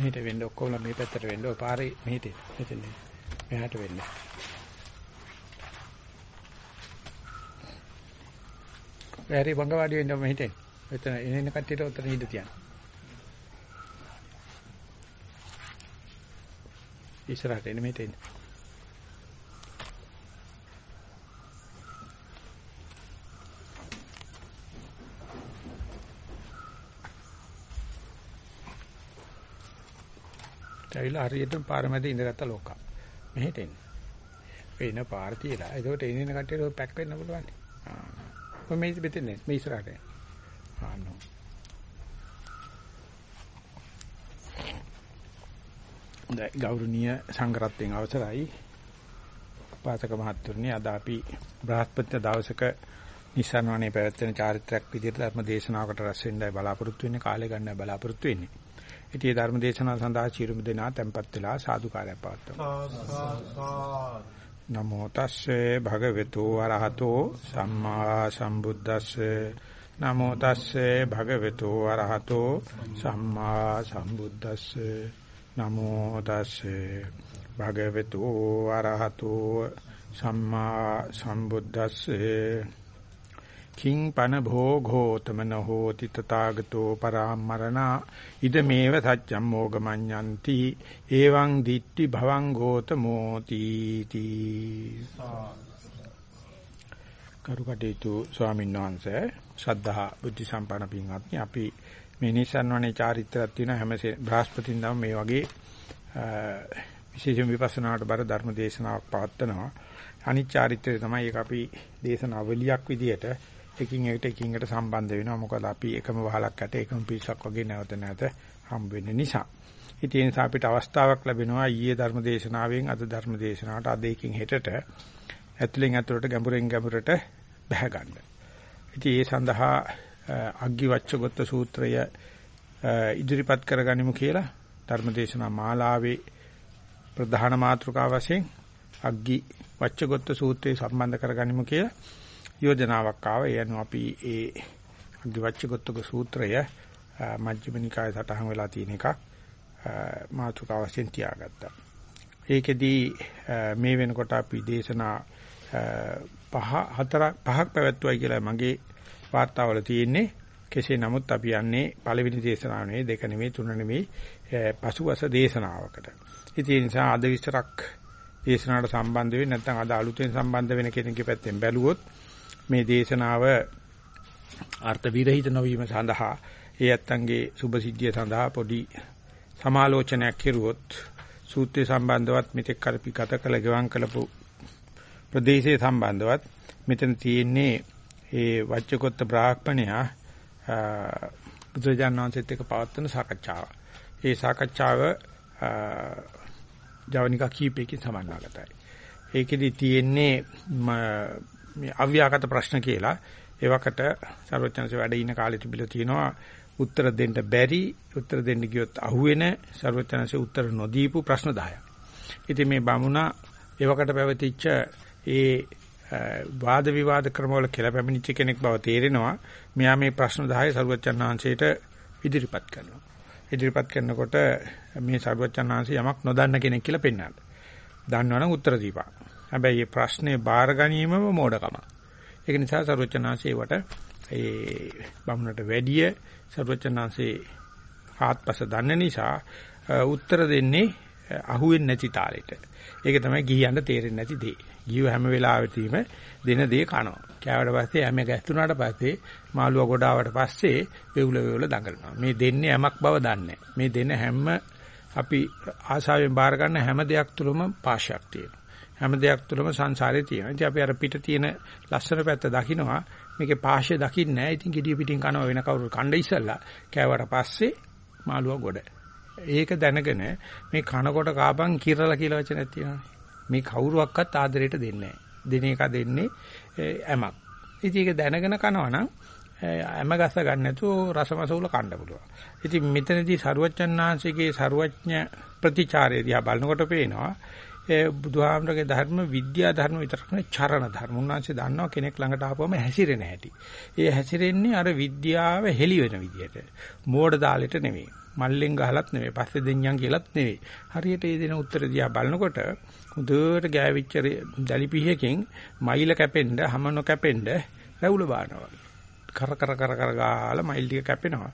මෙහෙට වෙන්න ඔක්කොම මේ පැත්තට වෙන්න ඔය පාරේ මෙහෙට මෙතන මෙහාට වෙන්න. වැරි බංගවාඩි වෙන්න මෙහෙට. එතන එන කට්ටියට උතන ඉඳ තියන්න. ඉස්සරහට එන්න මෙහෙට එන්න. ඇවිල්ලා හරියට පාරමැද ඉඳගත්ත ලෝකා. මෙහෙට එන්න. වෙන පාර තියලා. ඒකට එනින කට්ටියට පැක් වෙන්න පුළුවන්. ආ. ඔය මේ මෙතන මේ ඉස්සරහට එන්න. ආ නෝ. දැන් ගෞරවනීය සංඝරත්නයන් අවසරයි. පාසක මහත්තුරුනි අද අපි බ්‍රහස්පති දවසක නිසන්වනේ පැවැත්වෙන චාරිත්‍රාක් විදිහට ධර්ම දේශනාවකට රැස් වෙන්නයි බලාපොරොත්තු වෙන්නේ කාලය ගන්නයි බලාපොරොත්තු වෙන්නේ. ඉතින් ධර්ම දේශනාව සඳහා චිරුම දෙනා tempත් වෙලා සාදුකාරය පවත්වමු. නමෝ තස්සේ භගවතු වරහතෝ සම්මා සම්බුද්දස්සේ. නමෝ තස්සේ භගවතු වරහතෝ සම්මා සම්බුද්දස්සේ. නමෝ තස්සේ භගවතු වරහතෝ සම්මා සම්බුද්දස්සේ කිං පන භෝඝෝතමන හෝති තථාගතෝ පරාමරණා ඉදමේව සත්‍යම් මොගමඤ්ඤන්ති එවං දිට්ටි භවං ගෝතමෝති තී කරුකටේතු ස්වාමීන් වහන්සේ ශ්‍රද්ධා බුද්ධ සම්පන්න පින්වත්නි අපි මේ නිසන්වනේ චාරිත්‍රාක් තියෙන හැම බ්‍රහස්පතින්දම මේ වගේ විශේෂ විපස්සනාට බර ධර්ම දේශනාවක් පවත්වනවා. අනිත් චාරිත්‍රය තමයි ඒක අපි දේශනාවලියක් විදියට එකින් එකට එකින් එකට සම්බන්ධ වෙනවා. මොකද අපි එකම වහලක් යට එකම පිරිසක් වගේ නැවත නැවත හම්බ වෙන්න නිසා. ඉතින් ඒ නිසා අපිට අවස්ථාවක් ලැබෙනවා ඊයේ ධර්ම දේශනාවෙන් අද ධර්ම දේශනාවට අද එකින් හෙටට ඇතුලෙන් ඇතුලට ගැඹුරෙන් ගැඹුරට බහ ගන්න. ඉතින් ඒ සඳහා අග්ගිවච්ඡගත සූත්‍රය ඉදිරිපත් කරගනිමු කියලා ධර්ම දේශනා මාලාවේ ප්‍රධාන මාතෘකාව වශයෙන් අග්ගි වච්ඡගත සූත්‍රය සම්බන්ධ කරගනිමු කියලා යෝජනාවක් ආවා. ඒ අනුව අපි ඒ අග්ගිවච්ඡගතක සූත්‍රය මජ්ක්‍ධිම නිකායේ සටහන් වෙලා තියෙන එකක් මාතෘකාව වශයෙන් තියාගත්තා. ඒකෙදී මේ වෙනකොට අපි දේශනා පහ හතර පහක් පැවැත්වුවයි කියලා මගේ වාර්තාවල තියෙන්නේ. කෙසේ නමුත් අපි යන්නේ පළවෙනි දේශනාව නෙවෙයි දෙක නෙවෙයි තුන නෙවෙයි පසුවස දේශනාවකට. ඉතින් ඒ නිසා අද විස්තරක් දේශනාවට සම්බන්ධ වෙන්නේ නැත්නම් අද අලුතෙන් සම්බන්ධ වෙන කෙනෙක්ගේ පැත්තෙන් බැලුවොත් මේ දේශනාව අර්ථ විරහිත නොවීම සඳහා ඒ ඇත්තන්ගේ සුභ සිද්ධිය සඳහා පොඩි සමාලෝචනයක් කෙරුවොත් සූත්‍රය සම්බන්ධවත් මෙතෙක් කරපි ගත කළ ගෙවම් කළපු ප්‍රදේශයේ සම්බන්ධවත් මෙතන තියෙන්නේ ඒ වච්චකොත්ත බ්‍රාහ්මණයා බුදුරජාණන් වහන්සේත් එක්ක පවත්වන සාකච්ඡාව. ඒ සාකච්ඡාව ජවනිකා කීපයකින් සමන්වාගතයි. ඒකෙදි තියෙන්නේ මේ අව්‍යාකට ප්‍රශ්න කියලා ඒවකට ਸਰවඥාන්සේ වැඩ ඉන කාලේ තිබිලා තියෙනවා උත්තර දෙන්න බැරි උත්තර දෙන්න ගියොත් අහුවෙන ਸਰවඥාන්සේ උත්තර නොදීපු ප්‍රශ්න 10ක්. ඉතින් මේ බමුණා ඒවකට පැවතිච්ච ඒ වාද විවාද ක්‍රමවල කියලා පැමිණිච්ච කෙනෙක් බව තේරෙනවා. මෙයා මේ ප්‍රශ්න 10 ਸਰවඥාන්සේට ඉදිරිපත් කරනවා. ඉදිරිපත් කරනකොට මේ ਸਰවඥාන්සේ යමක් නොදන්න කෙනෙක් කියලා පෙන්වනවා. දන්නවනම් උත්තර දීපා. හැබැයි මේ ප්‍රශ්නේ බාර ගැනීමම මෝඩකම. ඒක නිසා සරුවචනාංශේ වට ඒ බමුණට වැඩිය සරුවචනාංශේ ආත්පස දන්න නිසා උත්තර දෙන්නේ අහුවෙන්නේ නැති තාලෙට. ඒක තමයි ගිහියන්ට තේරෙන්නේ නැති දේ. ගියව හැම වෙලාවෙදීම දෙන දේ කනවා. කෑවට පස්සේ හැම ගැස්තුනාට පස්සේ මාළුවා ගොඩාවට පස්සේ වෙවුල වෙවුල දඟලනවා. මේ දෙන්නේ යමක් බව දන්නේ මේ දෙන හැම අපි ආශාවෙන් බාර ගන්න හැම දෙයක් තුළම පාශයක් තියෙනවා. හැම දෙයක් තුළම සංසාරේ තියෙනවා. ඉතින් අපි අර පිට තියෙන ලස්සන පැත්ත දකිනවා. මේකේ පාෂය දකින්නේ නැහැ. ඉතින් gediya පිටින් කනවා වෙන කවුරු කණ්ඩ ඉස්සල්ලා කෑවට පස්සේ මාළුවා ගොඩ. ඒක දැනගෙන මේ කනකොට කාපන් කිරලා කියලා වචනයක් තියෙනවානේ. මේ කවුරුවක්වත් ආදරයට දෙන්නේ නැහැ. දින එක දෙන්නේ ඇමක්. ඉතින් ඒක දැනගෙන කනවා නම් ඇම ගස ගන්න නැතුව රසමසූල කන්න පුළුවන්. ඉතින් මෙතනදී සරුවච්චන් ආංශිකේ සරුවඥ ප්‍රතිචාරය දිහා බලනකොට පේනවා ඒ බුදුහාමරගේ ධර්ම විද්‍යා ධර්ම විතරක් නෙවෙයි චරණ ධර්ම. උන්වහන්සේ දන්නවා කෙනෙක් ළඟට ආපුවම හැසිරෙන හැටි. ඒ හැසිරෙන්නේ අර විද්‍යාව හෙලි වෙන විදියට. මෝඩ දාලෙට නෙවෙයි. මල්ලෙන් ගහලත් නෙවෙයි. පස්සේ දෙඤ්ඤම් කියලාත් නෙවෙයි. හරියට ඒ දෙන උත්තර දිහා බලනකොට හොඳට ගෑවිච්ච දැලිපිහකින් මයිල කැපෙන්න, හැම නොකැපෙන්න රැවුල බානවා. කර කර කර කර ගාලා මයිල් ටික කැපෙනවා.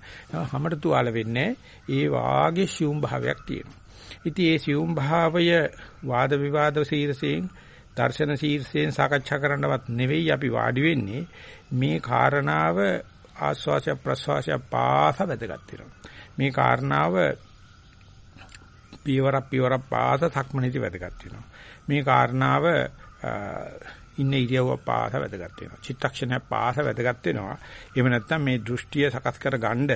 හැමට තුවාල වෙන්නේ ඒ වාගේ සියුම් භාවයක් තියෙනවා. ඉතින් ඒ සියුම් භාවය වාද විවාද සීරසෙන් දර්ශන සීර්ෂයෙන් සාකච්ඡා කරන්නවත් නෙවෙයි අපි වාඩි වෙන්නේ මේ කාරණාව ආස්වාසය ප්‍රස්වාසය පාස වැදගත් වෙනවා. මේ කාරණාව පියවරක් පියවරක් පාස සක්මනේදී වැදගත් වෙනවා. මේ කාරණාව ඉන්න ඉරියව්ව පාස වැදගත් වෙනවා. චිත්තක්ෂණය පාස වැදගත් වෙනවා. එහෙම නැත්නම් මේ දෘෂ්ටිය සකස් කර ගන්න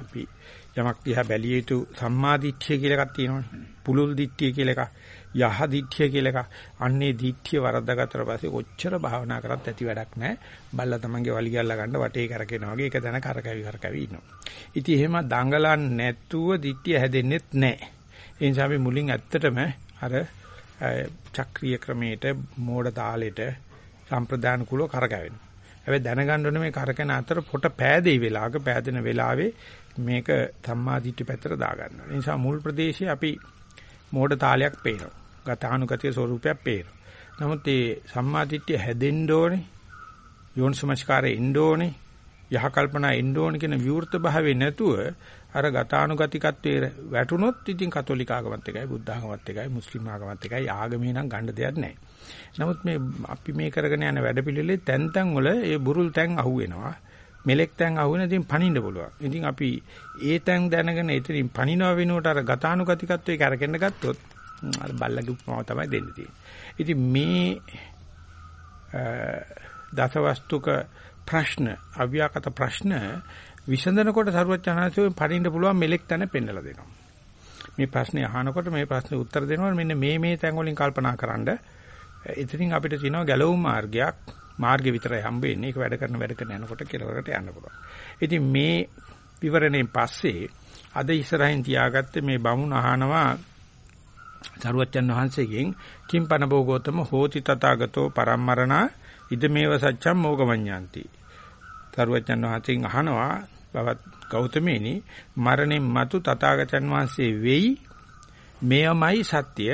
අපි යමක් දිහා බැලිය යුතු සම්මාදිට්ඨිය කියලා එකක් තියෙනවනේ. පුලුල් දිට්ඨිය කියලා එකක්. යහ දිට්ඨිය කියලා එකක්. අන්නේ දිට්ඨිය වරද්දාගත්තට පස්සේ ඔච්චර භාවනා කරත් ඇති වැඩක් නැහැ. බල්ලා තමන්ගේ වලි ගැල්ලා ගන්න වටේ කරකිනවා වගේ එක දන කරකැවි කරකැවි ඉන්නවා. ඉතින් එහෙම දඟලන්නේ නැතුව දිට්ඨිය හැදෙන්නෙත් නැහැ. ඒ නිසා අපි මුලින් ඇත්තටම අර චක්‍රීය ක්‍රමයට මෝඩ තාලෙට සම්ප්‍රදාන කුල කරකැවෙනවා. හැබැයි දැනගන්න ඕනේ මේ කරකැන අතර පොට පෑදෙයි වෙලාවක පෑදෙන වෙලාවේ මේක සම්මාදිට්ඨි පැත්තට දාගන්නවා. ඒ නිසා මුල් ප්‍රදේශයේ අපි මෝඩ තාලයක් පේනවා. ගතානුගතිය ස්වරූපයක් පේනවා. නමුත් මේ සම්මාදිට්ඨිය හැදෙන්න ඕනේ. යෝනිසමස්කාරේ ඉන්න ඕනේ. යහ කල්පනා ඉන්න ඕනේ කියන විවෘත භාවය නැතුව අර ගතානුගතිකත්වයේ වැටුනොත් ඉතින් කතෝලික ආගමත් එකයි බුද්ධ ආගමත් එකයි මුස්ලිම් ආගමත් එකයි ආගමේ නම් ගන්න දෙයක් නැහැ. නමුත් මේ අපි මේ කරගෙන යන වැඩපිළිවෙලේ තැන් තැන් වල ඒ බුරුල් තැන් අහුවෙනවා. මෙලෙක් තැන් අහුවෙන ඉතින් පණින්න පුළුවන්. ඉතින් අපි ඒ තැන් දැනගෙන එතනින් පණිනව වෙනුවට අර ගතානුගතිකත්වයේ කරගෙන ගත්තොත් අර බල්ලගේ උපමාව තමයි දෙන්න තියෙන්නේ. ඉතින් මේ දසවස්තුක ප්‍රශ්න අව්‍යාකට ප්‍රශ්න විසඳනකොට සරුවචනාංශයෙන් පරින්න පුළුවන් මෙලෙක් තැන පෙන්නලා දෙනවා. මේ ප්‍රශ්නේ අහනකොට මේ ප්‍රශ්නේ උත්තර දෙනවා මෙන්න මේ මේ තැන් වලින් කල්පනා කරන්න. එතනින් අපිට තියෙනවා ගැලවුම් මාර්ගයක්. මාර්ගෙ විතරයි හම්බ වෙන්නේ. ඒක වැඩ කරන වැඩ කරන යනකොට කෙලවරට යන්න පුළුවන්. ඉතින් මේ විවරණයෙන් පස්සේ අද ඉස්සරහින් තියාගත්තේ මේ බමුණ අහනවා සරුවච්චන් වහන්සේගෙන් කිම්පන භෝගෝතම හෝති තථාගතෝ පරම්මරණා ඉදමේව සත්‍යම් මොගමඤ්ඤාන්ති. සරුවච්චන් වහන්සේගෙන් අහනවා බවත් ගෞතමේනි මරණින් මතු තථාගතයන් වහන්සේ වෙයි මෙයමයි සත්‍ය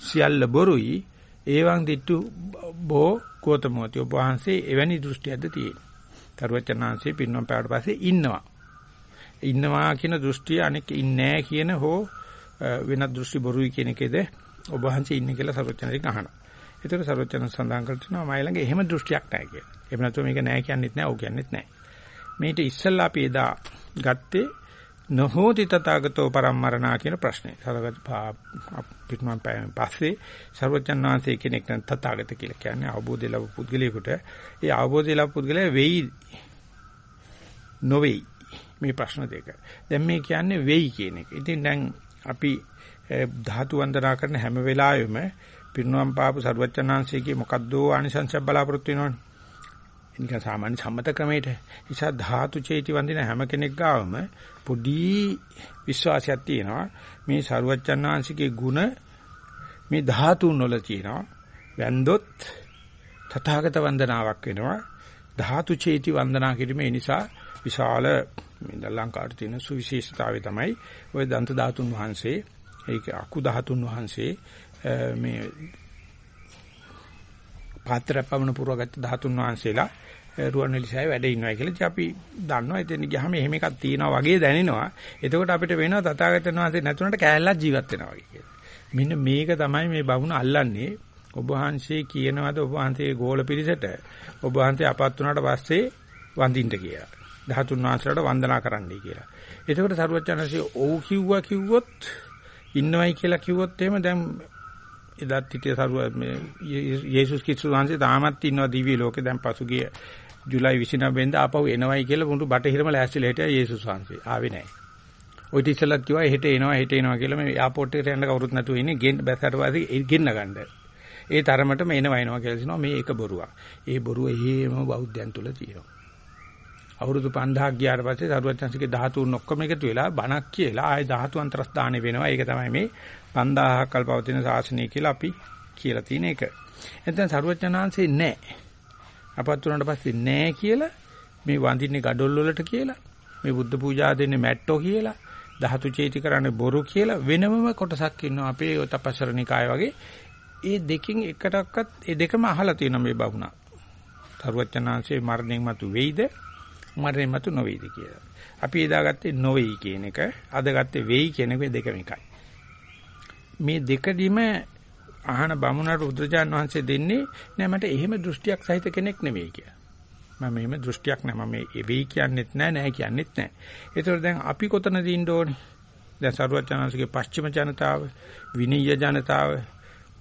සියල්ල බොරුයි ඒවං දිට්ටු බෝ ගෞතමෝති ඔබ වහන්සේ එවැනි දෘෂ්ටියක්ද තියෙන්නේ. තරුවචනාංශේ පින්නම් පාවට පස්සේ ඉන්නවා. ඉන්නවා කියන දෘෂ්ටිය අනෙක් ඉන්නේ කියන හෝ වෙනත් දෘෂ්ටි බොරුයි කියන එකේද ඔබ වහන්සේ ඉන්නේ කියලා සරුවචනාංශෙන් අහනවා. ඒතර සරුවචන සඳහන් කරනවා මයි ළඟ එහෙම දෘෂ්ටියක් නැහැ කියලා. එහෙම නැතුව මේක නැහැ කියන්නෙත් නැහැ, ඔව් කියන්නෙත් නැහැ. මේිට ඉස්සල්ලා අපි එදා ගත්තේ නොහෝති තථාගතෝ පරම්මරණා කියන ප්‍රශ්නේ. සරගත පිටමන් පස්සේ සර්වචන් වහන්සේ කෙනෙක් නම් තථාගත කියලා කියන්නේ අවබෝධය ලැබු පුද්ගලයෙකුට ඒ අවබෝධය ලැබු පුද්ගලයා වෙයි නොවේයි මේ ප්‍රශ්න දෙක. දැන් මේ කියන්නේ වෙයි කියන එක. ඉතින් දැන් අපි ධාතු වන්දනා කරන හැම වෙලාවෙම පිරිනුවම් පාපු සර්වචනාංශයේ මොකද්දෝ ආනිසංසයක් බලාපොරොත්තු වෙනවනේ. නිකන් සාමාන්‍ය සම්මත ක්‍රමයට. නිසා ධාතු චේති වන්දින හැම කෙනෙක් ගාවම පොඩි විශ්වාසයක් තියෙනවා. මේ සරුවච්චන් වහන්සේගේ ಗುಣ මේ ධාතුන් වල තියෙනවා. වැන්දොත් තථාගත වන්දනාවක් වෙනවා. ධාතු චේති වන්දනා කිරීමේ නිසා විශාල මේ ලංකාවට තියෙන සුවිශේෂතාවය තමයි ওই දන්ත ධාතුන් වහන්සේ ඒක අකු ධාතුන් වහන්සේ මේ පාත්‍ර පවන පුරවගත් ධාතුන් වහන්සේලා රුවන්වැලිසෑය වැඩ ඉන්නවා කියලා. ඉතින් අපි දන්නවා එතන ගියාම එහෙම එකක් තියෙනවා වගේ දැනෙනවා. එතකොට අපිට වෙනවා තථාගතයන් වහන්සේ නැතුණට කෑල්ලක් ජීවත් වෙනවා වගේ කියලා. මෙන්න මේක තමයි මේ බමුණ අල්ලන්නේ. ඔබ වහන්සේ කියනවාද ඔබ වහන්සේ ගෝල පිළිසෙට ඔබ වහන්සේ අපත් වුණාට පස්සේ වඳින්න කියලා. ධාතුන් වහන්සේලාට වන්දනා කරන්නයි කියලා. එතකොට සරුවචනන්සේ ඔව් කිව්වා කිව්වොත් ඉන්නවයි කියලා කිව්වොත් එහෙම දැන් එදත් හිටිය සරුව මේ යේසුස් ක්‍රිස්තුස් වහන්සේ තාමත් ඉන්නවා දිව්‍ය ලෝකේ දැන් පසුගිය ජූලයි 29 වෙනිදා ආපහු එනවයි කියලා මුළු බටහිරම ලෑස්තිලා හිටියා යේසුස් වහන්සේ. ආවේ නැහැ. ඔය ඉතිසලත් කිව්වා හෙට එනවා හෙට එනවා කියලා මේ එයාපෝට් එකට යන්න කවුරුත් නැතුව ඉන්නේ ගෙන් බැසට පස්සේ ගෙන්න ගන්න. ඒ තරමටම එනවා එනවා කියලා කියනවා මේ එක බොරුවක්. ඒ බොරුව එහෙම බෞද්ධයන් තුල තියෙනවා. අවුරුදු 5000ක් ගියාට පස්සේ සරුවචන්සිකේ ධාතුන් ඔක්කොම එකතු වෙලා බණක් කියලා ආය ධාතු අන්තරස්ථානෙ වෙනවා. ඒක තමයි මේ 5000ක් කල් පවතින ශාසනය කියලා අපි කියලා තියෙන එක. එතෙන් සරුවචනාංශේ නැහැ. අපත් උනාට පස්සේ නැහැ කියලා මේ වඳින්නේ gadol වලට කියලා මේ බුද්ධ පූජා දෙන්නේ මැට්ටෝ කියලා ධාතු චේති කරන්නේ බොරු කියලා වෙනමම කොටසක් ඉන්නවා අපේ තපස්සරණිකාය වගේ. ඒ දෙකෙන් එකටවත් ඒ දෙකම අහලා තියෙනවා මේ බවුණා. තරුවචනාංශේ මරණයන් මතු වෙයිද මරණයන් මතු නොවේද කියලා. අපි එදාගත්තේ නොවේයි කියන එක අද ගත්තේ වෙයි කියන එක දෙකම එකයි. මේ දෙකදීම අහන බමුණට උද්‍රජාන් වහන්සේ දෙන්නේ නෑ මට එහෙම දෘෂ්ටියක් සහිත කෙනෙක් නෙවෙයි කියලා. මම එහෙම දෘෂ්ටියක් නෑ මම මේ වෙයි කියන්නෙත් නෑ නෑ කියන්නෙත් නෑ. ඒතකොට දැන් අපි කොතනද ඉන්න ඕනේ? දැන් සරුවචනන්සේගේ පශ්චිම ජනතාව, විනීය ජනතාව,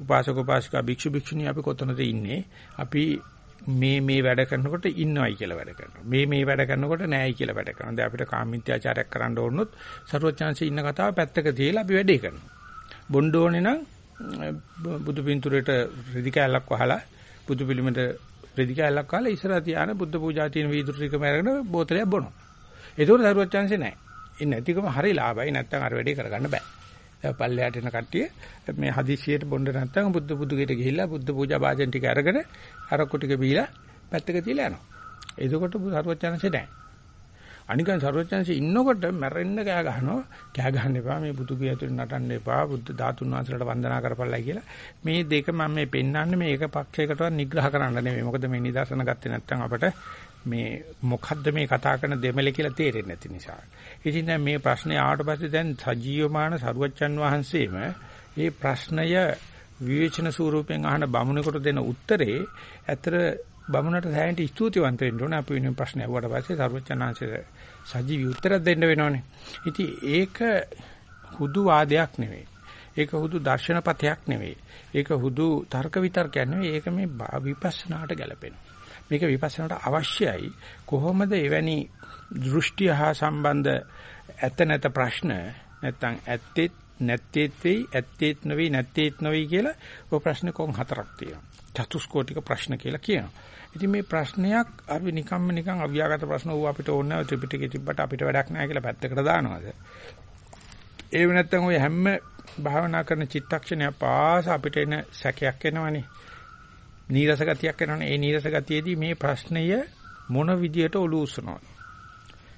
උපාසක උපාසිකා භික්ෂු භික්ෂුණී අපි කොතනද ඉන්නේ? අපි මේ මේ වැඩ කරනකොට ඉන්නවයි කියලා වැඩ කරනවා. මේ මේ වැඩ කරනකොට නෑයි කියලා වැඩ කරනවා. දැන් අපිට කාමීත්‍යාචාරයක් කරන්න ඕනොත් සරුවචනන්සේ ඉන්න කතාව පැත්තක තියලා අපි වැඩේ කරනවා. බොණ්ඩ ඕනේ නම් බුදු පින්තූරයට රෙදි කැලක් වහලා බුදු පිළිමයට රෙදි කැලක් කාලා ඉස්සරහ තියාන බුද්ධ පූජා තියෙන වීදුරු ටිකම අරගෙන බෝතලයක් බොනවා. ඒක දරුවත් chance නැහැ. ඒ නැතිකම හරි ලාභයි නැත්තම් අර වැඩේ කරගන්න බෑ. දැන් පල්ලයට එන කට්ටිය මේ හදිසියට බොන්න නැත්තම් බුද්ධ බුදුගෙට ගිහිල්ලා බුද්ධ පූජා වාදන ටික අරගෙන අරක්කු ටික බීලා පැත්තක තියලා යනවා. එතකොට දරුවත් chance නැහැ. අනිකන් සර්වඥාන්සේ ඉන්නකොට මැරෙන්න කෑ ගහනවා. කෑ ගහන්න එපා මේ බුදු පියතුරු නටන්න එපා බුද්ධ ධාතුන් වහන්සේලාට වන්දනා කරපළයි කියලා. මේ දෙක මම මේ පෙන්වන්නේ මේ එක පක්ෂයකටවත් නිග්‍රහ කරන්න නෙමෙයි. මොකද මේ නිදර්ශන ගත්තේ නැත්නම් අපට මේ මොකද්ද මේ කතා කරන දෙමළ කියලා තේරෙන්නේ නැති නිසා. ඉතින් දැන් මේ ප්‍රශ්නේ ආවට පස්සේ දැන් සජීවමාන සරුවච්චන් වහන්සේම මේ ප්‍රශ්නය විවේචන ස්වරූපයෙන් අහන බමුණෙකුට දෙන උත්තරේ ඇතර බමුණට සෑහෙන ස්තුතිවන්ත වෙන්න ඕනේ අපි වෙන ප්‍රශ්න අහුවට පස්සේ සර්වචනාංශයේ සජීවී උත්තර දෙන්න වෙනවනේ. ඉතින් ඒක හුදු වාදයක් නෙවෙයි. ඒක හුදු දර්ශනපතයක් නෙවෙයි. ඒක හුදු තර්ක විතර්කයක් නෙවෙයි. ඒක මේ විපස්සනාට ගැලපෙනවා. මේක විපස්සනාට අවශ්‍යයි. කොහොමද එවැනි දෘෂ්ටි හා සම්බන්ධ ඇත නැත ප්‍රශ්න නැත්තම් ඇත්තෙත් නැත්තේත් වෙයි ඇත්තේත් නොවේ නැත්තේත් නොවේ කියලා ඔය ප්‍රශ්න කොම් හතරක් තියෙනවා. චතුස්කෝටික ප්‍රශ්න කියලා කියනවා. ඉතින් මේ ප්‍රශ්නයක් අපි නිකම්ම නිකන් අව්‍යාගත ප්‍රශ්න ඌ අපිට ඕන නැහැ ත්‍රිපිටකේ තිබ්බට අපිට වැඩක් නැහැ කියලා පැත්තකට දානවාද? ඒ වෙනත්නම් ඔය හැම භාවනා කරන චිත්තක්ෂණය පාස අපිට එන සැකයක් එනවනේ. නීරස ගතියක් එනවනේ. ඒ නීරස ගතියේදී මේ ප්‍රශ්නය මොන විදියට ඔලු උස්සනවද?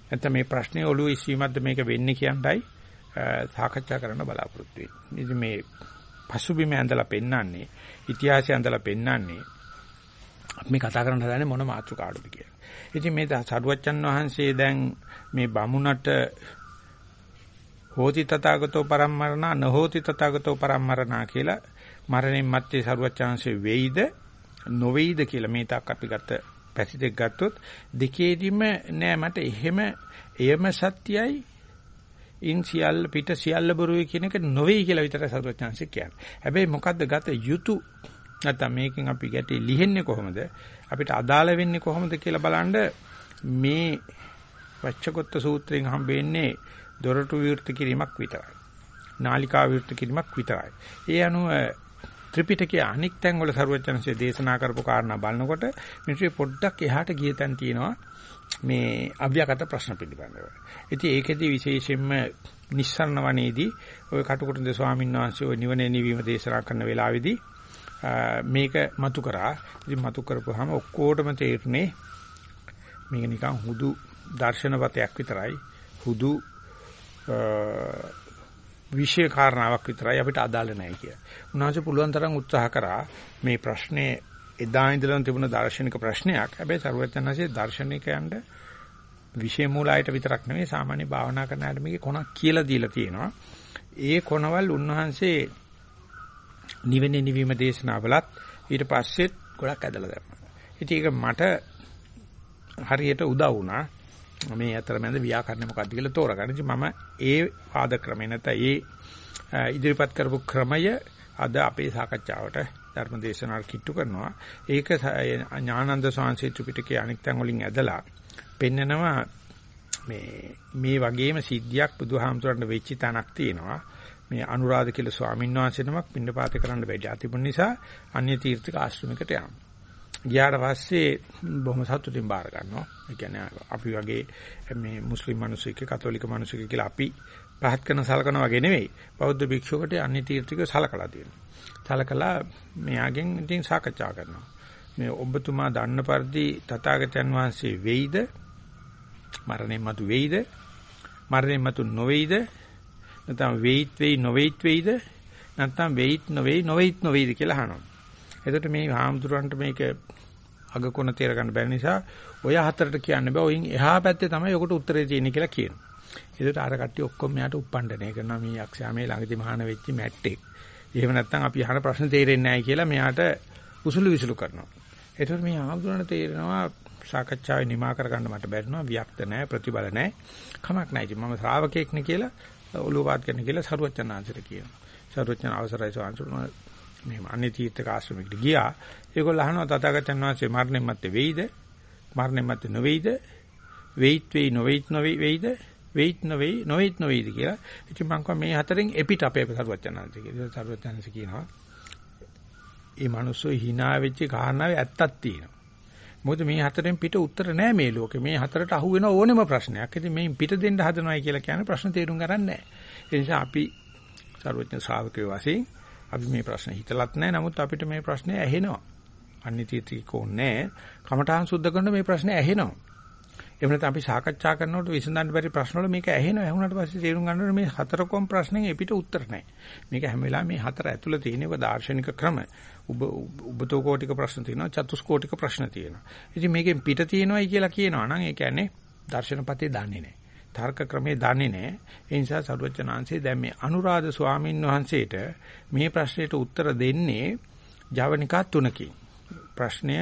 නැත්නම් මේ ප්‍රශ්නේ ඔලුව ඉස්සීමක්ද මේක වෙන්නේ කියන්නයි සාකච්ඡා කරන්න බලාපොරොත්තු වෙන්නේ. මේ පසුබිම ඇඳලා පෙන්නන්නේ ඉතිහාසය ඇඳලා පෙන්නන්නේ මේ කතා කරන්න හදන්නේ මොන මාතෘකාවටද කියලා. ඉතින් මේ සරුවච්චන් වහන්සේ දැන් මේ බමුණට හෝති තථාගතෝ පරම්මරණා නහෝති තථාගතෝ පරම්මරණා කියලා මරණයන් මැත්තේ සරුවච්චන්සේ වෙයිද නොවේයිද කියලා මේ තාක් අපි ගත්ත පැති දෙක ගත්තොත් දෙකේදීම නෑ මට එහෙම එයම සත්‍යයි ඉන් සියල්ල පිට සියල්ල බොරුයි කියන එක නොවේයි කියලා විතරයි සරුවචාන්සික කියන්නේ. හැබැයි මොකද්ද ගත යුතු නැත්නම් මේකෙන් අපි ගැටේ ලිහෙන්නේ කොහොමද? අපිට අදාළ වෙන්නේ කොහොමද කියලා බලන්න මේ වච්චකොත්ත සූත්‍රයෙන් හම්බෙන්නේ දොරටු විවෘත කිරීමක් විතරයි. නාලිකා විවෘත කිරීමක් විතරයි. ඒ අනුව ත්‍රිපිටකයේ අනික් තැන් වල සරුවචනසේ දේශනා කරපු කාරණා බලනකොට මිනිස්සු පොඩ්ඩක් එහාට ගිය තැන් තියෙනවා. මේ අව්‍යාකට ප්‍රශ්න පිළිබඳව. ඉතින් ඒකෙදි විශේෂයෙන්ම නිස්සරණ වනේදී ওই කටුකුරුන්ද ස්වාමීන් වහන්සේ ওই නිවනේ නිවීම දේශනා කරන වෙලාවේදී මේක මතු කරා. ඉතින් මතු කරපුවාම ඔක්කොටම තේරුනේ මේක නිකන් හුදු දර්ශනපතයක් විතරයි. හුදු විශේෂ කාරණාවක් විතරයි අපිට අදාළ නැහැ කිය. උන්වහන්සේ පුළුවන් තරම් උත්සාහ කරා මේ ප්‍රශ්නේ එදා ඉඳලා තිබුණ දාර්ශනික ප්‍රශ්නයක්. හැබැයි සරුවචනanse දාර්ශනිකයන්ට විෂය මූලයට විතරක් නෙවෙයි සාමාන්‍ය භාවනා කරන අයට මේකේ කොනක් කියලා දීලා තියෙනවා. ඒ කොනවල් උන්වහන්සේ නිවෙන්නේ නිවීම දේශනාවලත් ඊට පස්සෙත් ගොඩක් ඇදලා දැම්මා. ඉතින් ඒක මට හරියට උදව් වුණා. මේ අතරමැද ව්‍යාකරණ මොකක්ද කියලා තෝරගන්න. ඉතින් මම ඒ වාද ක්‍රමය නැත්නම් ඒ ඉදිරිපත් කරපු ක්‍රමය අද අපේ සාකච්ඡාවට ධර්ම දේශනාවට කිට්ටු කරනවා. ඒක ඥානන්ද සාංශේ ත්‍රිපිටකයේ අනික් තැන් වලින් ඇදලා පෙන්නනවා මේ මේ වගේම සිද්ධියක් බුදුහාමුදුරන්ට වෙච්ච තැනක් තියෙනවා. මේ අනුරාධ කියලා ස්වාමීන් වහන්සේ නමක් පින්නපාත කරන්න බැහැ. තිබුණ නිසා අන්‍ය තීර්ථක ආශ්‍රමයකට යනවා. ගියාට පස්සේ බොහොම සතුටින් බාර ගන්නවා. ඒ කියන්නේ අපි වගේ මේ මුස්ලිම් මිනිස්සුක කතෝලික මිනිස්සුක කියලා අපි පහත් කරන සලකන වගේ නෙවෙයි. බෞද්ධ භික්ෂුවකට අන්‍ය තීර්ථික සලකලා තියෙනවා. සලකලා මෙයාගෙන් ඉතින් සාකච්ඡා කරනවා. මේ ඔබතුමා දන්න පරිදි තථාගතයන් වහන්සේ වෙයිද? මරණයන් මතු වෙයිද? මරණයන් මතු නොවේයිද? නැත්නම් වෙයිත් වෙයි නොවේයිත් වෙයිද? නැත්නම් වෙයිත් නොවේයි නොවේයිත් නොවේයිද කියලා අහනවා. එතකොට මේ හාමුදුරන්ට මේක අගකොන තේර ගන්න බැරි නිසා ඔය හතරට කියන්න බෑ. ඔයින් එහා පැත්තේ තමයි ඔකට උත්තරේ තියෙන්නේ කියලා කියනවා. ඒකට අර කට්ටිය ඔක්කොම මෙයාට උප්පණ්ඩනය කරනවා මේ යක්ෂයා මේ ළඟදී මහාන වෙච්ච මැට්ටෙක්. එහෙම නැත්නම් අපි අහන ප්‍රශ්න තේරෙන්නේ නැහැ කියලා මෙයාට උසුළු විසුළු කරනවා. ඒතකොට මේ ආම්දුරණ තේරෙනවා සාකච්ඡාවේ නිමා කරගන්න මට බැරිනවා වික්ත නැහැ ප්‍රතිබල නැහැ. කමක් නැහැ. ඉතින් මම ශ්‍රාවකෙක් නේ කියලා ඔළුව වාත් කරන්න කියලා සරුවචනාංශයට කියනවා. සරුවචන අවසරයි සාංශුන මෙහෙම අනේ තීර්ථක ආශ්‍රමයකට ගියා. ඒගොල්ලෝ අහනවා තථාගතයන් වහන්සේ මරණයන් මැත්තේ වෙයිද? මරණයන් මැත්තේ නොවේයිද? වෙයිත් වෙයි නොවේයිත් නොවේයි වෙයිද? වෙයිත් නොවේයි නොවේයිත් නොවේයිද කියලා. ඉතින් මම කිව්වා මේ හතරෙන් එපිට අපේ සරුවචනාංශය කියලා. සරුවචනාංශ කියනවා. මේ මිනිස්සු hina වෙච්ච කාරණාවේ ඇත්තක් තියෙනවා. මොකද මේ හතරෙන් පිට උත්තර නැහැ මේ ලෝකේ. මේ හතරට අහු වෙන ඕනෙම ප්‍රශ්නයක්. ඉතින් මේ පිට දෙන්න හදනවයි කියලා කියන්නේ ප්‍රශ්න තේරුම් ගන්න නැහැ. ඒ නිසා අපි සර්වඥ ශ්‍රාවකයෝ වශයෙන් අපි මේ ප්‍රශ්න හිතලත් නැහැ. නමුත් අපිට මේ ප්‍රශ්නේ ඇහෙනවා. අනිත්‍යතිකෝ නැහැ. කමඨාන් සුද්ධ කරන මේ ප්‍රශ්නේ ඇහෙනවා. එහෙම නැත්නම් අපි සාකච්ඡා කරනකොට විසඳන්න බැරි ප්‍රශ්න වල මේක ඇහෙනවා. ඇහුණාට පස්සේ තේරුම් ගන්න මේ හතරකොම් ප්‍රශ්නෙන් එපිට උත්තර නැහැ. මේක හැම වෙලාවෙම මේ හතර ඇතුළේ තියෙනව දාර්ශනික ක්‍රම. ඔබ ඔබතෝ කෝටික ප්‍රශ්න තියෙනවා, චතුස්කෝටික ප්‍රශ්න තියෙනවා. ඉතින් මේකෙන් පිට තියෙනවයි කියලා කියනවා නම් ඒ කියන්නේ දර්ශනපතේ දන්නේ නැහැ. තර්ක ක්‍රමේ දන්නේ නැහැ. ඒ නිසා සරුවචනාංශේ දැන් මේ අනුරාධ ස්වාමීන් වහන්සේට මේ ප්‍රශ්නෙට උත්තර දෙන්නේ ජවනිකා තුනකින්. ප්‍රශ්නය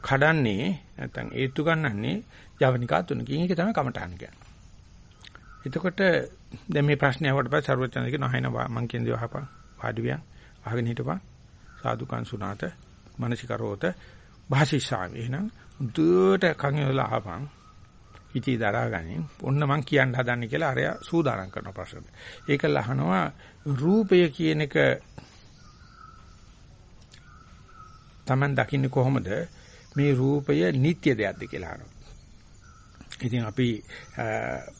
කඩන්නේ නැත්නම් ඒත්තු ගන්නන්නේ ජවනිකා තුනකින්. ඒක තමයි කමටහන් කියන්නේ. එතකොට දැන් මේ ප්‍රශ්නේ අහුවට පස්සේ සර්වඥාන්සේ කියන අහින මං කියන දේ අහපන් වාඩි වියන් අහගෙන හිටපන් සාදුකන් සුණාත මනසිකරෝත භාෂිෂාමි එහෙනම් දුවට කන් වල අහපන් ඉති දරාගනින්. ඔන්න මං කියන්න හදන්නේ කියලා අරයා සූදානම් කරන ප්‍රශ්නේ. ඒකල අහනවා රූපය කියන එක Taman දකින්නේ කොහොමද? මේ රූපය නිට්ටය දෙයක්ද කියලා අහනවා. ඉතින් අපි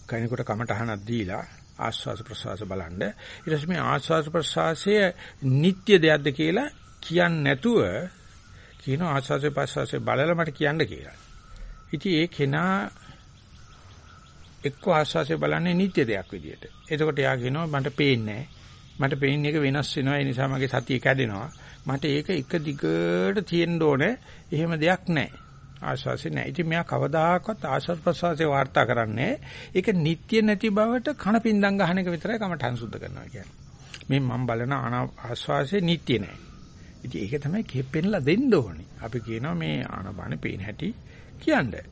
කෙනෙකුට කමටහනක් දීලා ආස්වාස ප්‍රසවාස බලන්න. ඊට පස්සේ මේ ආස්වාස ප්‍රසවාසය නිට්ටය දෙයක්ද කියලා කියන්නේ නැතුව කියන ආස්වාසේ ප්‍රසවාසයේ බලලා මට කියන්න කියලා. ඉතින් ඒ කෙනා එක්ක ආස්වාසේ බලන්නේ නිට්ටය දෙයක් විදියට. එතකොට එයා කියනවා මට පේන්නේ මට පේන්නේ එක වෙනස් වෙනවා ඒ නිසා මගේ සතිය කැඩෙනවා. මට ඒක එක දිගට තියෙන්න ඕනේ. එහෙම දෙයක් නැහැ. ආශ්වාසය නැහැ. ඉතින් මෙයා කවදාකවත් ආශ්වාස ප්‍රශ්වාසයේ වාර්තා කරන්නේ ඒක නිට්ටිය නැති බවට කන පින්දම් ගහන එක විතරයි කමඨං සුද්ධ කරනවා කියන්නේ. මේ මම බලන ආශ්වාසයේ නිට්ටිය නැහැ. ඉතින් ඒක තමයි කෙපෙන්නලා දෙන්න ඕනේ. අපි කියනවා මේ ආනපාන පේන හැටි කියන්නේ.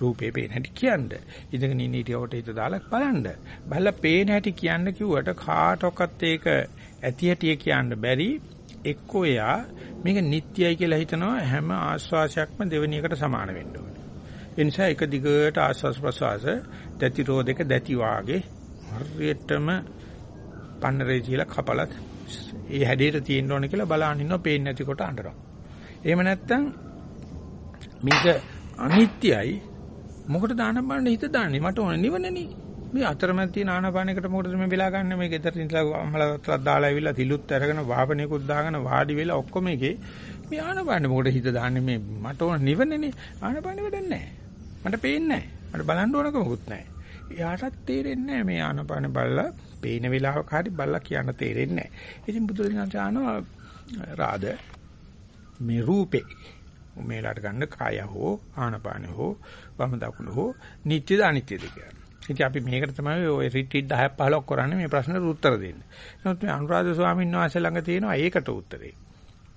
රූපේ පේන හැටි කියන්නේ. ඉඳගෙන ඉන්න ඉරියවට හිත දාලා බලන්න. බලලා පේන හැටි කියන්න කිව්වට කාටවත් ඒක ඇති හැටි කියන්න බැරි එක්කෝ එයා මේක නිට්ටයයි කියලා හිතනවා හැම ආශ්වාසයක්ම දෙවෙනි එකට සමාන වෙන්න ඕනේ. ඒ නිසා එක දිගට ආශ්වාස ප්‍රශ්වාස දැති රෝධක දැති වාගේ හරියටම පන්නරේ කියලා කපලත් ඒ හැඩයට තියෙන්න ඕනේ කියලා බලන් ඉන්නවා පේන්නේ නැති කොට අඬනවා. එහෙම නැත්නම් මේක අනිත්‍යයි. මොකටද ආනපාන හිත දාන්නේ? මට ඕන නිවනනේ. මේ අතරමැද තියෙන ආනාපානයකට මොකටද මේ වෙලා ගන්න? මේ ගෙදර ඉඳලා අම්මලාට දාලා ඇවිල්ලා තිලුත් අරගෙන වාපණයකුත් දාගෙන වාඩි වෙලා ඔක්කොම එකේ මේ ආනාපානෙ මොකටද හිත දාන්නේ? මේ මට ඕන නිවනනේ. ආනාපානෙ වැඩක් නැහැ. මට පේන්නේ නැහැ. මට බලන්න ඕනක මොකුත් නැහැ. එයාටත් තේරෙන්නේ නැහැ මේ ආනාපානෙ බලලා පේන වෙලාවක හරි බලලා කියන්න තේරෙන්නේ නැහැ ඉතින් බුදුරජාණන් ආනවා රාද මේ රූපේ මේලාට ගන්න කාය හෝ ආනපාන හෝ වම දකුණ හෝ නිත්‍යද අනිත්‍යද කියලා ඉතින් අපි මේකට තමයි ওই රිට්‍රීට් 10ක් 15ක් කරන්නේ මේ ප්‍රශ්නෙට උත්තර දෙන්න. නමුත් මේ අනුරාධ ස්වාමීන් වහන්සේ ළඟ තියෙනවා ඒකට උත්තරේ.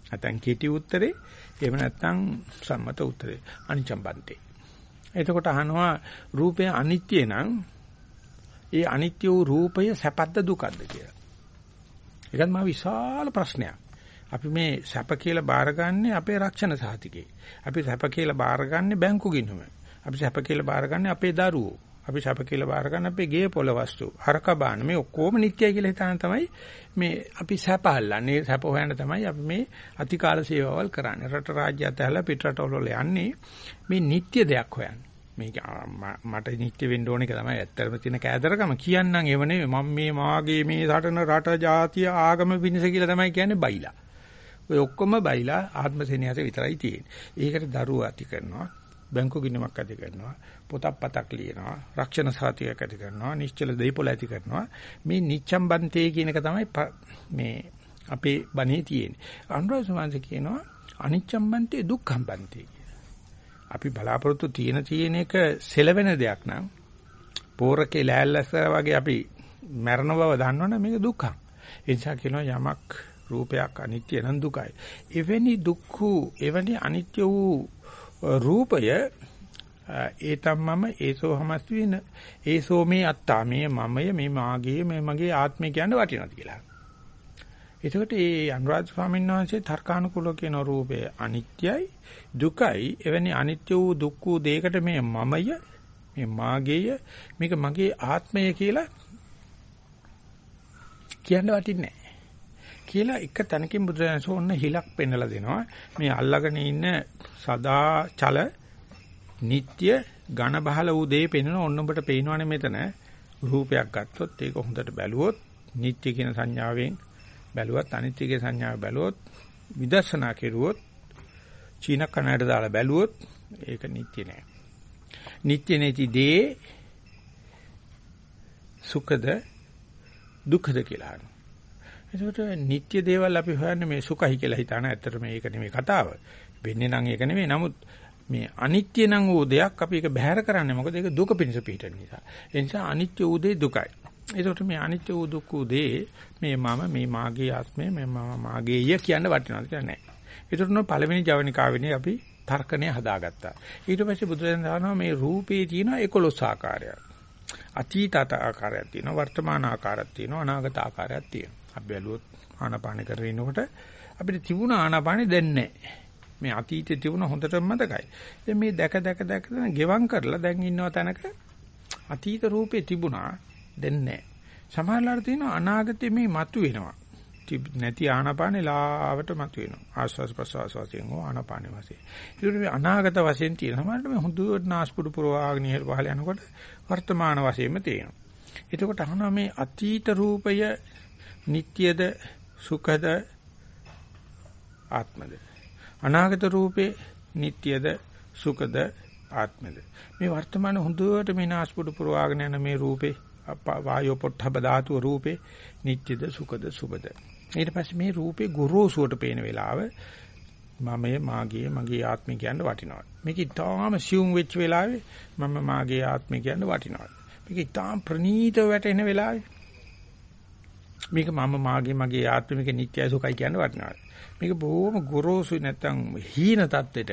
නැත්නම් කීටි උත්තරේ, එහෙම නැත්නම් සම්මත උත්තරේ. අනිච්චම් බන්තේ. එතකොට අහනවා රූපය අනිත්‍ය නම් ඒ අනිත්‍ය වූ රූපය සැපද්ද දුකද්ද කියලා. ඒකත් මා විශාල ප්‍රශ්නයක්. අපි මේ සැප කියලා බාරගන්නේ අපේ රක්ෂණ සහතිකේ. අපි සැප කියලා බාරගන්නේ බැංකු ගිණුම. අපි සැප කියලා බාරගන්නේ අපේ දරුවෝ. අපි සැප කියලා බාර ගන්න අපේ ගේ පොළ වස්තු. හරක බාන මේ ඔක්කොම නිට්ටයයි කියලා හිතාන තමයි මේ අපි සැප අල්ලන්නේ. සැප හොයන්න තමයි අපි මේ අතිකාල සේවාවල් කරන්නේ. රට රාජ්‍ය අතහැලා පිට රටවල යන්නේ මේ නිට්ටය දෙයක් හොයන්න. මේක මට නිත්‍ය වෙන්න ඕන එක තමයි ඇත්තටම තියෙන කෑදරකම කියන්නම් එව නෙවෙයි මම මේ මාගේ මේ රටන රට ජාතිය ආගම පිණිස කියලා තමයි කියන්නේ බයිලා. ඔය ඔක්කොම බයිලා ආත්ම සෙනෙහස විතරයි තියෙන්නේ. ඒකට දරුවෝ ඇති කරනවා. බැංකු ගිණුමක් ඇති කරනවා පොතක් පතක් ලියනවා රක්ෂණ සාතියක් ඇති කරනවා නිශ්චල දෙයිපොළ ඇති කරනවා. මේ නිච්ඡම් බන්තේ කියන එක තමයි මේ අපේ බණේ තියෙන්නේ. අනුරාධ සමාංශ කියනවා අනිච්ඡම් බන්තේ දුක්ඛම් බන්තේ අපි බලාපොරොත්තු තියෙන තියෙන එක සෙලවෙන දෙයක් නම් පෝරකේ ලෑල්ලස වගේ අපි මරණ බව දන්නවනේ මේක දුක්ඛම් ඒ නිසා කියනවා යමක් රූපයක් අනිත්‍ය නම් දුකයි. එවැනි දුක්ඛ එවැනි අනිත්‍ය වූ රූපය ඒතම්මම ඒසෝ හමස් වෙන ඒසෝ මේ අත්තා මේ මමය මේ මාගේ මේ මගේ ආත්මය කියන වටිනවද කියලා. එතකොට මේ අනුරාධ ස්වාමීන් වහන්සේ තර්කානුකූලව කියන රූපය අනිත්‍යයි දුකයි එවැනි අනිත්‍ය වූ දුක් වූ දෙයකට මේ මමය මේ මාගේය මේක මගේ ආත්මය කියලා කියන්න වටින්නේ නැහැ. කියලා එක තැනකින් බුදුරජාණන්සෝ ඔන්න හිලක් පෙන්වලා දෙනවා. මේ අල්ලගෙන ඉන්න සදා චල නিত্য ඝන බහල වූ දේ පෙන්වන ඔන්න ඔබට පේනවනේ මෙතන රූපයක් ගත්තොත් ඒක හොඳට බැලුවොත් නিত্য කියන සංඥාවෙන් බැලුවත් අනිත්‍යගේ සංඥාව බැලුවොත් විදර්ශනා කෙරුවොත් චීන කණයට දාලා බැලුවොත් ඒක නিত্য නෑ. නিত্য නැති දේ සුඛද දුක්ඛද කියලා අහනවා. ඒකට නිත්‍ය දේවල් අපි හොයන්නේ මේ සුඛයි කියලා හිතාන ඇත්තට මේක නෙමෙයි කතාව. වෙන්නේ නම් ඒක නෙමෙයි. නමුත් මේ අනිත්‍ය නම් වූ දෙයක් අපි ඒක බැහැර කරන්නේ මොකද ඒක දුක පිණිස පිටන නිසා. ඒ නිසා අනිත්‍ය වූ දේ දුකයි. ඒකට මේ අනිත්‍ය වූ දුක් වූ දේ මේ මම මේ මාගේ ආත්මය මේ මම මාගේය කියන්න වටිනවද කියලා නෑ. ඒකට නෝ පළවෙනි ජවනිකාවෙනේ අපි තර්කණය හදාගත්තා. ඊට පස්සේ බුදුරජාණන් වහන්සේ මේ රූපේ තියෙන 11 ආකාරයක්. අතීත ආකාරයක් තියෙනවා වර්තමාන ආකාරයක් තියෙනවා අනාගත ආකාරයක් තියෙනවා. අපි බැලුවොත් ආනාපාන කරගෙන ඉනකොට අපිට තිබුණ ආනාපානෙ දැන් නැහැ. මේ අතීතේ තිබුණ හොඳටම මතකයි. දැන් මේ දැක දැක දැක ගෙවම් කරලා දැන් ඉන්නව තැනක අතීත රූපේ තිබුණා දැන් නැහැ. සමහරවල් තියෙනවා අනාගතේ මේ මතු වෙනවා. නැති ආනාපානේ ලාවට මතු වෙනවා. ආස්වාස් ප්‍රසවාස වශයෙන් හෝ ආනාපානේ වශයෙන්. ඒකට මේ අනාගත වශයෙන් තියෙන සමහරවිට මේ හොඳට නාස්පුඩු පුරවාගෙන ඉහළ පහළ යනකොට වර්තමාන වශයෙන්ම තියෙනවා. එතකොට අහනවා මේ අතීත රූපය නිට්ටියද සුඛද ආත්මද? අනාගත රූපේ නිට්ටියද සුඛද ආත්මද? මේ වර්තමාන හොඳට මේ නාස්පුඩු පුරවාගෙන යන මේ රූපේ වායෝ පොට්ටබ ධාතුව රූපේ නිට්ටියද සුඛද සුබද ඊට පස්සේ මේ රූපේ ගොරෝසුවට පේන වෙලාව මමයේ මාගේ මගේ ආත්මය කියන්න වටිනවා. මේක ඊටාම සියුම් වෙච්ච වෙලාවේ මම මාගේ ආත්මය කියන්න වටිනවා. මේක ඊටාම ප්‍රනීතව වැටෙන වෙලාවේ මේක මම මාගේ මගේ ආත්මික නිත්‍යයි සුඛයි කියන වටිනවා. මේක බොහොම ගොරෝසුයි නැත්තම් හීන තත්ත්වෙට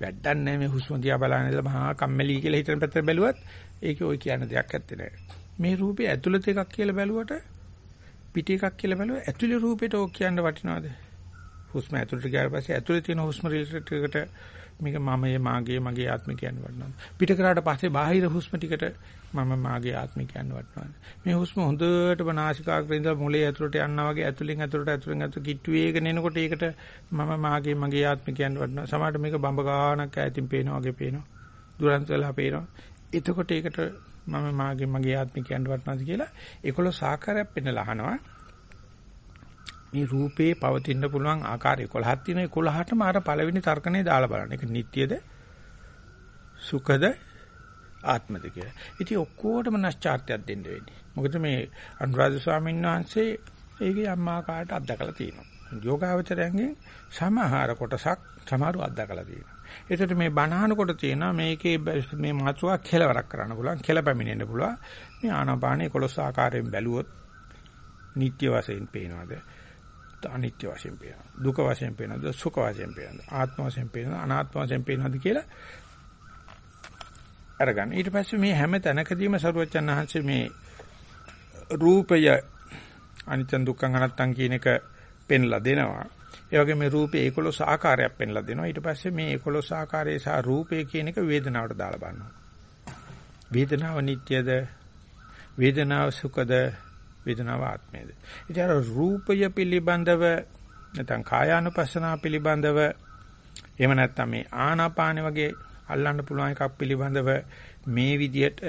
වැඩක් නැහැ මේ හුස්ම දිහා බලන ඉඳලා මහා කම්මැලි කියලා හිතන පැත්තට බැලුවත් ඒකේ ওই කියන දෙයක් ඇත්තේ නැහැ. මේ රූපේ ඇතුළත එකක් කියලා බැලුවට පිට එකක් කියලා බැලුවා ඇතුළේ රූපෙට ඕක කියන්න වටිනවද? හුස්ම ඇතුළට ගියාට පස්සේ ඇතුළේ තියෙන හුස්ම රිලේටඩ් එකට මේක මමයේ මාගේ මගේ ආත්මය කියන්න වටනවා. පිට කරාට පස්සේ බාහිර හුස්ම ටිකට මම මාගේ ආත්මය කියන්න වටනවා. මේ හුස්ම හොඳට බනාසිකාග්‍රේ ඉඳලා මොලේ ඇතුළට යනවා වගේ ඇතුළෙන් ඇතුළට ඇතුළෙන් ඇතුළට කිට්ටු වේගන එනකොට ඒකට මම මාගේ මගේ ආත්මය කියන්න වටනවා. සමහරට මේක බඹ ගානක් ඈතින් පේනවා වගේ පේනවා. දුරන්ත වෙලා පේනවා. එතකොට ඒකට මම මාගේ මගේ ආත්මය කියන්න වටනවාද කියලා 11 ආකාරයක් පෙන්නලා අහනවා. මේ රූපේ පවතින්න පුළුවන් ආකාර 11ක් තියෙන 11ටම අර පළවෙනි තර්කනේ දාලා බලන්න. ඒක නිට්ටියද? සුඛද? ආත්මද කියලා. ඉතින් ඔක්කොටම නැස්චාර්ත්‍යයක් දෙන්න වෙන්නේ. මොකද මේ අනුරාධ ස්වාමීන් වහන්සේ ඒකේ අම්මා කාට අත්දකලා තියෙනවා. යෝගාවචරයන්ගෙන් සමහර කොටසක් සමහරව අත්දකලා තියෙනවා. ඒකට මේ බණහන කොට තියෙනවා මේකේ මේ මාත්‍රාව කෙලවරක් කරන්න පුළුවන්, කෙල පැමිණෙන්න පුළුවන්. මේ ආනාපාන 11 ආකාරයෙන් බැලුවොත් නිට්ටය වශයෙන් පේනවාද? අනිත්‍ය වශයෙන් පේනවා. දුක වශයෙන් පේනවද? සුඛ වශයෙන් පේනවද? ආත්ම වශයෙන් පේනවද? අනාත්ම වශයෙන් පේනවද කියලා අරගන්න. ඊට පස්සේ මේ හැම තැනකදීම සරුවචන් ආහන්සේ මේ රූපය අනිත්‍ය දුක්ඛ අනාත්තම් කියන එක පෙන්ලා දෙනවා. ඒ වගේ මේ රූපේ 11 ආකාරයක් පෙන්ලා දෙනවා. ඊට පස්සේ මේ 11 ආකාරයේ සහ රූපේ කියන එක වේදනාවට දාලා බලනවා. වේදනාව නිට්ටයද? වේදනාව සුඛද? වේදනාව ආත්මයද? ඉතින් අර රූපය පිළිබඳව නැත්නම් කායානුපස්සනාව පිළිබඳව එහෙම නැත්නම් මේ ආනාපාන වගේ අල්ලන්න පුළුවන් එකක් පිළිබඳව මේ විදියට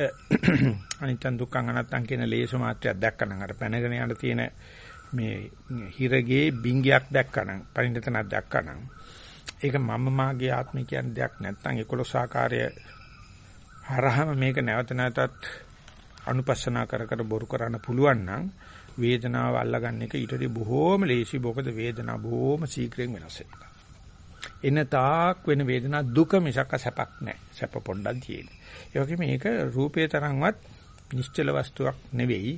අනිත්‍ය දුක්ඛ අනත්තං කියන ලේස මාත්‍රයක් දැක්කනම් අර පැනගෙන යන තියෙන මේ හිරගේ බිංගයක් දැක්කනම් පරිණතනක් දැක්කනම් ඒක මම මාගේ ආත්මය කියන දෙයක් නැත්නම් 11 ආකාරය හරහම මේක නැවත නැවතත් අනුපස්සනා කර කර බොරු කරන්න පුළුවන් නම් වේදනාව අල්ලගන්න එක ඊටදී බොහෝම ලේසි මොකද වේදනාව බොහෝම ශීඝ්‍රයෙන් වෙනස් වෙනවා. එන තාක් වෙන වේදනා දුක මිසක් සැපක් නැහැ. සැප පොණ්ඩක් තියෙන්නේ. ඒ වගේම මේක රූපේ තරම්වත් නිශ්චල වස්තුවක් නෙවෙයි.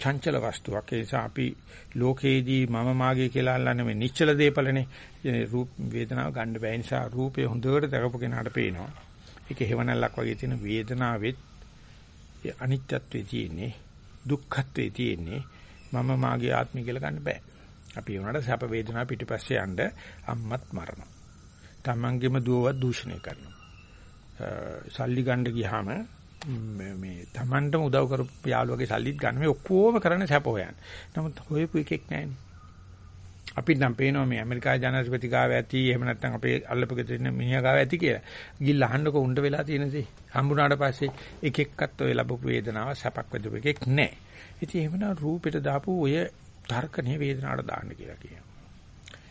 චංචල වස්තුවක්. ඒ නිසා අපි ලෝකේදී මම මාගේ කියලා අල්ලන්නේ මේ නිශ්චල දේපලනේ. රූප වේදනාව ගන්න බෑ. නිසා රූපේ හොඳට දකපු කෙනාට පේනවා. ඒක හේවණල්ලක් වගේ තියෙන වේදනාවෙත් අනිත්‍යත්වයේ තියෙන්නේ දුක්ඛත්වයේ තියෙන්නේ මම මාගේ ආත්මය කියලා ගන්න බෑ. අපි ඒ වුණාට සැප වේදනා පිටිපස්සේ යන්න අම්මත් මරනවා. තමන්ගේම දුවවත් දූෂණය කරනවා. සල්ලි ගන්න ගියාම මේ තමන්ටම උදව් කරපු යාළුවගේ සල්ලිත් ගන්න මේ ඔක්කොම කරන්නේ සැප හොයන්න. නමුත් හොයපු එකෙක් නැහැනේ. අපිට නම් පේනවා මේ ඇමරිකාවේ ජනාධිපති ගාව ඇති එහෙම නැත්නම් අපේ අල්ලපු ගෙදර ඉන්න මිනිහා ගාව ඇති කියලා. ගිහින් අහන්නකො උණ්ඩ වෙලා තියෙනදී හම්බුනාට පස්සේ එක එක්කත් ඔය ලැබපු වේදනාව සැපක් වෙදපු එකෙක් නැහැ. ඉතින් එහෙමනම් රූපෙට දාපු ඔය තර්කනේ වේදනාවට දාන්න කියලා කියනවා.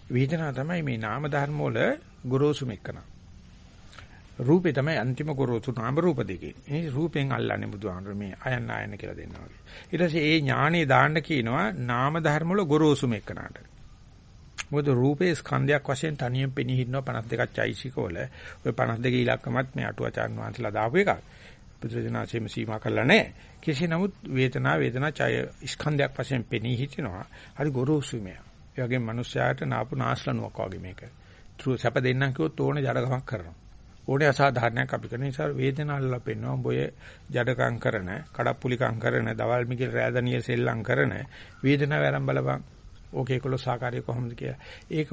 වේදනාව තමයි මේ නාම ධර්ම වල ගොරෝසුම එකන. රූපේ තමයි අන්තිම ගොරෝසු නාම රූප දෙකේ. මේ රූපෙන් අල්ලන්නේ බුදුහාමර මේ අයන් ආයන කියලා දෙනවා වගේ. ඊට පස්සේ ඒ ඥානෙ දාන්න කියනවා නාම ධර්ම වල ගොරෝසුම එකනට. මොකද රූපේ ස්කන්ධයක් වශයෙන් තනියෙන් පෙනී හිටිනවා 52ක් චෛසිකවල. ওই 52 ඉලක්කමත් මේ අටුවාචාන් වහන්සලා දාපු එකක්. බුදුරජාණන්සේම සීමා කළා නැහැ. කෙසේ නමුත් වේදනා වේදනා ඡය ස්කන්ධයක් වශයෙන් පෙනී හිටිනවා. හරි ගොරෝසුමය. ඒ වගේම මිනිස්යාට නාපු නාස්ලනුවක් වගේ මේක. ත්‍රු සැප දෙන්නම් කිව්වොත් ඕනේ ජඩකමක් කරනවා. ඕනේ අසාධාරණයක් අපි කරන නිසා වේදනාවල්ලා පෙන්වනවා. උඹ ඔය ජඩකම් කරන, කඩප්පුලිකම් කරන, දවල් මිකිල් රෑදනිය සෙල්ලම් කරන වේදනාව ආරම්භ බලපන්. ඕකේ 11 ආකාරය කොහොමද කියලා. ඒක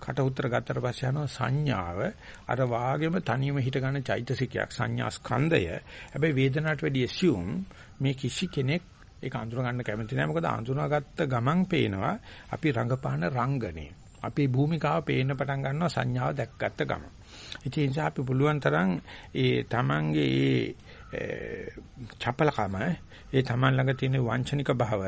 කට උතර ගත්තට පස්සේ යනවා සංඥාව අර වාගෙම තනියම හිට ගන්න චෛතසිකයක් සංඥා ස්කන්ධය. හැබැයි වේදනාවට වැඩි assume මේ කිසි කෙනෙක් ඒක අඳුර ගන්න කැමති නැහැ. මොකද අඳුනාගත්ත ගමන් පේනවා අපි රංගපාන රංගනේ. අපේ භූමිකාව පේන්න පටන් ගන්නවා සංඥාව දැක්ගත්ත ගමන්. ඒ නිසා අපි පුළුවන් තරම් ඒ Tamange ඒ චපලකම ඒ Taman ළඟ තියෙන වංචනික භාව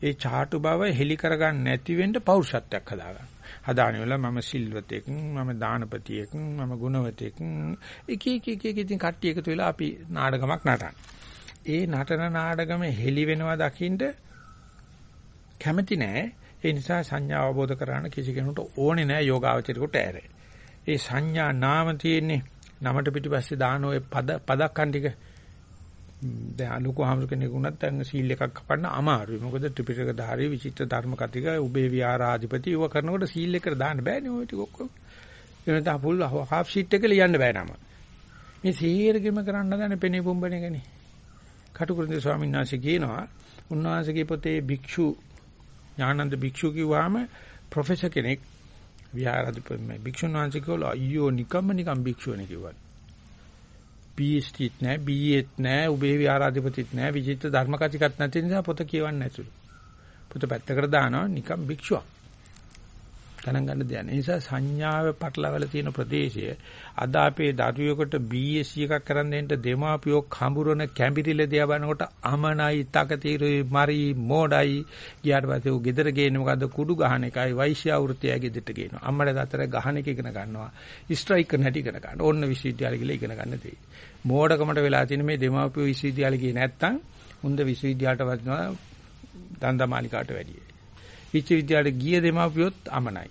ඒ චාටු භාව හෙලි කරගන්න නැති වෙන්න පෞරුෂත්වයක් හදාගන්න. හදාගෙන වල මම සිල්වතෙක් මම දානපතියෙක් මම ගුණවතෙක් එක එක එක එක ඉතින් කට්ටිය එකතු වෙලා අපි නාටකමක් නටන. ඒ නටන නාටකම හෙලි වෙනවා දකින්න කැමති නෑ. ඒ නිසා සංඥා අවබෝධ කරගන්න කිසි කෙනෙකුට ඕනේ නෑ යෝගාවචරයට ඇරේ. ඒ සංඥා නාම තියෙන්නේ නමට පිටිපස්සේ දාන ඔය පද පදක්කන් ටික දැන් අලුකෝ හාමුදුර කෙනෙක් වුණත් දැන් සීල් එකක් කපන්න අමාරුයි. මොකද ත්‍රිපිටක ධාරී විචිත්‍ර ධර්ම කතික උබේ විහාරාධිපති ඌව කරනකොට සීල් එකට දාන්න බෑනේ ඔය ටික ඔක්කොම. එන තා ෆුල් හාෆ් ෂීට් එක ලියන්න බෑ නම. මේ සීරගෙම කරන්න දන්නේ පෙනේ පුම්බන එකනේ. කටුකුරුන්ද ස්වාමීන් වහන්සේ කියනවා උන්වහන්සේගේ පොතේ භික්ෂු ඥානන්ද භික්ෂු කිව්වහම ප්‍රොෆෙසර් කෙනෙක් විහාරාධිපති භික්ෂුන් වහන්සේ කිව්වා අයියෝ නිකම්ම නිකම් භික්ෂුවනේ කිව්වා. PhDත් නැහැ, BAත් නැහැ, උබේ විහාරාධිපතිත් නැහැ, විචිත්‍ර ධර්ම කතිකත් නැති නිසා පොත කියවන්නේ නැතුළු. පොත පැත්තකට දානවා නිකම් භික්ෂුවක්. ගණන් ගන්න දෙයක්. ඒ නිසා සංඥාව පටලවල තියෙන ප්‍රදේශය අද අපේ දරුවෙකුට BSc එකක් කරන් දෙන්න දෙමාපියෝ කඹුරන කැඹිරිල දියා බලනකොට අමනයි තකතිරුයි මරි මෝඩයි. ගියාට පස්සේ ඌ ගෙදර ගේන්නේ මොකද්ද? කුඩු ගහන එකයි වෛශ්‍ය වෘත්තිය ගෙදරට ගේනවා? අම්මලා තාත්තලා ගහන එක ඉගෙන ගන්නවා. ස්ට්‍රයික් කරන හැටි ඉගෙන ගන්න. ඕන්න විශ්වවිද්‍යාලෙ ගිහලා ඉගෙන ගන්න දෙයි මෝඩකමට වෙලා තියෙන මේ දෙමාපියෝ විශ්වවිද්‍යාලෙ ගියේ නැත්තම් උන්ද විශ්වවිද්‍යාලට වදිනවා දන්දමාලිකාට වැඩියි. විශ්වවිද්‍යාලයට ගිය දෙමාපියොත් අමනයි.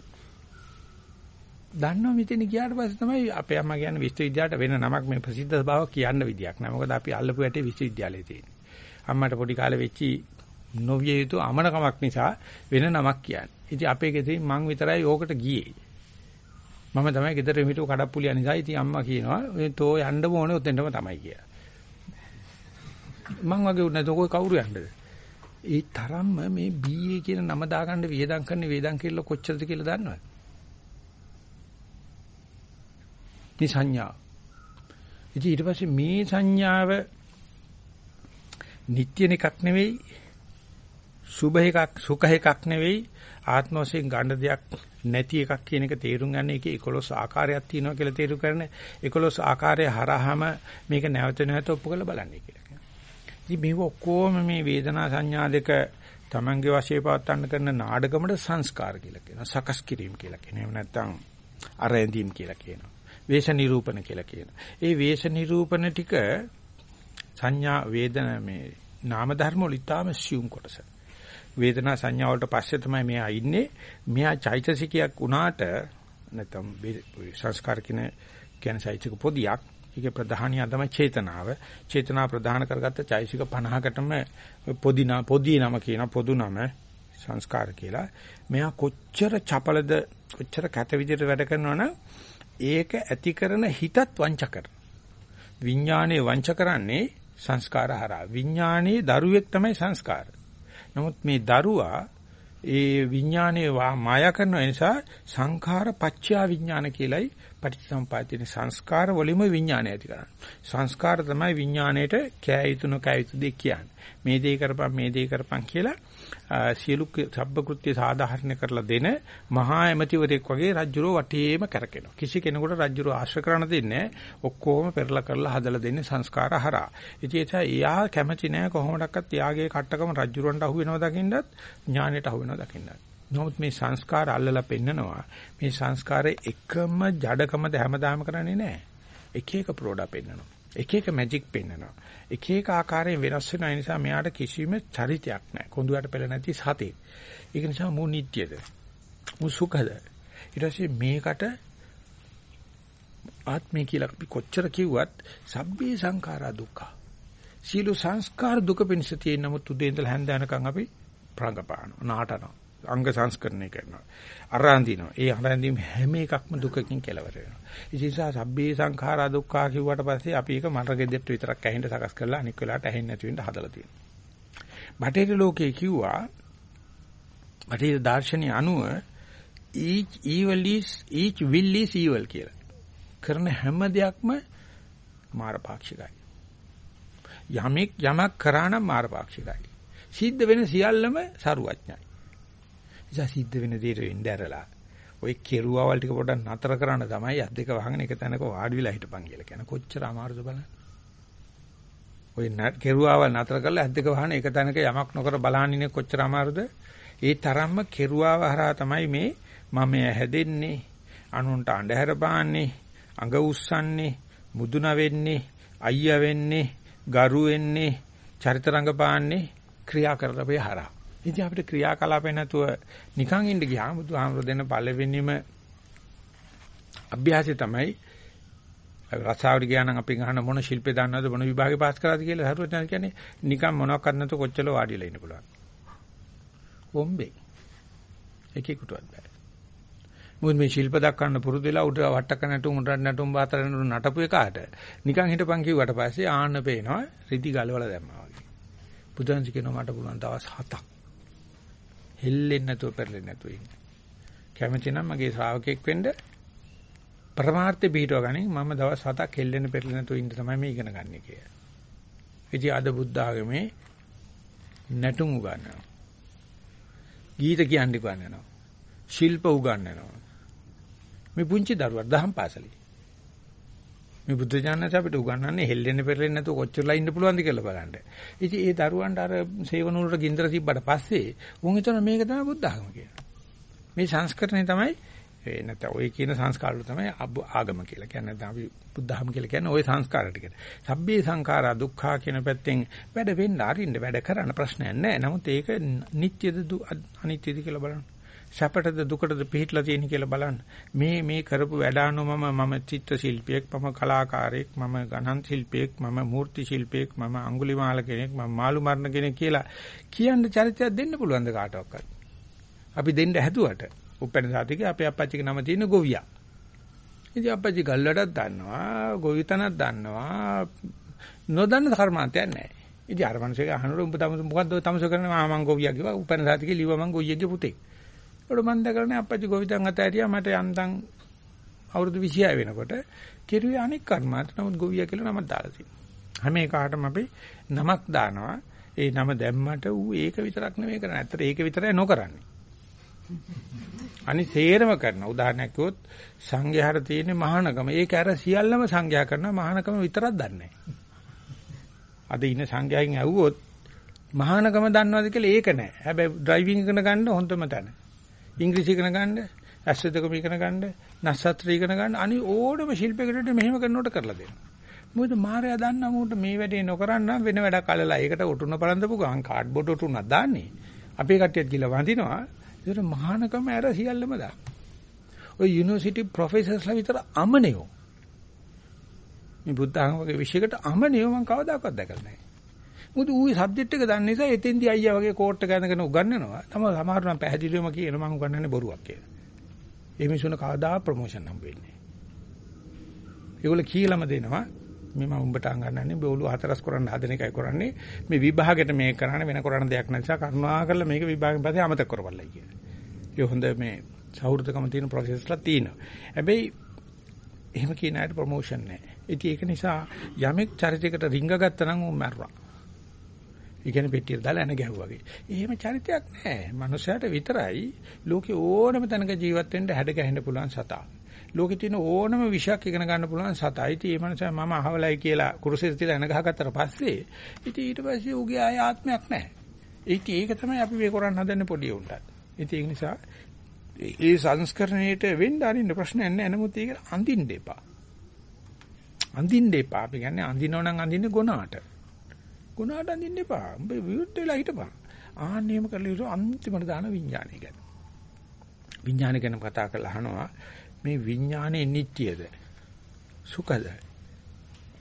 දන්නවා මෙතන ගියාට පස්සේ තමයි අපේ අම්මා කියන්නේ විශ්වවිද්‍යාලයට වෙන නමක් මේ ප්‍රසිද්ධ බව කියන්න විදියක් නෑ. මොකද අපි අල්ලපු ඇටේ විශ්වවිද්‍යාලයේ තියෙන්නේ. අම්මට පොඩි කාලේ වෙච්චි නොවිය යුතු අමනකමක් නිසා වෙන නමක් කියන්නේ. ඉතින් අපේ ගෙදරින් මං විතරයි ඕකට ගියේ. මම තමයි ගෙදර හිටු කඩප්පුලිය නිසා ඉතින් අම්මා කියනවා ඔය තෝ යන්න ඕනේ ඔතෙන්ටම තමයි කියලා. මං වගේ උන්නේ නැතෝ කවුරු යන්නද? ඒ තරම්ම මේ BA කියන නම දාගන්න වේදම් කරන වේදම් කියලා කොච්චරද කියලා දන්නවද? මේ සංඥා. ඉතින් ඊට පස්සේ මේ සංඥාව නිට්ටය එකක් නෙවෙයි සුභ එකක් සුඛ එකක් නෙවෙයි ආත්ම වශයෙන් ගන්න දෙයක් නැති එකක් කියන එක තේරුම් ගන්න එකේ 11 ආකාරයක් තියෙනවා කියලා තේරුම් ගන්න 11 ආකාරය හරහාම මේක නැවත නැවත ඔප්පු කරලා බලන්නේ කියලා කියනවා. ඉතින් මේව ඔක්කොම මේ වේදනා සංඥා දෙක Tamange වශයෙන් පවත්වන්න කරන නාඩගමට සංස්කාර කියලා කියනවා. සකස් කිරීම කියලා කියනවා. එහෙම නැත්නම් අරැඳීම් කියලා කියනවා. වේශ නිරූපණ කියලා කියනවා. ඒ වේශ නිරූපණ ටික සංඥා වේදන මේ නාම ධර්ම වල ඉතාම සියුම් කොටස. වේදනා සංඥා වලට පස්සේ තමයි මෙයා ඉන්නේ. මෙයා චෛතසිකයක් වුණාට නැත්නම් සංස්කාර කියන කියන චෛතසික පොදියක්. ඒකේ ප්‍රධානිය තමයි චේතනාව. චේතනාව ප්‍රධාන කරගත්ත චෛතසික 50කටම පොදි නා පොදි නම කියන පොදු නම සංස්කාර කියලා. මෙයා කොච්චර චපලද කොච්චර කැත විදිහට වැඩ කරනවනම් ඒක ඇති කරන හිතත් වංච කරන. විඥානයේ වංච කරන්නේ සංස්කාර හරහා. විඥානයේ දරුවෙක් තමයි සංස්කාර. නමුත් මේ දරුවා ඒ විඥානයේ මායා කරන නිසා සංඛාර පච්චයා විඥාන කියලයි පටිච්චසමුපාදින සංස්කාර වලින්ම විඥානය ඇති කරන්නේ. සංස්කාර තමයි විඥාණයට කෑ යුතුන කෑ යුතු දෙයක් කියන්නේ. මේ දේ කරපන් මේ දේ කරපන් කියලා සියලු සබ්බකෘත්‍ය සාධාරණ කරලා දෙන මහා ඇමතිවරයෙක් වගේ රජුරෝ වටේම කරකිනවා. කිසි කෙනෙකුට රජුරෝ ආශ්‍රය කරන්න දෙන්නේ ඔක්කොම පෙරලා කරලා හදලා දෙන්නේ සංස්කාර හරහා. ඉතින් ඒක එයා කැමති නෑ කොහොමඩක්වත් එයාගේ කට්ටකම රජුරවන්ට අහු වෙනවා දකින්නත් ඥානෙට අහු වෙනවා දකින්නත්. නමුත් මේ සංස්කාර අල්ලලා පෙන්නනවා. මේ සංස්කාරේ එකම ජඩකමද හැමදාම කරන්නේ නෑ. එක එක ප්‍රෝඩා පෙන්නනවා. එක එක මැජික් පෙන්නනවා. එක එක ආකාරයෙන් වෙනස් වෙන නිසා මෙයාට කිසිම චරිතයක් නැහැ. කොඳුයට පෙළ නැති සතේ. ඒක නිසා මු නිට්ටියද. මු සුඛද. ඊට පස්සේ මේකට ආත්මය කියලා අපි කොච්චර කිව්වත් සබ්බේ සංඛාරා දුක්ඛ. සීල සංස්කාර දුක පිණිස තියෙන නමුත් උදේ ඉඳලා හැන්ද යනකම් අපි ප්‍රංගපානවා. නාටනවා. අංග සංස්කරණය කරනවා. අරාන්දිනවා. ඒ අරාන්දීම් හැම එකක්ම දුකකින් කෙලවර වෙනවා. ඒ නිසා සබ්බේ සංඛාරා දුක්ඛා කිව්වට පස්සේ අපි ඒක මරණ ගෙදෙට්ට විතරක් ඇහෙන්න සකස් කරලා අනික් වෙලාවට ඇහෙන්නේ නැති වෙන්න හදලා තියෙනවා. බටේර ලෝකේ කිව්වා බටේර දාර්ශනික අනුව each evil is each will is evil කියලා. කරන හැම දෙයක්ම මාරපාක්ෂිකයි. යමෙක් යමක් කරා නම් මාරපාක්ෂිකයි. සිද්ධ වෙන සියල්ලම සරුවඥයි. නිසා සිද්ධ වෙන දේට වෙන්න ඇරලා ඔය කෙරුවාවල් ටික පොඩ්ඩක් නතර කරන්න තමයි අත් දෙක වහගෙන එක තැනක වාඩි වෙලා හිටපන් කියලා කියන කොච්චර අමාරුද බලන්න. ඔය කෙරුවාවල් නතර කරලා අත් දෙක වහන එක තැනක යමක් නොකර බලහන් ඉන්නේ කොච්චර අමාරුද? ඒ තරම්ම කෙරුවාව හරහා තමයි මේ මම හැදෙන්නේ, අනුන්ට අඬහැර බාන්නේ, අඟ උස්සන්නේ, මුදුන වෙන්නේ, අයියා වෙන්නේ, ගරු වෙන්නේ, චරිත රංගපාන්නේ ක්‍රියා කරලා අපේ හරහා. ඉතින් අපිට ක්‍රියාකලාපේ නැතුව නිකන් ඉන්න ගියාම බුදුහාමර දෙන පළවෙනිම අභ්‍යාසය තමයි රසාවට ගියා නම් අපි ගන්න මොන ශිල්පේ දන්නවද මොන විභාගේ පාස් කරාද කියලා හරුවත් නැහැ කියන්නේ නිකන් මොනවක් කරන්න නැතුව කොච්චර වාඩිලා ඉන්න පුළුවන්. හොම්බේ. එකෙකුටවත් බෑ. මොකද මේ ශිල්ප දක්වන්න පුරුදු වෙලා උඩ වට්ටක නැටුම් උඩ නැටුම් බාතර නටපු එකාට නිකන් හිටපන් කිව්වට පස්සේ ආන්න පේනවා රිදි ගලවලා දැම්මා වගේ. බුදුන්සි කියනවා මට පුළුවන් දවස් 7ක් හෙල්ලෙන්නේ නැතුව පෙරලෙන්නේ නැතුව ඉන්න. කැමති නම් මගේ ශ්‍රාවකෙක් වෙන්න පරමාර්ථය පිටව ගනින් මම දවස් 7ක් හෙල්ලෙන්න පෙරලෙන්නේ නැතුව ඉන්න තමයි මේ ඉගෙන ගන්න කියලා. ඉතින් අද බුද්ධ ආගමේ නැටුම් උගන්වනවා. ගීත කියන්නේ උගන්වනවා. ශිල්ප උගන්වනවා. මේ පුංචි දරුවා දහම් පාසලේ මේ බුද්ධ ඥානස අපිට උගන්වන්නේ හෙල්ලෙන්න පෙරලෙන්න නැතුව කොච්චරලා ඉන්න පුළුවන්ද කියලා බලන්න. ඉතින් ඒ දරුවන්ට අර සේවන වලට ගින්දර තිබ්බට පස්සේ උන් හිතන මේක තමයි බුද්ධ ආගම කියලා. මේ සංස්කරණය තමයි ඒ නැත්නම් ඔය කියන සංස්කාර වල තමයි ආගම කියලා කියන්නේ. නැත්නම් අපි බුද්ධ ආගම කියලා කියන්නේ ওই සංස්කාර ටිකට. සබ්බේ සංඛාරා දුක්ඛා කියන පැත්තෙන් වැඩ වෙන්න අරින්න වැඩ කරන්න ප්‍රශ්නයක් නැහැ. නමුත් ඒක නිට්ටයද අනිත්‍යද කියලා බලන්න. සැපටද දුකටද පිහිටලා තියෙන කියලා බලන්න. මේ මේ කරපු වැඩ මම මම චිත්‍ර ශිල්පියෙක්, මම කලාකාරයෙක්, මම ගණන් ශිල්පියෙක්, මම මූර්ති ශිල්පියෙක්, මම අඟුලිමාල කෙනෙක්, මම මාළු මරණ කෙනෙක් කියලා කියන්න චරිතයක් දෙන්න පුළුවන්ද කාටවත්? අපි දෙන්න හැදුවට උපැන්න සාතිකේ අපේ අපච්චිගේ නම තියෙන ගොවියා. ඉතින් අපච්චි ගල්වැඩක් දන්නවා, ගොවිතනක් දන්නවා, නොදන්න කර්මාන්තයක් නැහැ. ඉතින් අර මනුස්සයගේ අහනකොට උඹ තම මොකද්ද තමස කරන්නේ මම මං ගොවියා කිව්වා උපැන්න සාතිකේ ලිව්වා මං ගොවියෙක්ගේ පුතේ. ඒකට මම දැකලානේ අපච්චි ගොවිතැන් අත ඇරියා මට යන්තම් අවුරුදු 26 වෙනකොට කෙරුවේ අනෙක් කර්මාන්ත නමුත් ගොවියා කියලා නමක් දාලා තියෙනවා. හැම එකකටම අපි නමක් දානවා. ඒ නම දැම්මට ඌ ඒක විතරක් නෙමෙයි කරන්නේ. ඇත්තට ඒක විතරයි නොකරන්නේ. අනිත් සේරම කරන උදාහරණයක් කිව්වොත් සංඝයාට තියෙන මහානකම ඒක අර සියල්ලම සංඝයා කරනවා මහානකම විතරක් දන්නේ අද ඉන්න සංඝයාගෙන් ඇහුවොත් මහානකම දන්නවද කියලා ඒක නෑ හැබැයි ඩ්‍රයිවිං ඉගෙන ගන්න හොඳම තැන ඉංග්‍රීසි ඉගෙන ගන්න ඇස්සදකම ඉගෙන ගන්න නස්සත්‍ර ඉගෙන ගන්න අනි ඕනම ශිල්පයකට මෙහෙම කරනකොට කරලා දෙනවා මොකද මාරයා දන්නා මූට මේ වැඩේ නොකරන්න වෙන වැඩක් කලලා ඒකට උටුන පළඳපු ගමන් කාඩ්බෝඩ් උටුනක් දාන්නේ අපේ කට්ටියත් ගිහලා වඳිනවා ඒතර මහානකම ඇර සියල්ලම දාන. ඔය යුනිවර්සිටි ප්‍රොෆෙසර්ස්ලා විතර අමනියෝ. මේ බුද්ධ ආගමක විශේෂයකට අමනියෝ මම කවදාකවත් දැකලා නැහැ. මොකද ඌයි සබ්ජෙක්ට් එක දන්න නිසා එතෙන්දී අයියා වගේ කෝට් එක ඇඳගෙන උගන්වනවා. තමයි සමහරව නම් පැහැදිලිවම කියන මම උගන්වන්නේ බොරුවක් කියලා. ඒ මිනිසුන කවදා ප්‍රොමෝෂන් හම්බ වෙන්නේ. ඒගොල්ලෝ කීලම දෙනවා මේ මම උඹට අංගන්නන්නේ බෝලු හතරස් කරන්න හදන එකයි කරන්නේ මේ විභාගෙට මේක කරන්න වෙන කරන්න දෙයක් නැතිසා කරුණා කරලා මේක විභාගෙන් පස්සේ අමතක කරපළයි කියන. ඒ හොඳ මේ සෞහෘදකම තියෙන ප්‍රොසෙස්ලා තියෙනවා. හැබැයි එහෙම කියන අයට ප්‍රොමෝෂන් නැහැ. ඉතින් ඒක නිසා යමෙක් චරිතයකට රිංග ගත්තා නම් උන් මැරුවා. ඒ කියන්නේ පෙට්ටියට දාලා එන ගැහුවා වගේ. එහෙම චරිතයක් නැහැ. මනුස්සයාට විතරයි ලෝකේ ඕනම තැනක ජීවත් වෙන්න හැඩ ගැහෙන්න පුළුවන් සතා. ලෝකේ තියෙන ඕනම විෂයක් ඉගෙන ගන්න පුළුවන් සතයි. ඉතින් මේ මනුස්සයා මම අහවලයි කියලා කුරුසෙට තියලා එන ගහගත්තට පස්සේ ඉතින් ඊට පස්සේ ඌගේ ආය ආත්මයක් නැහැ. ඉතින් ඒක තමයි අපි මේ කරන්න හදන්නේ පොඩි උන්ට. ඉතින් ඒ නිසා ඒ සංස්කරණයට වෙන්න අරින්න ප්‍රශ්නයක් නැහැ. නමුත් ඒක අඳින්න එපා. අඳින්න එපා. අපි කියන්නේ අඳිනව නම් අඳින්නේ ගුණාට. ගුණාට අඳින්න එපා. උඹ විරුද්ධ වෙලා හිටපන්. ආන්නේම කරලා ඉතින් අන්තිමට දාන විඥානය ගැන. විඥානය ගැන කතා කරලා අහනවා මේ විඥානේ නිට්ටියද සුඛද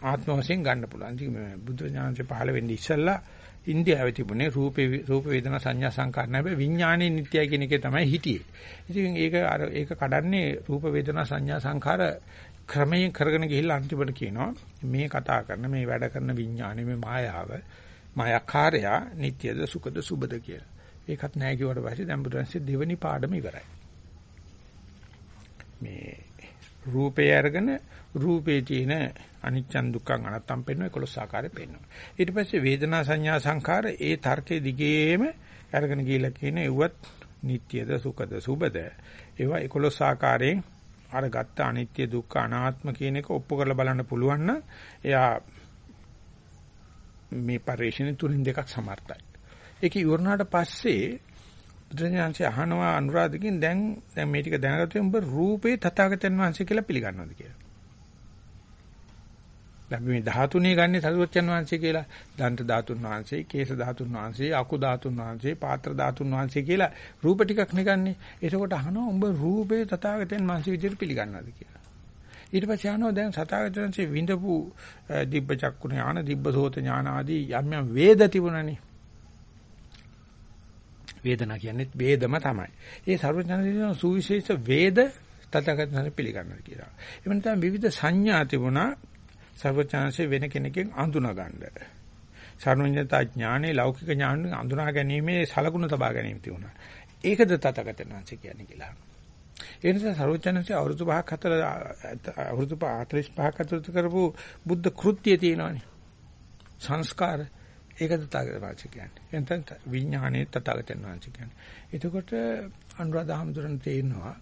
ආත්ම වශයෙන් ගන්න පුළුවන්. ඉතින් මේ බුද්ධ ඥානසේ පහළ වෙන්නේ ඉස්සෙල්ලා ඉන්දියාවේ තිබුණේ රූපේ රූප වේදනා සංඥා සංකාර නැබැ විඥානේ නිට්ටයයි කියන එකේ තමයි හිටියේ. ඉතින් ඒක අර ඒක කඩන්නේ රූප වේදනා සංඥා සංකාර ක්‍රමයෙන් කරගෙන ගිහිල්ලා අන්තිමට කියනවා මේ කතා කරන මේ වැඩ කරන විඥානේ මේ මායාව මායාකාරයා නිට්ටයද සුඛද සුබද කියලා. ඒකත් නැහැ කිව්වට පස්සේ දැන් බුදුන්සේ දෙවෙනි පාඩම ඉවරයි. මේ රූපය අරගෙන රූපේ තියෙන අනිච්චන් දුක්ඛං අනත්තම් පෙන්වන 11 ආකාරයෙන් පෙන්වනවා. ඊට පස්සේ වේදනා සංඥා සංඛාර ඒ තර්කයේ දිගේම අරගෙන ගිහිල්ලා කියන එව්වත් නිට්ටියද සුඛද සුබද ඒවා 11 ආකාරයෙන් අර ගත්ත අනිත්‍ය දුක්ඛ අනාත්ම කියන එක ඔප්පු කරලා බලන්න පුළුවන් නම් එයා මේ පරිශ්‍රණ තුලින් දෙකක් සමර්ථයි. ඒක ඉවරනාට පස්සේ බුදුරජාණන්සේ අහනවා අනුරාධකින් දැන් දැන් මේ ටික දැනගත්තොත් උඹ රූපේ තථාගතයන් වහන්සේ කියලා පිළිගන්නවද කියලා. දැන් මේ 13 ගන්නේ සරුවච්චන් වහන්සේ කියලා. දන්ත ධාතුන් වහන්සේ, කේශ ධාතුන් වහන්සේ, අකු ධාතුන් වහන්සේ, පාත්‍ර ධාතුන් වහන්සේ කියලා රූප ටිකක් නෙගන්නේ. එතකොට අහනවා උඹ රූපේ තථාගතයන් වහන්සේ විදිහට පිළිගන්නවද කියලා. ඊට පස්සේ අහනවා දැන් තථාගතයන් වහන්සේ විඳපු දිබ්බ චක්කුණ ඥාන, දිබ්බ සෝත ඥාන ආදී යම් යම් වේද තිබුණනේ. වේදනා කියන්නේ වේදම තමයි. ඒ සර්වඥාන සුවිශේෂ වේද තථාගතයන් පිළිගන්නවා කියලා. එවන තමයි විවිධ සංඥා තිබුණා සර්වඥාන්සේ වෙන කෙනකින් අඳුනා ගන්න. සර්වඥතා ඥානේ ලෞකික ඥාන අඳුනා ගැනීමේ සලකුණු තබා ගැනීම තිබුණා. ඒකද තථාගතයන් වහන්සේ කියන්නේ කියලා. ඒ නිසා සර්වඥාන්සේ අවුරුදු 5ක් හතර අවුරුදු 45ක් අතර කරපු බුද්ධ කෘත්‍යය තියෙනවානේ. සංස්කාර ඒක තථාගතයන් වහන්සේ කියන්නේ. එතන විඥානයේ තථාගතයන් වහන්සේ කියන්නේ. එතකොට අනුරාධහමතුරන් තේරෙනවා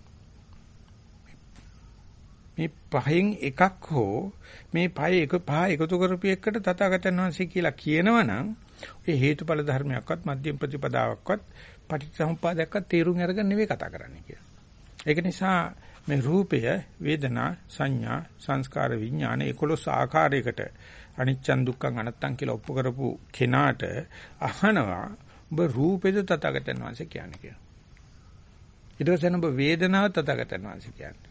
මේ පහෙන් එකක් හෝ මේ පහ එක පහ එකතු කරපු එකට තථාගතයන් වහන්සේ කියලා කියනවනම් ඔය හේතුඵල ධර්මයක්වත් මධ්‍යම ප්‍රතිපදාවක්වත් පටිච්චසමුපාදයක්වත් තේරුම් අරගෙන නෙවෙයි කතා කරන්නේ කියලා. ඒක නිසා මේ රූපය, වේදනා, සංඥා, සංස්කාර, විඥාන 11 ආකාරයකට අනිච්චන් දුක්ඛං අනත්තං කියලා ඔප්පු කරපු කෙනාට අහනවා ඔබ රූපෙද තථාගතයන් වහන්සේ කියන්නේ කියලා. ඊට පස්සේ ඔබ වේදනාව තථාගතයන් වහන්සේ කියන්නේ.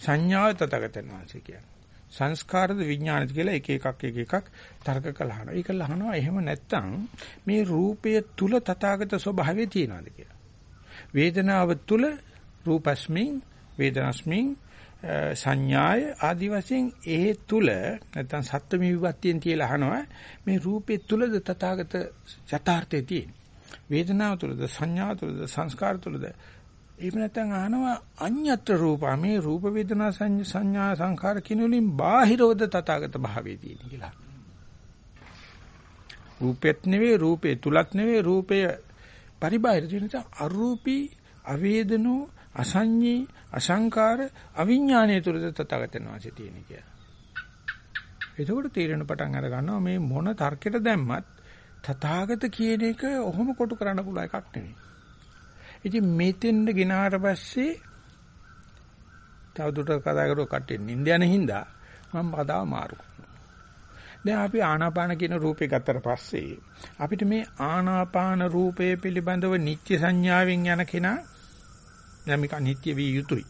සංඥාව තථාගතයන් වහන්සේ කියන්නේ. සංස්කාරද විඥානද කියලා එක එකක් එක එකක් තර්ක කළානවා. ඒක ලහනවා එහෙම නැත්තම් මේ රූපය තුල තථාගත ස්වභාවය තියනවාද කියලා. වේදනාව තුල රූපස්මින් වේදනස්මින් සංඥාය ආදි වශයෙන් ඒ තුල නැත්නම් සත්ත්ව විභක්තියෙන් තියලා අහනවා මේ රූපේ තුලද තථාගත යථාර්ථයේ තියෙන වේදනාව තුලද සංඥා තුලද සංස්කාර තුලද එහෙම නැත්නම් අහනවා අඤ්ඤත්‍ර රූපා මේ රූප වේදනා සංඥා සංඛාර කින වලින් බාහිරවද තථාගත භාවයේ තියෙන කියලා. රූපෙත් නෙවෙයි රූපේ තුලත් නෙවෙයි රූපය පරිබාහිර තියෙන අරූපී අවේදනෝ අසඤ්ඤී අසංකාර අවිඥානයේ තුලද තථාගතයන් වහන්සේ තියෙන කියලා. එතකොට තීරණ පටන් අර ගන්නවා මේ මොන තර්කයට දැම්මත් තථාගත කියන එක ඔහොම කොටු කරන්න පුළුවන් එකක් නෙවෙයි. ඉතින් මෙතෙන්ද ගෙනාට පස්සේ තවදුරටත් කතා කරුවා කට්ටිය නින්ද යන හින්දා මම පදාව මාරු කරනවා. දැන් අපි ආනාපාන කියන රූපේ ගත්තට පස්සේ අපිට මේ ආනාපාන රූපය පිළිබඳව නිත්‍ය සංඥාවෙන් යන කෙනා දැන් මේක අනිත්‍ය විය යුතුයි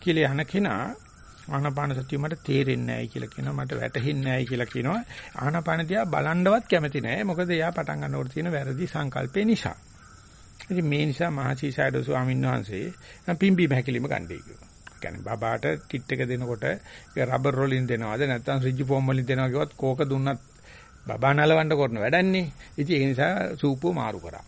කියලා යන කෙනා ආනාපාන සතිය මට තේරෙන්නේ නැහැ කියලා කියනවා මට වැටහෙන්නේ නැහැ කියලා කියනවා. ආනාපාන දිහා බලන්නවත් කැමති නැහැ. මොකද එයා පටන් ගන්නකොට තියෙන වැරදි සංකල්පේ නිසා. ඉතින් මේ නිසා මහසීසයිඩෝ ස්වාමීන් වහන්සේ පිම්බි බහැකලිම ගන්නයි කිව්වා. කියන්නේ බබාට කිට් එක දෙනකොට ඒක රබර් රෝලින් දෙනවද නැත්නම් රිජ් ෆෝම් වලින් දෙනවා කිව්වත් කෝක දුන්නත් බබා නලවන්න කරන වැඩන්නේ. ඉතින් ඒ නිසා සූපුව මාරු කරා.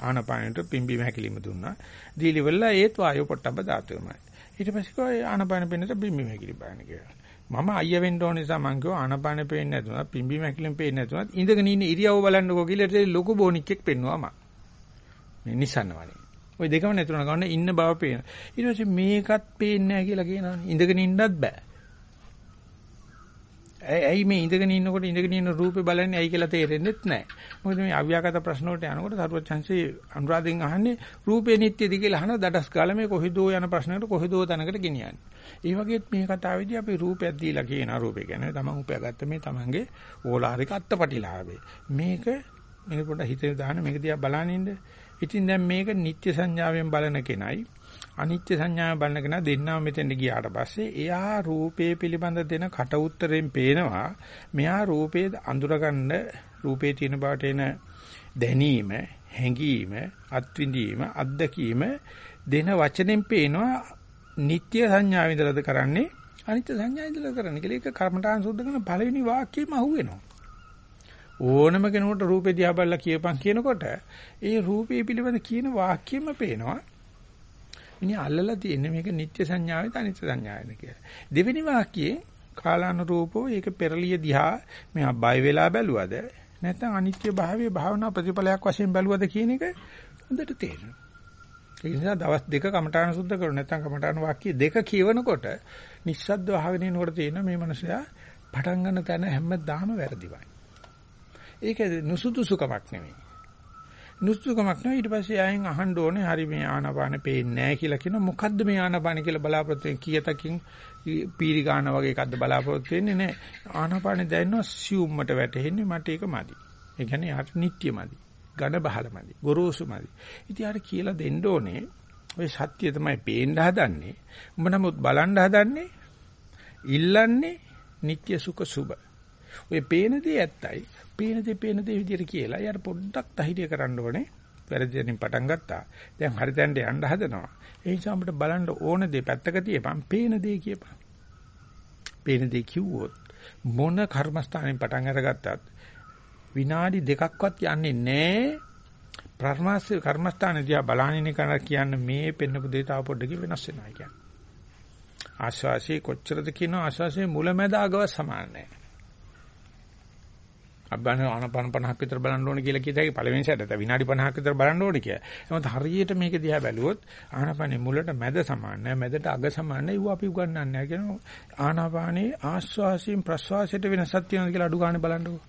ආනපානෙට පිම්බි බහැකලිම දුන්නා. දීලිවල ඒත් වායු පොට්ටබ්බ ධාතුවමයි. ඊට පස්සේ කෝ ආනපාන පෙන්නට පිම්බි බහැකලි බලන්න කියලා. මම අයිය වෙන්න ඕන නිසා මං කිව්වා ආනපානෙ පේන්නේ නැතුණා පිම්බි බහැකලිම පේන්නේ නැතුණා ඉඳගෙන ඉන්න ඉරියව්ව බලන්නකෝ කියලා ලොකු බොනික්ෙක් පෙන්නවා මම. මේ නිසන්න වනේ. ওই දෙකම නැතුණ ගන්න ඉන්න බව පේන. ඊට පස්සේ මේකත් පේන්නේ නැහැ කියලා කියනවනේ. ඉඳගෙන ඉන්නත් බෑ. ඇයි මේ ඉඳගෙන ඉන්නකොට ඉඳගෙන ඉන්න රූපේ බලන්නේ ඇයි කියලා තේරෙන්නේ නැහැ. මොකද මේ අව්‍යාකට ප්‍රශ්න වලට යනකොට සරුවත් chance අනුරාධෙන් අහන්නේ රූපේ නිට්ටයද කියලා අහන දඩස් ගාලා මේ කොහෙදෝ යන ප්‍රශ්නකට කොහෙදෝ තැනකට ගෙනියන්නේ. ඒ වගේත් මේ කතාවේදී අපි රූපයක් දීලා කියන රූපේ කියන්නේ තමන් උපයාගත්ත මේ තමන්ගේ ඕලාරික අත්පටිලාභේ. මේක මේක පොඩ්ඩ හිතේ දාන්න මේක දිහා බලන්න ඉන්න. ඉතින් දැන් මේක නිත්‍ය සංඥාවෙන් බලන කෙනයි. අනිත්‍ය සංඥාවෙන් බලන කෙනා දෙන්නම මෙතෙන්ට ගියාට පස්සේ එයා රූපේ පිළිබඳ දෙන කට උත්තරෙන් පේනවා. මෙයා රූපේ අඳුරගන්න රූපේ තියෙන බවට එන දැනීම හැඟීම අත්විඳීම අත්දැකීම දෙන වචනෙන් පේනවා නිත්‍ය සංඥාවෙන් ඉඳලාද කරන්නේ අනිත්‍ය සංඥාවෙන් ඉඳලා කරන්නේ කියලා. ඒක කර්මතාන් සුද්ධ කරන පළවෙනි වාක්‍යෙම අහුවෙනවා. ඕනම කෙනෙකුට රූපේ දිහා බලලා කියපන් කියනකොට ඒ රූපේ පිළිබඳ කියන වාක්‍යෙම පේනවා. මිනිහ අල්ලලා තියෙන්නේ මේක නිත්‍ය සංඥාවේද අනිත්‍ය සංඥාවේද කියලා. දෙවෙනි වාක්‍යයේ කාලානුරූපෝ ඒක පෙරලිය දිහා මෙහා බය වෙලා බැලුවද නැත්නම් අනිත්‍ය භාවයේ භාවනා ප්‍රතිඵලයක් වශයෙන් බැලුවද කියන එක හොඳට තේරෙනවා. ඒ නිසා දවස් දෙක කමඨාන සුද්ධ කරු නැත්නම් කමඨාන වාක්‍ය දෙක කියවනකොට නිස්සද්දව අහගෙන ඉනකොට තියෙන මේ මනුස්සයා පටන් ගන්න තැන හැමදාම වැරදිවයි. ඒක නුසුදුසුකමක් නෙමෙයි. නුසුදුසුකමක් නෙවෙයි ඊට පස්සේ ආයෙන් අහන්න ඕනේ හරි මේ ආනාපාන පේන්නේ නැහැ කියලා කියන මොකද්ද මේ ආනාපාන කියලා බලාපොරොත්තු වෙන්නේ කීයතකින් පීරි ගන්න වගේ එකක්ද බලාපොරොත්තු වෙන්නේ නැහැ. ආනාපාන දැනනවා සියුම්මට වැටෙන්නේ මට ඒක මදි. ඒ කියන්නේ යට නිට්ටියමදි. ඝන බහලමදි. ගොරෝසුමදි. ඉතින් ආර කියලා දෙන්න ඕනේ ඔය සත්‍ය තමයි පේන්න හදන්නේ. උඹ නමුත් බලන්න හදන්නේ ඉල්ලන්නේ නිට්ටය සුඛ සුබ. ඔය පේන දේ ඇත්තයි. පේන දේ පේන දේ විදියට කියලා යාර පොඩ්ඩක් ධෛර්ය කරන්න ඕනේ. වැරදියෙන් පටන් ගත්තා. දැන් හරි තැනට යන්න හදනවා. ඒ නිසා අපිට බලන්න ඕන දේ පැත්තක තියපන්. පේන දේ කියපන්. පේන දේ කිව්වොත් මොන කර්මස්ථානෙන් පටන් අරගත්තත් විනාඩි දෙකක්වත් යන්නේ නැහැ. ප්‍රර්මාස කර්මස්ථාන දිහා බලහිනේ කරන කියන්න මේ පෙන්නපු දේ තව පොඩ්ඩකින් වෙනස් වෙනවා කියන්නේ. ආශ්වාසයේ කොච්චරද කියන ආශ්වාසයේ මුලැමැද අගව සමාන නැහැ. අබ්බන ආනපන 50ක් විතර බලන්න ඕනේ කියලා කියත හැකි පළවෙනි සැරේට විනාඩි 50ක් විතර බලන්න ඕනේ කියලා. එහෙනම් හරියට මේක දිහා බැලුවොත් ආනපනේ මුලට මැද සමාන නැහැ මැදට අග සමාන නැහැ. ඌ අපි උගන්වන්නේ නැහැ කියනවා. ආනාපානේ ආස්වාසයෙන් ප්‍රස්වාසයට වෙනසක් තියෙනවද කියලා අඩු ගන්න බලන්නකෝ.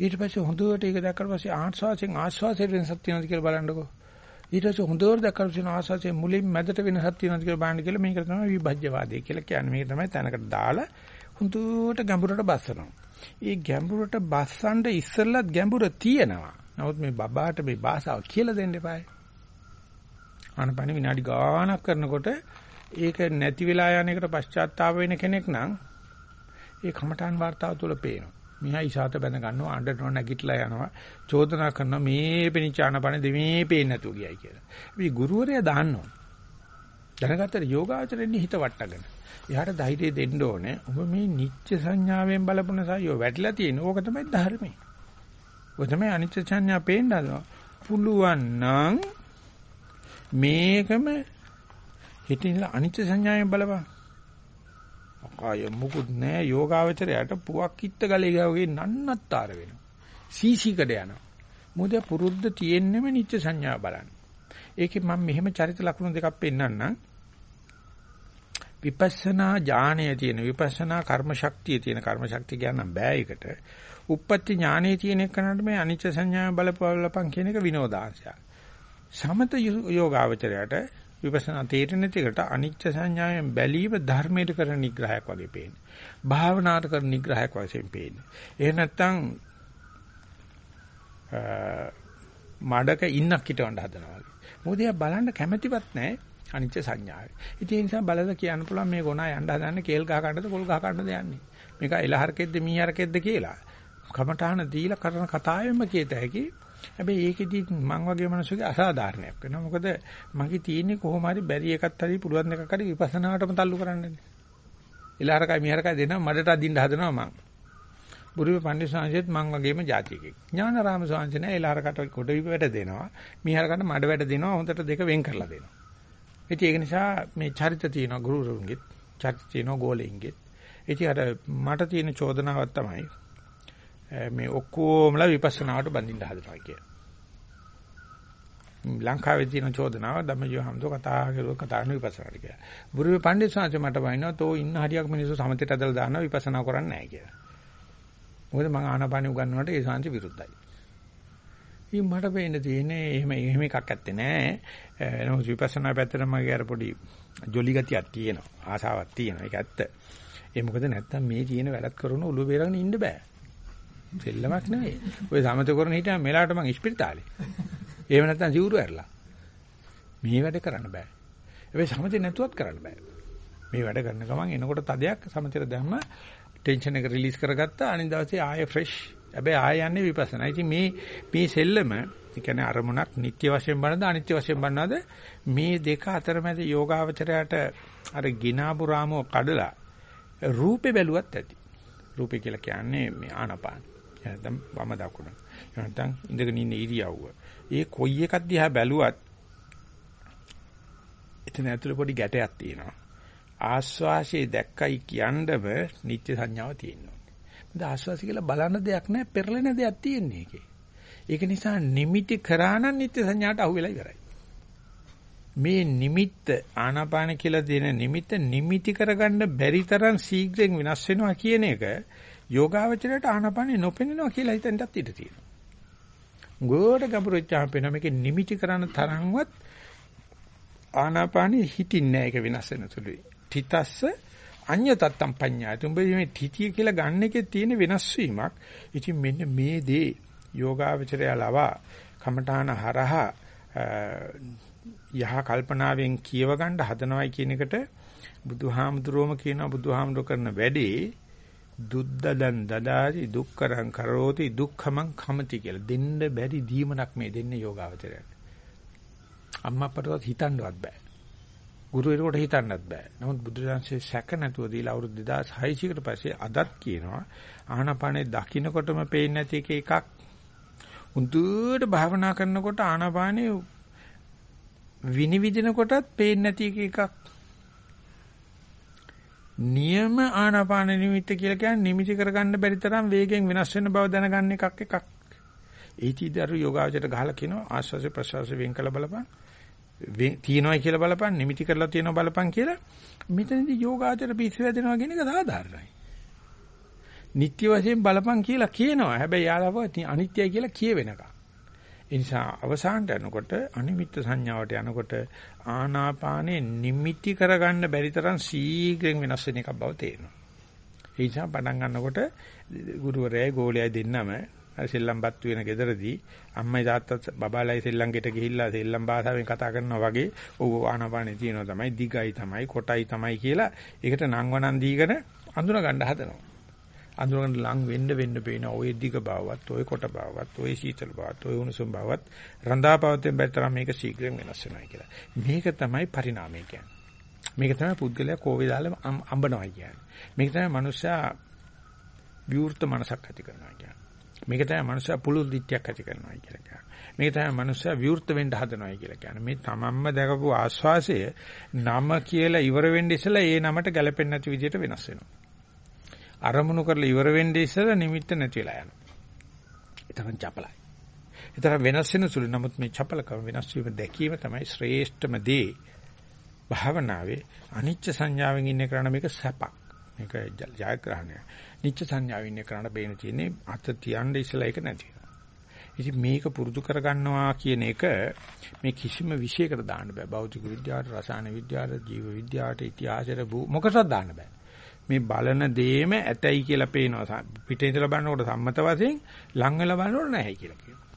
ඊට පස්සේ හොඳට ඒක දැක්කට පස්සේ ආස්වාසයෙන් ආස්වාසයට වෙනසක් තියෙනවද කියලා බලන්නකෝ. ඊට පස්සේ හොඳට දැක්කට පස්සේ ආස්වාසයෙන් මුලින් මැදට වෙනසක් තියෙනවද කියලා බලන්න කියලා මේක තමයි විභජ්‍යවාදය කියලා කියන්නේ. මේක තමයි තැනකට දාලා හොඳට ගැඹුරට බස්සනවා. ඒ ගැඹුරට බස්සන්න ඉස්සෙල්ලත් ගැඹුර තියෙනවා. නමුත් මේ බබාට මේ භාෂාව කියලා දෙන්න එපායි. ආනපන විනාඩි ගාණක් කරනකොට ඒක නැති වෙලා යන එකට පශ්චාත්තාප වෙන කෙනෙක් නම් ඒ කමඨාන් වார்த்தාව තුළ පේනවා. මෙහා ඉසాత බැඳ ගන්නවා අඬනවා නැගිටලා යනවා චෝදනා කරනවා මේ පෙනිචානපන දෙමේ පේන්නේ නැතුව ගියයි කියලා. ඉතින් ගුරුවරයා දාන්නවා. දැනගත්තට යෝගාචරෙන්නේ හිත වට්ටගෙන. එයාට ධෛර්යය දෙන්න ඕනේ. ඔබ මේ නිත්‍ය සංඥාවෙන් බලපුන සයෝ වැටිලා තියෙන. ඕක තමයි ධර්මයේ. ඔය තමයි අනිත්‍ය සංඥා පේන්න හදනවා. පුළුවන් නම් මේකම හිතින්ලා අනිත්‍ය සංඥාවෙන් බලපන්. අකාය මුකුත් නෑ යෝගාවචරයට පුවක් කිත්ත ගලේ ගාවගේ නන්නත්තර වෙනවා. සීසීකඩ යනවා. මොකද පුරුද්ද තියෙන්නෙම නිත්‍ය සංඥා බලන්න. ඒකේ මම මෙහෙම චරිත ලක්ෂණ දෙකක් පෙන්නන්නම්. විපස්සනා ඥානය තියෙන විපස්සනා කර්ම ශක්තිය තියෙන කර්ම ශක්තිය කියන්න බෑ ඒකට. උප්පත්ති ඥානයේ තියෙන එකනට මේ අනිච්ච සංඥා බලපවලපන් කියන එක විනෝදාංශයක්. සමත යෝගාවචරයට විපස්සනා තේරෙන දෙයකට අනිච්ච සංඥාවෙන් බැලීම ධර්මයට කරන නිග්‍රහයක් වගේ පේන්නේ. භාවනාවට කරන නිග්‍රහයක් වශයෙන් පේන්නේ. එහෙ නැත්නම් මඩක ඉන්නක් හිටවන්න හදනවා වගේ. මොකද එයා බලන්න කැමැතිවත් නැහැ අනිච්ච සංඥාවේ. ඉතින් ඒ නිසා බලලා කියන්න පුළුවන් මේ ගොනා යන්න හදන්නේ කේල් ගහ ගන්නද පොල් ගහ ගන්නද යන්නේ. මේක එලහරකෙද්ද මීහරකෙද්ද කියලා. කමඨාන දීලා කරන කතාවෙම කියත හැකි. හැබැයි ඒකෙදි මං වගේ මිනිස්සුගේ අසාධාරණයක් වෙනවා. මොකද මගේ තියෙන්නේ කොහොම හරි බැරි එකක් හරි පුළුවන් එකක් හරි විපස්සනාටම තල්ලු කරන්නනේ. එලහරකයි මීහරකයි දෙනවා මඩට අදින්න හදනවා මං. බුරුමේ පණ්ඩිත සාංශයත් මං වගේම જાතියෙක්. ඥානාරාම සාංශ නෑ එලහරකට කොට විපැට දෙනවා. මීහරකට මඩ වැට දෙනවා. හොඳට දෙක වෙන් කරලා දෙනවා. ඉතින් ඒක නිසා මේ චරිත තියෙනවා ගුරුවරුන්ගෙත්, චරිත තියෙනවා ගෝලෙන්ගෙත්. ඉතින් අර මට තියෙන චෝදනාවක් තමයි මේ ඔක්කොමලා විපස්සනාවට බඳින්න හදනවා කිය. ලංකාවේ තියෙන චෝදනාව ධම්මජීව හම්දෝ කතා කරුව කතා කරන විපස්සනාට කියලා. බුරුවේ පණ්ඩිත සාංශ මට වයින්නවා තෝ ඉන්න හරියක් මිනිස්සු සමතේට ඇදලා දානවා විපස්සනා කරන්නේ නැහැ කියලා. මොකද මම ආනාපානෙ උගන්වනකොට ඒ සාංශ විරුද්ධයි. ඉතින් මට පේන්න තියෙන්නේ එහෙම එහෙම එකක් ඇත්තේ නෑ. නමුත් විපස්සනා පැත්තට මගේ අර පොඩි ජොලි ගතියක් තියෙනවා. ආසාවක් තියෙනවා. ඒක ඇත්ත. ඒ මොකද නැත්තම් මේ තියෙන වැඩක් කරන ඔළුව බේරගෙන ඉන්න බෑ. දෙල්ලමක් නෙවෙයි. ඔය සමත කරන හිටියා මෙලාට මං ඉස්පිරිතාලේ. එහෙම නැත්තම් සිවුරු ඇරලා. මේ වැඩ කරන්න බෑ. හැබැයි සමතේ නැතුවත් කරන්න බෑ. මේ වැඩ කරන ගමන් එනකොට තදයක් සමතේට දැම්ම ටෙන්ෂන් එක රිලීස් කරගත්තා අනිත් දවසේ ආයෙ ෆ්‍රෙෂ් හැබැයි ආය යන්නේ විපස්සනා. ඉතින් මේ මේ සෙල්ලම, ඒ කියන්නේ අරමුණක් නිත්‍ය වශයෙන් බලනද අනිත්‍ය වශයෙන් බලනද මේ දෙක අතරමැද යෝගාවචරයට අර ගිනාපු රාමෝ කඩලා රූපේ බැලුවත් ඇති. රූපේ කියලා කියන්නේ මේ ආනපාන. නැත්නම් වම දකුණ. නැත්නම් ඉඳගෙන ඉන්න ඉරියව්ව. ඒ කොයි එකක් දිහා බැලුවත් එතන ඇතුළේ පොඩි ගැටයක් තියෙනවා. ආස්වාසියේ දැක්කයි කියන්නම නිත්‍ය සංඥාව තියෙනවා. ආස්වාසි කියලා බලන්න දෙයක් නැහැ පෙරලෙන දෙයක් තියෙන්නේ ඒකේ. ඒක නිසා නිමිති කරා නම් නිත්‍ය සංඥාට අහු වෙලා ඉවරයි. මේ නිමිත්ත ආනාපාන කියලා දෙන නිමිත්ත නිමිති කරගන්න බැරි තරම් ශීඝ්‍රයෙන් වෙනස් වෙනවා කියන එක යෝගාවචරයට ආනාපානෙ නොපෙනෙනවා කියලා හිතෙන්ටත් ඉඩ තියෙනවා. ගෝඩ ගඹුරුච්චාම පේන මේකේ නිමිති කරන තරම්වත් ආනාපානෙ හිතින්නේ නැහැ ඒක වෙනස් වෙන සුළුයි. තිතස්ස අඤ්‍ය තත්තම් පඤ්ඤායත. උඹ මේ තිතිය කියලා ගන්න එකේ තියෙන වෙනස් වීමක්. ඉතින් මෙන්න මේ දේ යෝගාවචරය ලවා කමඨාන හරහා යහ කල්පනාවෙන් කියව ගන්න හදනවයි කියන එකට බුදුහාමුදුරුවම කියනවා බුදුහාමුදුර කරන වැඩේ දුද්දදන් දදාති දුක්කරං කරෝති දුක්ඛමං කමති කියලා දෙන්න බැරි දීමනක් මේ දෙන්නේ යෝගාවචරයට. අම්මා අපටවත් හිතන්නවත් බෑ. ගුරුවරයෙකුට හිතන්නත් බෑ. නමුත් බුදුරජාන්සේ සැක නැතුව දීලා අවුරුදු 2600කට පස්සේ අදත් කියනවා ආනාපානේ දකින්නකොටම පේන්නේ නැති එක එකක්. උන්දුවට භාවනා කරනකොට ආනාපානේ විනිවිදිනකොටත් පේන්නේ නැති එක එකක්. නියම ආනාපාන නිමිත්ත කියලා කියන්නේ නිමිති කරගන්න බැරි තරම් වේගෙන් වෙනස් වෙන බව දැනගන්න එකක් එකක්. ඒතිදරු යෝගාවචර ගහලා කියනවා ආස්වාසේ ප්‍රසවාසයෙන් වෙන් කළ බලපන්. තියනවායි කියලා බලපන් නිමිති කරලා තියනවා බලපන් කියලා මෙතනදී යෝගාචර පිස්සු වැදෙනවා කියන එක සාධාරණයි. නිත්‍ය වශයෙන් බලපන් කියලා කියනවා. හැබැයි යාලව අනිත්‍යයි කියලා කියවෙනකම්. ඒ නිසා අවසානට යනකොට අනිමිත්ත සංඥාවට යනකොට ආනාපානේ නිමිති කරගන්න බැරි තරම් ශීඝ්‍රයෙන් වෙනස් වෙන එකක් බව තේරෙනවා. ඒ නිසා පටන් ගන්නකොට ගුරුවරයයි ගෝලයයි දෙන්නම අර සෙල්ලම්පත් වෙන ගෙදරදී අම්මයි තාත්තත් බබාලයි සෙල්ලම්ගෙට ගිහිල්ලා සෙල්ලම් භාෂාවෙන් කතා කරනවා වගේ ඔව් ආනපානේ තියෙනවා තමයි දිගයි තමයි කොටයි තමයි කියලා ඒකට නංවනන් දීගෙන අඳුන ගන්න හදනවා. අඳුරගෙන ලං වෙන්න වෙන්න පේන ඔය දිග බවවත් ඔය කොට බවවත් ඔය සීතල බවවත් ඔය උණුසුම් බවවත් රඳාපවතෙන් බැලතරම් මේක ශීඝ්‍රයෙන් වෙනස් වෙනවා කියලා. මේක තමයි පරිණාමය කියන්නේ. මේක තමයි පුද්ගලයා කෝවේ දාලා අඹනවා කියන්නේ. මේක තමයි මනුෂ්‍යයා විවෘත මනසක් ඇති කරනවා කියන්නේ. මේක තමයි මනුස්සයා පුළුල් දිට්ඨියක් ඇති කරනවා කියලා කියන්නේ. මේක තමයි මනුස්සයා විවෘත වෙන්න හදනවා කියලා කියන්නේ. මේ තමන්ම දැකපු ආස්වාසය නම කියලා ඉවර වෙන්න ඉස්සලා ඒ නමට ගැලපෙන්නේ නැති විදිහට වෙනස් වෙනවා. අරමුණු කරලා ඉවර වෙන්න ඉස්සලා නිමිත්ත නැති වෙලා යනවා. ඒ තරම් චපලයි. ඒ තරම් වෙනස් වෙන සුළු නමුත් මේ චපලකම වෙනස් වීම දැකීම තමයි ශ්‍රේෂ්ඨම දේ. භාවනාවේ අනිච්ච සංඥාවෙන් ඉන්න කරණ මේක සැපක්. මේක ජයග්‍රහණය. නිච්ච සංඥාවෙන් ඉන්න කරණ බේන තියෙන්නේ අත තියන්න ඉස්සලා ඒක නැති ඉතින් මේක පුරුදු කරගන්නවා කියන එක මේ කිසිම විෂයකට දාන්න බෑ. භෞතික විද්‍යාවට, රසායන විද්‍යාවට, ජීව විද්‍යාවට, ඉතිහාසයට මොකටවත් දාන්න බෑ. මේ බලන දේම ඇතයි කියලා පේනවා. පිටේ ඉඳලා බලනකොට සම්මත වශයෙන් ලං වෙලා බලනකොට නැහැ කියලා කියනවා.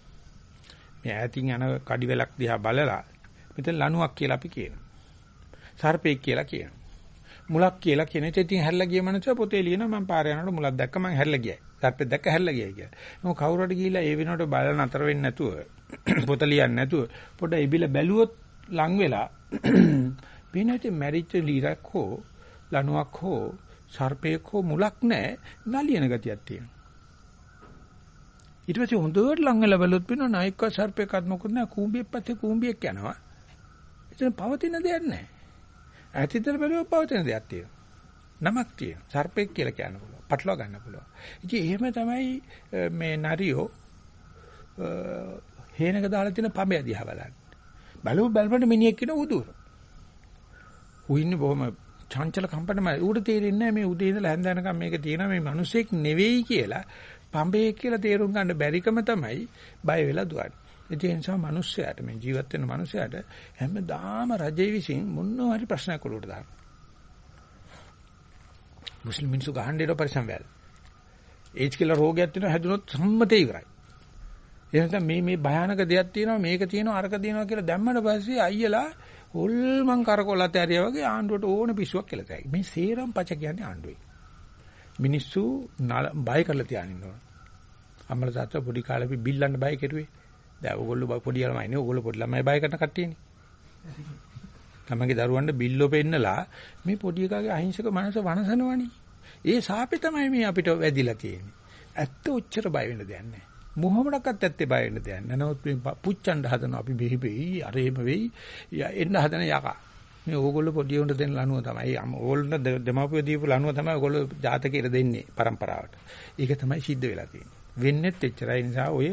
මේ ඈතින් යන කඩි වෙලක් දිහා බලලා මෙතන ලණුවක් කියලා අපි කියනවා. සර්පෙක් කියලා කියනවා. මුලක් කියලා කියන ඉතින් ඉතින් හැරිලා ගිය මනුස්සයා පොතේ ලියනවා මම පාරේ යනකොට මුලක් දැක්ක මම හැරිලා ගියයි. සර්පෙක් දැක්ක හැරිලා ගියයි කියලා. මොකද කවුරු හරි ගිහිල්ලා ඒ වෙනකොට බලන අතර වෙන්නේ නැතුව පොත ලියන්නේ නැතුව පොඩ ඉබිල බැලුවොත් ලං වෙලා වෙනට මැරිච්ච ලීරක් හෝ ලණුවක් හෝ සර්පෙක් හෝ මුලක් නැහැ නලියන ගතියක් තියෙනවා. ඊට පස්සේ හොඳට ලං වෙලා බැලුවොත් වෙනවා නායක සර්පෙක්වත් මොකුත් නැහැ කූඹියෙක් පස්සේ කූඹියෙක් යනවා. එතන පවතින දෙයක් නැහැ. ඈතින්තර බැලුවොත් පවතින දෙයක් තියෙනවා. නමක් තියෙනවා. සර්පෙක් කියලා කියන්න පුළුවන්. පටලවා ගන්න පුළුවන්. ඉතින් එහෙම තමයි මේ නරියෝ හේනක දාලා තියෙන පඹය දිහා බලන්නේ. බලමු බලපන්න මිනිහෙක් කියන උදුර. ඌ ඉන්නේ බොහොම චංචල කම්පනමයි. ඌට තේරෙන්නේ මේ උදේ ඉඳලා හැන්ද යනකම් මේක තියෙනවා මේ මිනිසෙක් නෙවෙයි කියලා පඹේ කියලා තේරුම් ගන්න බැරිකම තමයි බය වෙලා දුවන්නේ. ඒ නිසා මිනිස්සයාට මේ ජීවත් වෙන මිනිස්සයාට හැමදාම රජේ විසින් මොනවා හරි ප්‍රශ්නයක් උඩට දානවා. මුස්ලිම් මිනිස්සු ගහන්න දෙන පරිසම් වැල්. ඒජ් කියලා රෝගයක් තියෙනවා හැදුනොත් සම්මතේ ඉවරයි. ඒ නිසා මේ මේ භයානක දෙයක් තියෙනවා මේක තියෙනවා අරක තියෙනවා කියලා දැම්මම පස්සේ අයියලා හොල්මන් කරකොලත ඇරියා වගේ ආණ්ඩුවට ඕන පිස්සුවක් කියලා තැයි. මේ සේරම් පච කියන්නේ ආණ්ඩුවේ. මිනිස්සු බය කරලා තියානින්න ඕන. අම්මලා තාත්තා පොඩි කාලේ අපි බිල්ලන්න බය කෙරුවේ. දැන් ඕගොල්ලෝ පොඩි ළමයි නේ ඕගොල්ලෝ පොඩි ළමයි බය කරන කට්ටියනේ. තමන්ගේ දරුවන්ට බිල්ලෝ පෙන්නලා මේ පොඩි එකාගේ අහිංසක මනස වනසනවනේ. ඒ සාපේ තමයි මේ අපිට වැදිලා තියෙන්නේ. ඇත්ත ඔච්චර බය වෙන්න දෙයක් නැහැ. මොහොමඩක්වත් ඇත්තේ බය වෙන්න දෙයක් නැහැ. නමුත් මේ පුච්චන්න හදනවා අපි මෙහි වෙයි, අර එහෙම වෙයි. එන්න හදන යකා. මේ ඕගොල්ලෝ පොඩි උන්ට දෙන ලනුව තමයි. ඕගොල්ලෝ දෙමාපිය දීපු ලනුව තමයි ඕගොල්ලෝ ජාතකයට දෙන්නේ પરම්පරාවට. ඒක තමයි සිද්ධ වෙලා තියෙන්නේ. වෙන්නේත් එච්චරයි නිසා ඔය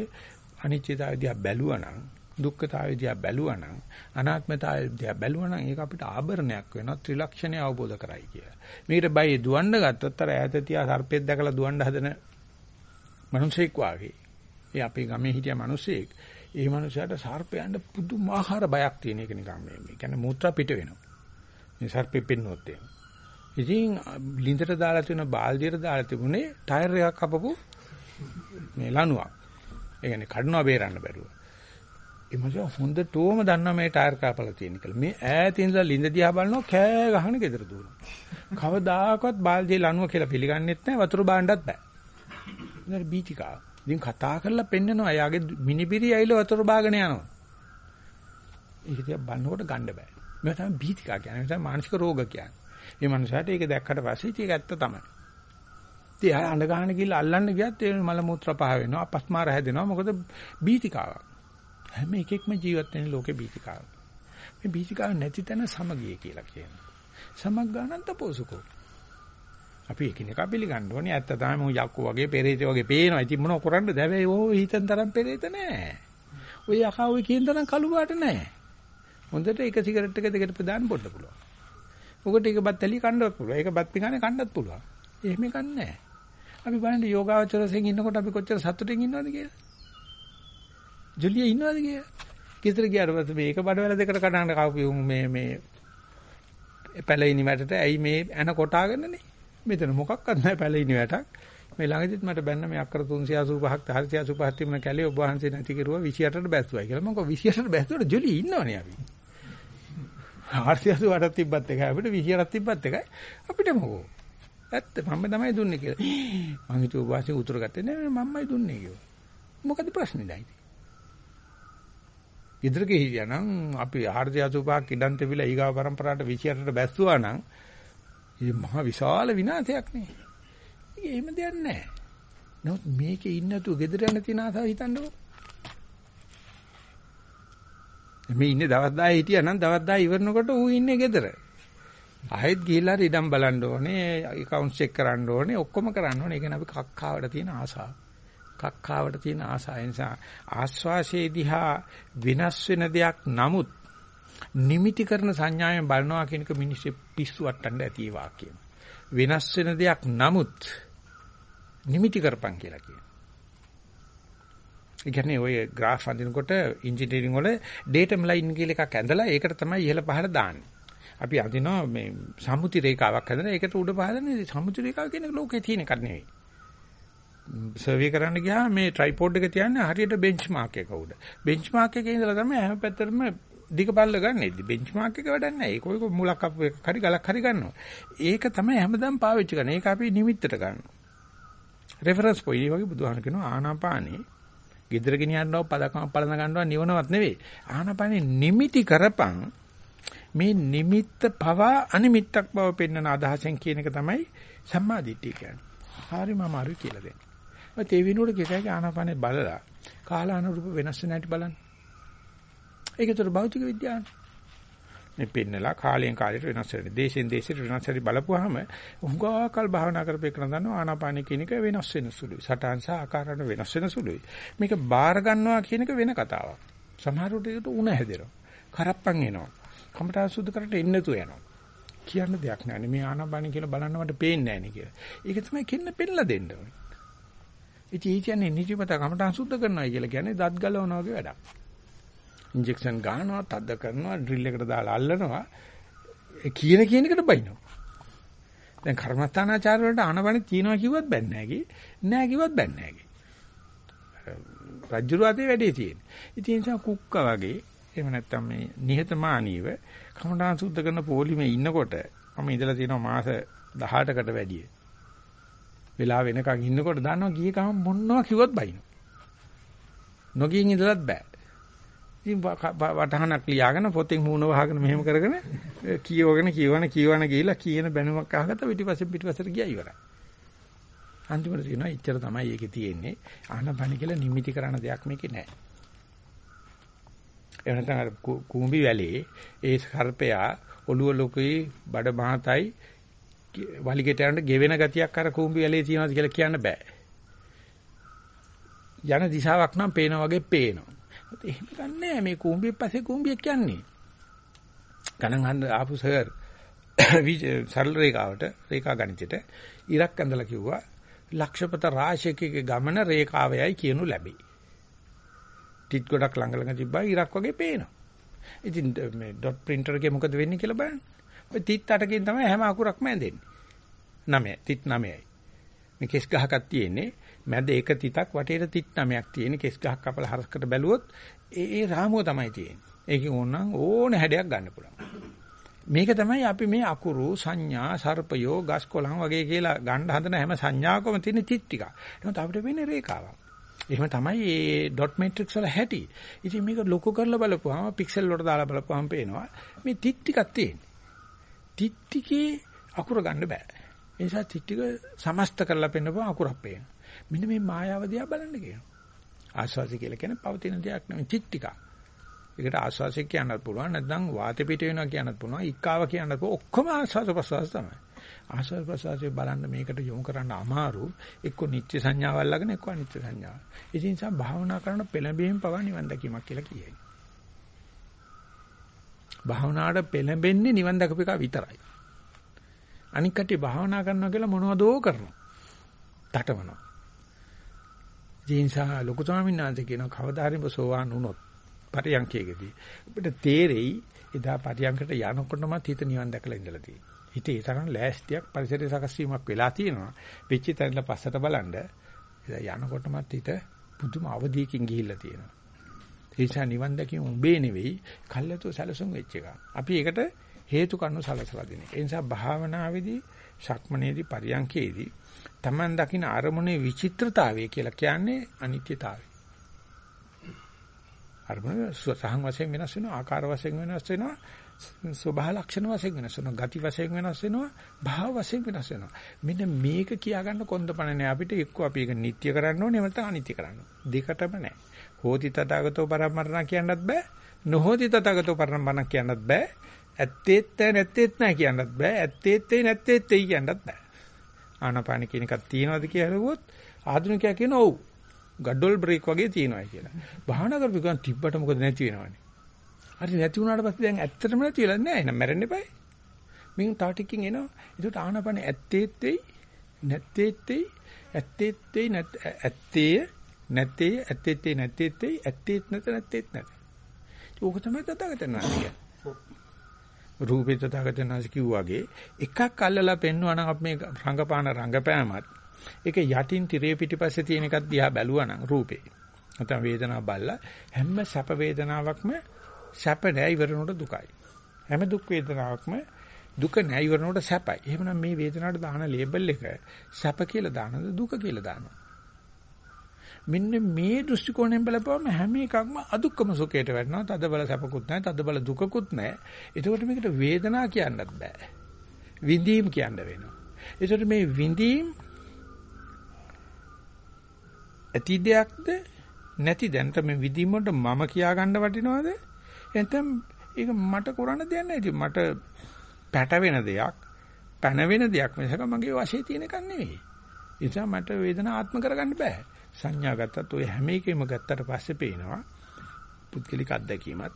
අනිත්‍යතාවය දිහා බැලුවනම් දුක්ඛතාවය දිහා බැලුවනම් අනාත්මතාවය දිහා බැලුවනම් ඒක අපිට ආභරණයක් වෙනවා ත්‍රිලක්ෂණය අවබෝධ කරයි කියලා. මේකට බය දුවන්න ගත්තොත් අර ඈත තියා සර්පෙක් දැකලා දුවන්න හදන මිනිසෙක් වාගේ. ඒ අපේ ගමේ හිටිය මිනිසෙක් ඒ මිනිසයාට සර්පයන්ට පුදුමාකාර බයක් තියෙන එක නිකන් මේ. ඒ කියන්නේ මූත්‍රා පිට වෙනවා. මේ සර්පෙ පින්නොත් එහෙම. ඉතින් ලින්දට දාලා තියෙන බාල්දියට දාලා තිබුණේ ටයර් එකක් කපපු මේ ලණුවක්. ඒ කියන්නේ කඩනවා බේරන්න බැරුව. ඒ මොකද හොඳටම දන්නා මේ ටයර් කාපලා තියෙන කියලා. මේ ඈතින් ඉඳලා ලින්ද දිහා බලනවා කෑ ගහන ගෙදර දුවනවා. කවදාකවත් බාල්දියේ ලණුව කියලා පිළිගන්නෙත් නැහැ වතුර බාණ්ඩත් බෑ. ඉතින් බීතිකා. ඉතින් කතා කරලා පෙන්නනවා එයාගේ මිනිබිරි ඇවිල්ලා වතුර බාගෙන යනවා. ඒක දිහා බලනකොට ගන්න බෑ. මේ තමයි බීතිකා කියන්නේ. මේ තමයි මානසික රෝග කියන්නේ. මේ මනුස්සයාට ඒක දැක්කට පස්සේ ඒක ඇත්ත තමයි. ඉතින් අය අඬ ගන්න ගිහලා අල්ලන්න ගියත් ඒ මල මුත්‍ර පහ වෙනවා, අපස්මාර හැදෙනවා. මොකද බීතිකාවක්. හැම එකෙක්ම ජීවත් වෙන ලෝකේ බීතිකාවක්. මේ බීතිකාව නැති තැන සමගිය කියලා කියනවා. සමග්ගානන්ත පෝසුකෝ. අපි එකිනෙකා පිළිගන්න ඕනේ. ඇත්ත තමයි මම යක්කු වගේ පෙරේත වගේ පේනවා. ඉතින් මොනව කරන්නද? හැබැයි ඕ හිතෙන් තරම් පෙරේත නෑ. ඔය යකා ඔය කියන තරම් කළු පාට නෑ. හොඳට එක සිගරට් එක දෙකට ප්‍රදාන පොඩ්ඩ පුළුවන්. ඔකට එක බත් ඇලි කන්නවත් පුළුවන්. ඒක බත් පිඟානේ කන්නත් පුළුවන්. එහෙම එකක් නෑ. අපි බලන්න යෝගාවචරයෙන් ඉන්නකොට අපි කොච්චර සතුටින් ඉන්නවද කියලා. ජොලිය ඉන්නවද කියලා. ගෙදර ගියාට පස්සේ මේක බඩවැල දෙකට කඩන්න කවපු මේ මේ පැලිනි වැටට ඇයි මේ ඇන කොටාගෙනනේ. මෙතන මොකක්වත් නැහැ පැලිනි වැටක්. මේ ළඟදිත් මට බැන්න මේ අක්කර 385ක් 485ක් තිබුණ කැලේ ඔබ වහන්සේ නැති කිරුවා 28ට බැස්සුවයි කියලා. මම කිව්වා 28ට බැස්සුවට ජොලිය ඉන්නවනේ අපි. 488ක් තිබ්බත් එකයි අපිට 28ක් තිබ්බත් එකයි අපිට මොකෝ. ඇත්ත මම තමයි දුන්නේ කියලා. මං හිතුවා වාසිය උතුර ගත්තේ නෑ මම්මයි දුන්නේ කිව්වා. මොකද ප්‍රශ්නේ දැයි. ඉදිරියට හිටියානම් අපි 485ක් ඉඩම් තිබිලා ඊගාව પરම්පරාවට 28ට බැස්සුවා නම් මේ මහ විශාල විනාශයක් නේ. එහෙම දෙයක් නැහැ. නමුත් මේකේ ඉන්නතු ගෙදර යන තියන ආසාව හිතන්නකෝ. මේ ඉන්නේ දවස් 10 හිටියා නම් දවස් 10 ඉවරනකොට ඌ ඉන්නේ ගෙදර. ආයෙත් ගිහිල්ලා රිඩම් බලන්න ඕනේ, account check කරන්න ඕනේ, ඔක්කොම කරන්න ඕනේ. ඒ කියන්නේ අපි කක්කාවට තියෙන ආසාව. කක්කාවට තියෙන ආසාව නිසා ආස්වාසේ දිහා විනාශ වෙන දෙයක් නමුත් නිමිති කරන සංඥාවෙන් බලනවා කියන එක මිනිස්සු පිස්සු වට්ටන්න ඇති ඒ වාක්‍යය. වෙනස් වෙන දෙයක් නමුත් නිමිති කරපන් කියලා කියනවා. ඒ කියන්නේ ඔය graph අඳිනකොට ඉන්ජිනියරින් වල datum line කියලා එකක් ඇඳලා ඒකට තමයි ඉහළ පහළ දාන්නේ. අපි අඳිනවා මේ සම්මුති රේඛාවක් හදලා ඒකට උඩ පහදන්නේ සම්මුති රේඛාව කියන ලෝකේ තියෙන එකක් නෙවෙයි. සර්වේ කරන්න ගියාම මේ ට්‍රයිපෝඩ් එක තියන්නේ හරියට බෙන්ච්මාර්ක් එක උඩ. බෙන්ච්මාර්ක් එකේ ඉඳලා තමයි හැම පැත්තටම දිග පල්ල ගන්නෙ. බෙන්ච්මාර්ක් එක වැඩක් නැහැ. ඒක ඔයක මුලක් අප එකක් හරි ගලක් හරි ගන්නවා. ඒක තමයි හැමදාම පාවිච්චි කරන්නේ. ඒක අපි නිමිත්තට ගන්නවා. රෙෆරන්ස් පොයි වගේ බුදුහාම කියනවා ආනාපානේ gedara ගෙනියන්නව පදකම පලන ගන්නවා නිවනවත් නෙවෙයි. ආනාපානේ නිමිති කරපන් මේ නිමිත්ත පවා අනිමිත්තක් බව පෙන්වන අදහසෙන් කියන එක තමයි සම්මාදිට්ඨිය කියන්නේ. හරිම අමාරුයි කියලා දෙන්නේ. ඔය තේ විනුවට කිසයක ආනාපානේ බලලා කාලානුරූප වෙනස් වෙන හැටි බලන්න. ඒකතර භෞතික විද්‍යාවනේ. මේ පෙන්නලා කාලයෙන් කාලයට වෙනස් වෙන. දේශෙන් දේශයට වෙනස් වෙරි බලපුවාම උංගාකල් භාවනා කරපේකන දන්නවා ආනාපාන කියන එක වෙනස් වෙන සුළුයි. සටහන් සහ ආකාරන වෙනස් වෙන සුළුයි. මේක බාර ගන්නවා කියන එක වෙන කතාවක්. සමහර විට උණ හැදෙනවා. කරප්පන් එනවා. කමටහන් සුද්ධ කරට එන්නතු යනවා. කියන්න දෙයක් නැහැ. මේ ආනාපාන කියලා බලන්න මට පේන්නේ නැහැ නේ කියලා. ඒක තමයි කෙන්න පෙන්නලා දෙන්න ඕනේ. ඉතින් ඒ කියන්නේ නිදිමත කමටහන් සුද්ධ කරනවා කියලා කියන්නේ දත් ගලවනවා වගේ වැඩක්. ඉන්ජෙක්ෂන් ගන්නවා, තද්ද කරනවා, ඩ්‍රිල් එකට දාලා අල්ලනවා. ඒ කියන කියන එකට බයිනවා. දැන් කර්මස්ථානාචාර වලට ආනපන තියනවා කිව්වත් බෑ නෑගේ. නෑ කිව්වත් බෑ නෑගේ. රජ්ජුරුවාතේ වැඩේ තියෙන්නේ. ඉතින් ඒ නිසා කුක්ක වගේ එහෙම නැත්නම් මේ නිහතමානීව කමඨාන් සුද්ධ කරන පොලිමේ ඉන්නකොට මම ඉඳලා තියෙනවා මාස 18කට වැඩිය. වෙලා වෙනකන් ඉන්නකොට දන්නවා ගියේ කම මොනවා කිව්වත් බයිනවා. නොගියින් ඉඳලත් බෑ. ඉතින් වටහනක් ලියාගෙන පොතෙන් මූණ වහගෙන මෙහෙම කරගෙන කියවගෙන කියවන කියවන ගිහිලා කියන බැනුමක් අහගත්ත පිටිපස්සේ පිටිපස්සට ගියා ඉවරයි. අන්තිමට තියෙනවා ඉච්චර තමයි ඒකේ තියෙන්නේ. ආනපන කියලා නිමිති කරන දෙයක් මේකේ නැහැ. එහෙම නැත්නම් අර කුඹි වැලේ ඒ සර්පයා ඔළුව ලොකුයි බඩ මහතයි වලිගෙට යනට ගෙවෙන ගතියක් අර කුඹි වැලේ තියෙනවාද කියලා කියන්න බෑ. යන දිශාවක් නම් පේනා වගේ පේනවා. එහෙම ගන්නෑ මේ කුඹියේ පස්සේ කුඹියක් යන්නේ. ගණන් අහන්න ආපු සර් සරල රේඛාවට රේඛා ගණිතයට ඉරක් ඇඳලා කිව්වා ලක්ෂපත රාශියකගේ ගමන රේඛාවයයි කියනු ලැබේ. ටිත් ගොඩක් ළඟ ළඟ තිබ්බා ඉරක් වගේ පේනවා. ඉතින් මේ ඩොට් printer එකේ මොකද වෙන්නේ කියලා බලන්න. ඔය තිත් අටකින් තමයි හැම අකුරක්ම ඇඳෙන්නේ. 9 තිත් 9යි. මේ කෙස් ගහක් තියෙන්නේ මැද එක තිතක් වටේට තිත් 9ක් තියෙන කෙස් ගහක් කපලා හරස්කට බැලුවොත් ඒ ඒ රාමුව තමයි තියෙන්නේ. ඒකෙන් ඕනනම් ඕන හැඩයක් ගන්න පුළුවන්. මේක තමයි අපි මේ අකුරු සංඥා සර්පයෝ ගස් කොළන් වගේ කියලා ගන්න හදන හැම සංඥාවකම තියෙන තිත් ටික. එහෙනම් අපිට වෙන්නේ රේඛාවක්. එහෙම තමයි මේ ඩොට් මැට්‍රික්ස් වල හැටි. ඉතින් මේක ලොකු කරලා බලපුවාම පික්සල් වලට දාලා බලපුවාම පේනවා මේ තිත් ටිකක් තියෙන්නේ. තිත් ටිකේ අකුර ගන්න බෑ. ඒ නිසා තිත් ටික සමස්ත කරලා පෙන්නපුවා අකුරක් පේනවා. මෙන්න මේ මායාව දිහා බලන්න කියනවා. ආස්වාසි කියලා කියන්නේ පවතින දෙයක් නෙවෙයි තිත් ටිකක්. ඒකට ආස්වාසි කියන්නත් පුළුවන් නැත්නම් වාතය පිට වෙනවා කියන්නත් පුළුවන්. ඉක්කාව කියන්නත් පුළුවන්. ඔක්කොම ආස්වාස ප්‍රසවාස තමයි. ආස්වාද ප්‍රසවාසයේ බලන්න මේකට යොමු කරන්න අමාරු එක්ක නිත්‍ය සංඥාවල් ළඟන එක්ක අනිත්‍ය සංඥාව. ඒ නිසා භාවනා කරන පෙළඹීම පවා නිවන් දැකීමක් කියලා කියයි. භාවනාවට පෙළඹෙන්නේ නිවන් දැකපු එක විතරයි. අනික් කටි භාවනා කරනවා කියලා මොනවදෝ කරනවා. තටමනවා. ඒ නිසා ලොකු ස්වාමීන් වහන්සේ කියන කවදා හරි සෝවාන් වුණොත් පරියන්කයේදී අපිට තේරෙයි එදා පරියන්කට යනකොටම හිත නිවන් දැකලා ඉඳලා තියෙනවා. හිතේ ඒ තරම් ලෑස්තියක් පරිසරය සකස් වීමක් වෙලා තියෙනවා. වෙච්ච තැනල පස්සට බලන්න යනකොටමත් හිත පුදුම අවධියකින් ගිහිල්ලා තියෙනවා. ඒ නිසා නිවන් දැකීම උඹේ නෙවෙයි, කල්යතු සැලසුම් වෙච්ච එක. අපි ඒකට හේතු කරුණු සලසලා දෙන්නේ. ඒ නිසා භාවනාවේදී, ශක්මනේදී, පරියන්කේදී Taman දකින්න අරමුණේ විචිත්‍රතාවය කියලා කියන්නේ අනිත්‍යතාවය. අරමුණ සහන් වශයෙන් වෙනස් වෙනවා, ආකාර වශයෙන් වෙනස් වෙනවා, ස්වභාව ලක්ෂණ වශයෙන් වෙනස් වෙනවා. ගති වශයෙන් වෙනස් වෙනවා. භාව වශයෙන් වෙනස් වෙනවා. මෙන්න මේක කියාගන්න කොන්දපණ නෑ අපිට එක්ක අපි ඒක නිට්ටය කරන්න ඕනේ නැත්නම් අනිත්‍ය කරන්න ඕනේ. දෙකටම නෑ. හෝති තථාගතෝ පරමරණ කියන්නත් බෑ. නොහෝති තථාගතෝ පරමරණ කියන්නත් බෑ. ඇත්තේත් නැහැ නැත්තේත් නැහැ කියන්නත් බෑ. ඇත්තේත් ඒ නැත්තේත් ඒ කියන්නත් බෑ. ආනාපාන කියන එකක් තියනවාද කියලා හලුවොත් ආධුනිකයා කියන ඔව්. ගඩොල් බ්‍රේක් වගේ තියනවා කියලා. භාවනා කරපු ගමන් තිබ්බට මොකද නැති වෙනවනේ. හරි නැති වුණාට පස්සේ දැන් ඇත්තටම නැති වෙලා නෑ එහෙනම් මැරෙන්න එපායි. මින් තා ටිකකින් එනවා. ඒකට ආනපන ඇත්තේත් වෙයි නැත්තේත් වෙයි ඇත්තේත් වෙයි ඇත්තේ නැත්තේ ඇත්තේත් වෙයි නැත්තේත් වෙයි ඇත්තේත් නැත නැත්තේත් නැත. ඕක තමයි තථාගතයන් වහන්සේ රූපේ තථාගතයන් වහන්සේ කිව්වාගේ එකක් අල්ලලා පෙන්වනවා නම් අපි මේ රංගපාන රංගපෑමත් ඒක යටින් tire පිටිපස්සේ තියෙන එකක් දිහා බැලුවා නම් රූපේ. නැත්නම් වේදනාව බලලා හැම සැප වේදනාවක්ම සැප නෑ ඉවරනකොට දුකයි. හැම දුක් වේදනාවක්ම දුක නෑ ඉවරනකොට සැපයි. එහෙමනම් මේ වේදනාවට දාන ලේබල් එක සැප කියලා දානද දුක කියලා දානවා. මෙන්න මේ දෘෂ්ටි කෝණයෙන් බලපුවම හැම එකක්ම අදුක්කම සුඛයට වැටෙනවා. තද බල සැපකුත් නැහැ, තද බල දුකකුත් නැහැ. එතකොට මේකට වේදනා කියන්නත් බෑ. විඳීම් කියන්න වෙනවා. එතකොට මේ විඳීම් ඇති දෙයක්ද නැති දැන් තමයි විඳීම් වලට මම කියා ගන්න වටිනවද? එතෙන් ඒක මට කරන්න දෙයක් නැහැ. ඉතින් මට පැටවෙන දෙයක්, පැන වෙන දෙයක් මිසක මගේ වශයේ තියෙන එකක් නෙවෙයි. ඒ නිසා මට වේදනාව ආත්ම කරගන්න බෑ. සංඥා ගත්තත් ඔය හැම එකෙම ගත්තට පස්සේ පේනවා පුද්ගලික අත්දැකීමත්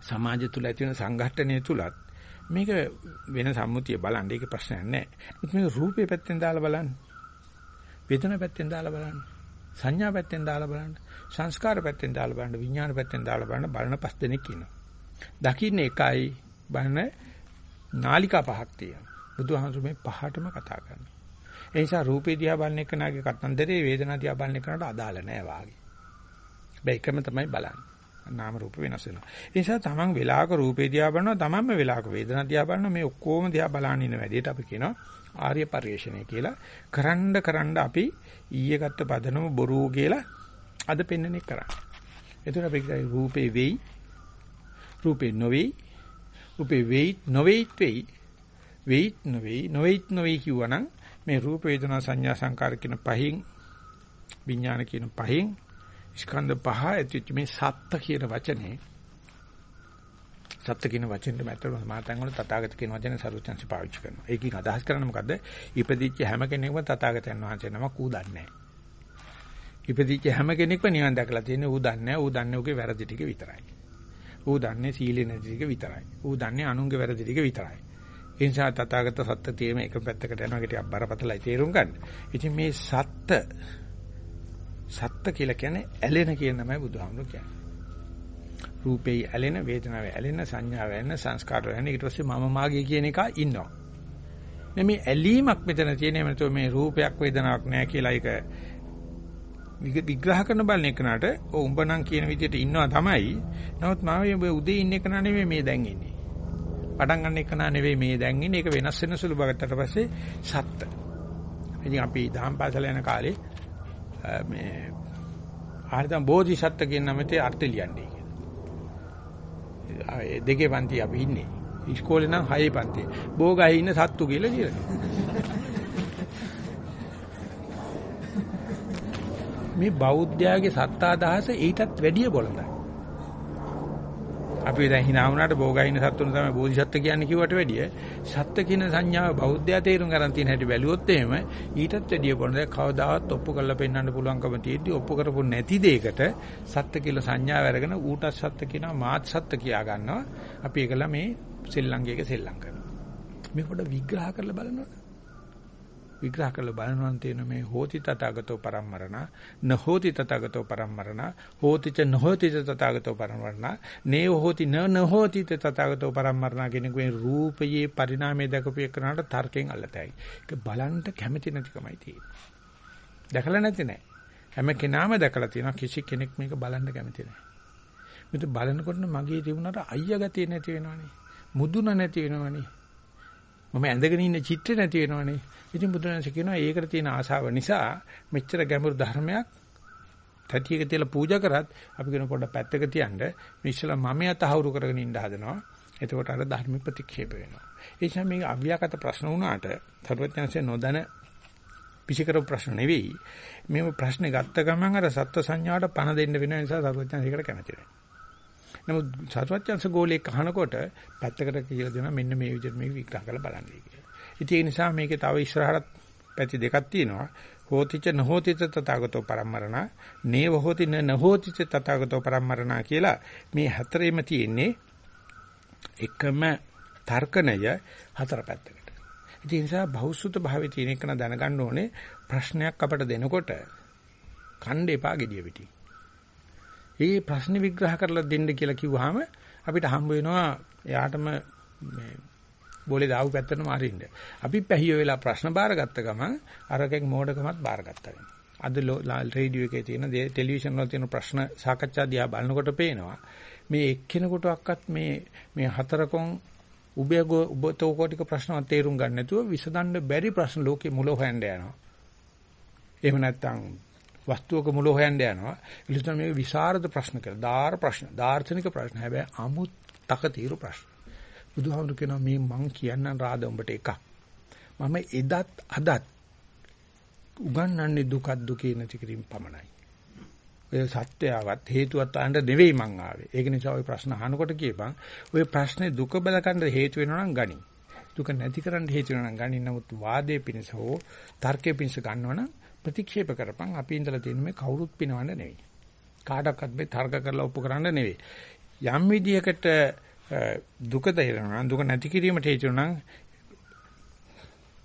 සමාජය තුල ඇති වෙන සංඝටනය තුලත් මේක වෙන සම්මුතිය බලන්න ඒක ප්‍රශ්නයක් නෑ. මේක රූපේ පැත්තෙන් දාලා බලන්න. වේදනා පැත්තෙන් දාලා බලන්න. සංඥා පැත්තෙන් දාලා බලන්න. සංස්කාර පැත්තෙන් දාලා බලන්න. විඥාන පැත්තෙන් දාලා බලන්න. බලන පස් දෙනෙක් ඉන්නවා. දකින්න එකයි බලන නාලිකා පහක් තියෙනවා. බුදුහාමුදුරු මේ පහටම කතා කරනවා. ඒ නිසා රූපේ දිහා බලන එකනාගේ කතන්දරේ වේදනා දිහා බලන එකනට අදාළ නැහැ වාගේ. හැබැයි එකම තමයි බලන්නේ. නාම රූප වෙනස් වෙනවා. ඒ නිසා තමන් වෙලාවක රූපේ දිහා බලනවා තමන්ම වෙලාවක වේදනා දිහා බලනවා මේ ඔක්කොම දිහා බලන ඉන්න වැඩේට අපි කියනවා ආර්ය පරිශ්‍රණය කියලා. කරන්න කරන්න අපි ඊයේ ගත්ත පදනම බොරු කියලා අද පෙන්වන එක කරන්නේ. එතකොට අපි රූපේ වෙයි රූපේ නොවේයි රූපේ වෙයි නොවේයිත් වෙයි වෙයිත් නොවේයි නොවේයිත් නොවේයි කිව්වනම් මේ රූප වේදනා සංඥා සංකාර කියන පහින් විඥාන කියන පහින් ස්කන්ධ පහ ඇතුළත මේ සත්ත්‍ය කියන වචනේ සත්ත්‍ය කියන වචෙන්ට මැත්තම මාතන් වල තථාගත කියන වචනේ සරුවචන්සි පාවිච්චි කරනවා. ඒකෙන් අදහස් කරන්නේ මොකද්ද? ඉපදිච්ච හැම කෙනෙක්ම තථාගතයන් වහන්සේ නමක් ඌ දන්නේ නැහැ. ඉපදිච්ච හැම කෙනෙක්ම නිවන් දැකලා තියෙන්නේ ඌ දන්නේ නැහැ. ඌ දන්නේ ඌගේ වැරදි ටික විතරයි. ඌ දන්නේ සීලේ නැති ටික විතරයි. ඌ දන්නේ අනුන්ගේ වැරදි ටික විතරයි. ඒ නිසා තථාගත සත්‍ය තේම එක පැත්තකට යනවා ටිකක් බරපතලයි තේරුම් ගන්න. ඉතින් මේ සත්‍ය සත්‍ය කියලා කියන්නේ ඇලෙන කියන තමයි බුදුහාමුදුරු කියන්නේ. රූපේ ඇලෙන, වේදනාවේ ඇලෙන, සංඥාවේ ඇලෙන, සංස්කාර වෙන ඊට පස්සේ මම මාගේ කියන එක ඉන්නවා. මේ ඇලීමක් මෙතන තියෙන එමෙතෝ මේ රූපයක් වේදනාවක් නැහැ කියලා ඒක විග්‍රහ කරන බලන එකනට උඹ නම් කියන විදිහට ඉන්නවා තමයි. නමුත් මම උදේ ඉන්න එක නෙවෙයි මේ දැන් ඉන්නේ. පටන් ගන්න එක නෙවෙයි මේ දැන් ඉන්නේ. ඒක වෙනස් වෙන සුළු බගත්තට පස්සේ සත්ත්‍ය. ඉතින් අපි දහම් පාසල යන කාලේ මේ ආයතන බෝධිසත්ත්ව කියන නමතේ අර්ථ ලියන්නේ කියලා. ඒ දෙකේ පන්ති අපි ඉන්නේ. ඉස්කෝලේ නම් හයේ පන්තියේ. බෝගහේ ඉන්න සත්තු කියලා කියලා. මේ බෞද්ධයාගේ සත්තාදහස ඊටත් වැඩිය බොළඳයි. අපි දැන් hina වුණාට බෝගයින සත්තුන් තමයි බෝධිසත්ත්ව කියන්නේ කිව්වට වැඩිය. සත්ත්ව කියන සංඥාව බෞද්ධයා තේරුම් ගන්න තියෙන හැටි බැලුවොත් එහෙම ඊටත් වැඩිය බොළඳයි. කවදාවත් ඔප්පු කරලා පෙන්වන්න පුළුවන්කම තියෙද්දි ඔප්පු කරපො නැති දෙයකට සත්ත්ව කියලා සංඥාව අරගෙන ඌටත් සත්ත්ව කියනවා මාත් සත්ත්ව කියා ගන්නවා. අපි ඒකලා මේ සෙල්ලංගයක සෙල්ලම් කරනවා. මේ පොඩ විග්‍රහ කරලා බලනවද? විග්‍රහ කරලා බලනවා තියෙන මේ හෝති තථාගතෝ පරම්මරණ නහෝති තථාගතෝ පරම්මරණ හෝති ච නහෝති තථාගතෝ පරම්මරණ නේ හෝති න නහෝති තථාගතෝ පරම්මරණ කියන මේ රූපයේ පරිණාමය දක්වපු එකනට තර්කයෙන් අල්ලතයි. ඒක බලන්න කැමති නැතිකමයි තියෙන්නේ. දැකලා නැති නෑ. හැම කෙනාම දැකලා තියෙනවා කිසි කෙනෙක් මේක බලන්න කැමති නෑ. මේක බලනකොට මගේ තිබුණාට අයියා ගතිය නැති වෙනවනේ. මුදුන නැති වෙනවනේ. මම ඇඳගෙන ඉන්න චිත්‍රය නැති වෙනවනේ. ඉතින් බුදුරජාණන් කියනවා ඒකට තියෙන ආශාව නිසා මෙච්චර ගැඹුරු ධර්මයක් තතියක තියලා පූජා කරත් අපි කියන පොඩ පැත්තක තියන්න මේ ඉස්සලා මම යතහවුරු කරගෙන ඉන්න හදනවා. එතකොට අර ධර්ම ප්‍රතික්ෂේප වෙනවා. ඒ නිසා මේක අව්‍යාකට ප්‍රශ්න වුණාට සර්වඥාන්සේ නොදැන පිසිකරපු ප්‍රශ්න නෙවෙයි. මේ ප්‍රශ්නේ ගත්ත ගමන් අර සත්ව සංඥාවට පණ දෙන්න වෙන නිසා සර්වඥාන්සේකට කැමති නැහැ. නමුත් සත්වඥාන්ස ගෝලයක් අහනකොට පැත්තකට කියලා දෙනවා මෙන්න මේ විදිහට මේක විග්‍රහ කරලා බලන්න කියලා. ඉතින් ඒ නිසා මේකේ තව ඉස්සරහට පැති දෙකක් තියෙනවා. හෝතිච නහෝතිච තථාගතෝ පරම්මරණ නේව හෝති න නහෝතිච තථාගතෝ පරම්මරණ කියලා මේ හතරෙම තියෙන්නේ එකම තර්කණය හතර පැත්තකට. ඒ නිසා බහුසුත භාවයේ තියෙන එක දැනගන්න ඕනේ ප්‍රශ්නයක් අපට දෙනකොට කණ්ඩ එපා gediya පිටි. ඒ ප්‍රශ්න විග්‍රහ කරලා දෙන්න කියලා කිව්වහම අපිට හම්බ වෙනවා එයාටම මේ බෝලේ දාපු පැත්තටම අරින්න. අපි පැහිය වෙලා ප්‍රශ්න බාරගත්ත ගමන් අරකෙක් මෝඩකමත් බාරගත්තා වෙනවා. අද රේඩියෝ එකේ තියෙන ටෙලිවිෂන් වල තියෙන ප්‍රශ්න සාකච්ඡා දිහා බලනකොට පේනවා මේ එක්කෙනෙකුටවත් මේ මේ හතරකොන් උබේ උබතෝ කොටික ප්‍රශ්නවත් තේරුම් ගන්න නැතුව විසඳන්න බැරි ප්‍රශ්න ලෝකේ මුල හොයන්න යනවා. එහෙම නැත්නම් වස්තුවක මුල හොයන්න යනවා. ඉතින් මේ විසරද ප්‍රශ්න කියලා. දාර ප්‍රශ්න, දාර්ශනික ප්‍රශ්න. හැබැයි අමුත් තකතිරු ප්‍රශ්න. බුදුහාමුදුරු කියනවා මේ මං කියන්නම් රාද උඹට එකක්. මම එදත් අදත් උගන්වන්නේ දුකක් දුකේ නැති කිරීම පමණයි. ඔය සත්‍යයවත් හේතුවත් අහන්න නෙවෙයි මං ආවේ. ඒක නිසා ওই ප්‍රශ්න අහනකොට කියපන් ওই ප්‍රශ්නේ දුක බලකන්න හේතු වෙනවා නම් ගනි. දුක නැති කරන්න හේතු වෙනවා නම් ගනි. නමුත් වාදයේ පිණිස හෝ තර්කයේ පිණිස ගන්නවනම් ප්‍රතික්ෂේප කරපන්. අපි ඉඳලා තියෙන මේ කවුරුත් පිනවන්න නෙවෙයි. කාටවත් මේ තර්ක කරලා ඔප්පු කරන්න නෙවෙයි. යම් විදියකට දුක තේරෙනවා නම් දුක නැති කිරීමට හේතු නම්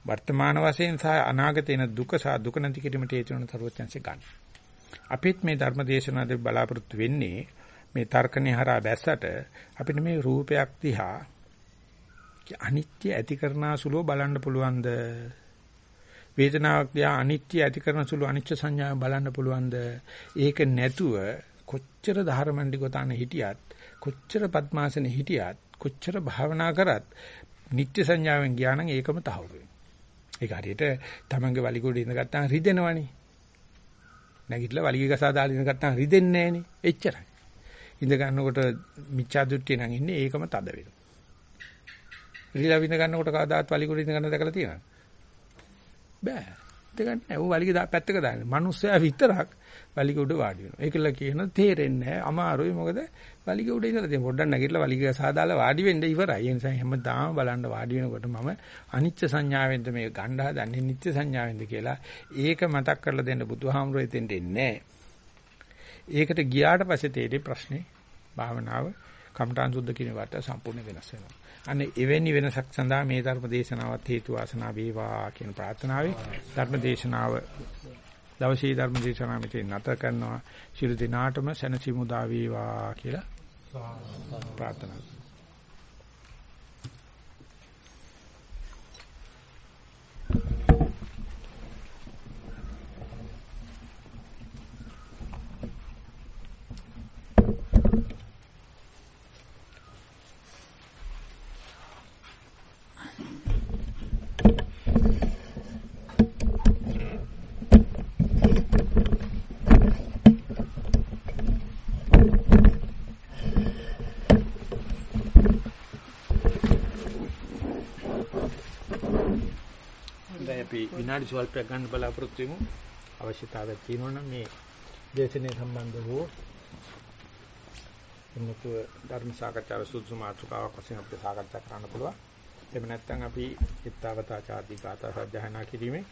වර්තමාන වශයෙන් සහ අනාගතේන දුක සහ දුක නැති කිරීමට හේතු වෙන තරවත්‍යංශය ගන්න. අපිත් මේ ධර්ම දේශනාවේ බලාපොරොත්තු වෙන්නේ මේ තර්කණේ හරහා බැස්සට අපිට මේ රූපයක් දිහා අනිත්‍ය ඇති කරනාසුලව බලන්න පුළුවන්ද වේදනාවක් දිහා අනිත්‍ය ඇති කරන සුළු අනිච්ච සංඥාව බලන්න පුළුවන්ද ඒක නැතුව කොච්චර ධර්මණ්ඩි ගොතන හිටියත් කොච්චර පద్මාසනේ හිටියත් කොච්චර භාවනා කරත් නිත්‍ය සංඥාවෙන් ගියා නම් ඒකම තහවුරු වෙනවා. ඒක හරියට තමන්ගේ වලිගොඩ ඉඳගත්තාම රිදෙනවනේ. නැගිටලා වලිගය ගසා දාලා ඉඳගත්තාම රිදෙන්නේ නැහනේ. එච්චරයි. ඉඳ ගන්නකොට මිච්ඡා දෘෂ්ටිය නම් ඉන්නේ ඒකම තද වෙනවා. රිලා විඳ ගන්නකොට කවදාත් වලිගොඩ ඉඳ ගන්න දැකලා තියෙනවද? බෑ. දෙගන්න නෑ. ඌ වලිගය පැත්තක දාන්නේ. මිනිස්සයා විතරක් වලිග උඩ වාඩි වෙනවා. ඒකල කියන තේරෙන්නේ නැහැ. අමාරුයි මොකද වලිග උඩ ඉඳලා තියෙන පොඩ්ඩක් නැගිටලා වලිග සාදාලා වාඩි වෙන්න ඉවරයි. ඒ නිසා හැමදාම බලන්න වාඩි වෙනකොට මම අනිච්ච සංඥාවෙන්ද මේ ගණ්ඩ හදන්නේ නිත්‍ය සංඥාවෙන්ද කියලා ඒක මතක් කරලා දෙන්න බුදුහාමුදුරේ දෙන්න එන්නේ ඒකට ගියාට පස්සේ තේරෙයි ප්‍රශ්නේ භාවනාව කම්ඨාන් සුද්ධ කියන වට සම්පූර්ණ වෙනස් වෙනවා. අනේ එවැනි වෙනසක් සඳහා මේ ධර්ම දේශනාවත් හේතු වාසනා වේවා කියන ප්‍රාර්ථනාවයි ධර්ම දේශනාව දවසේ ධර්ම දේශනාව මෙතන නැත කරනවා. ශිරු දිනාටම සැනසීම උදා වේවා කියලා ප්‍රාර්ථනා කරනවා. විනාඩි සුවල්පයක් ගන්න බලාපොරොත්තු වෙමු. අවශ්‍යතාවයක් තියෙනවා නම් මේ දේශනේ සම්බන්ධ වූ එන්නතු ධර්ම සාකච්ඡාව සුදුසු මාතෘකාවක් වශයෙන් අපිට සාකච්ඡා කරන්න පුළුවන්. එහෙම නැත්නම් අපි ඊත්තාවතා ආදී ගාථා සජ්ජහනා කිරීමේ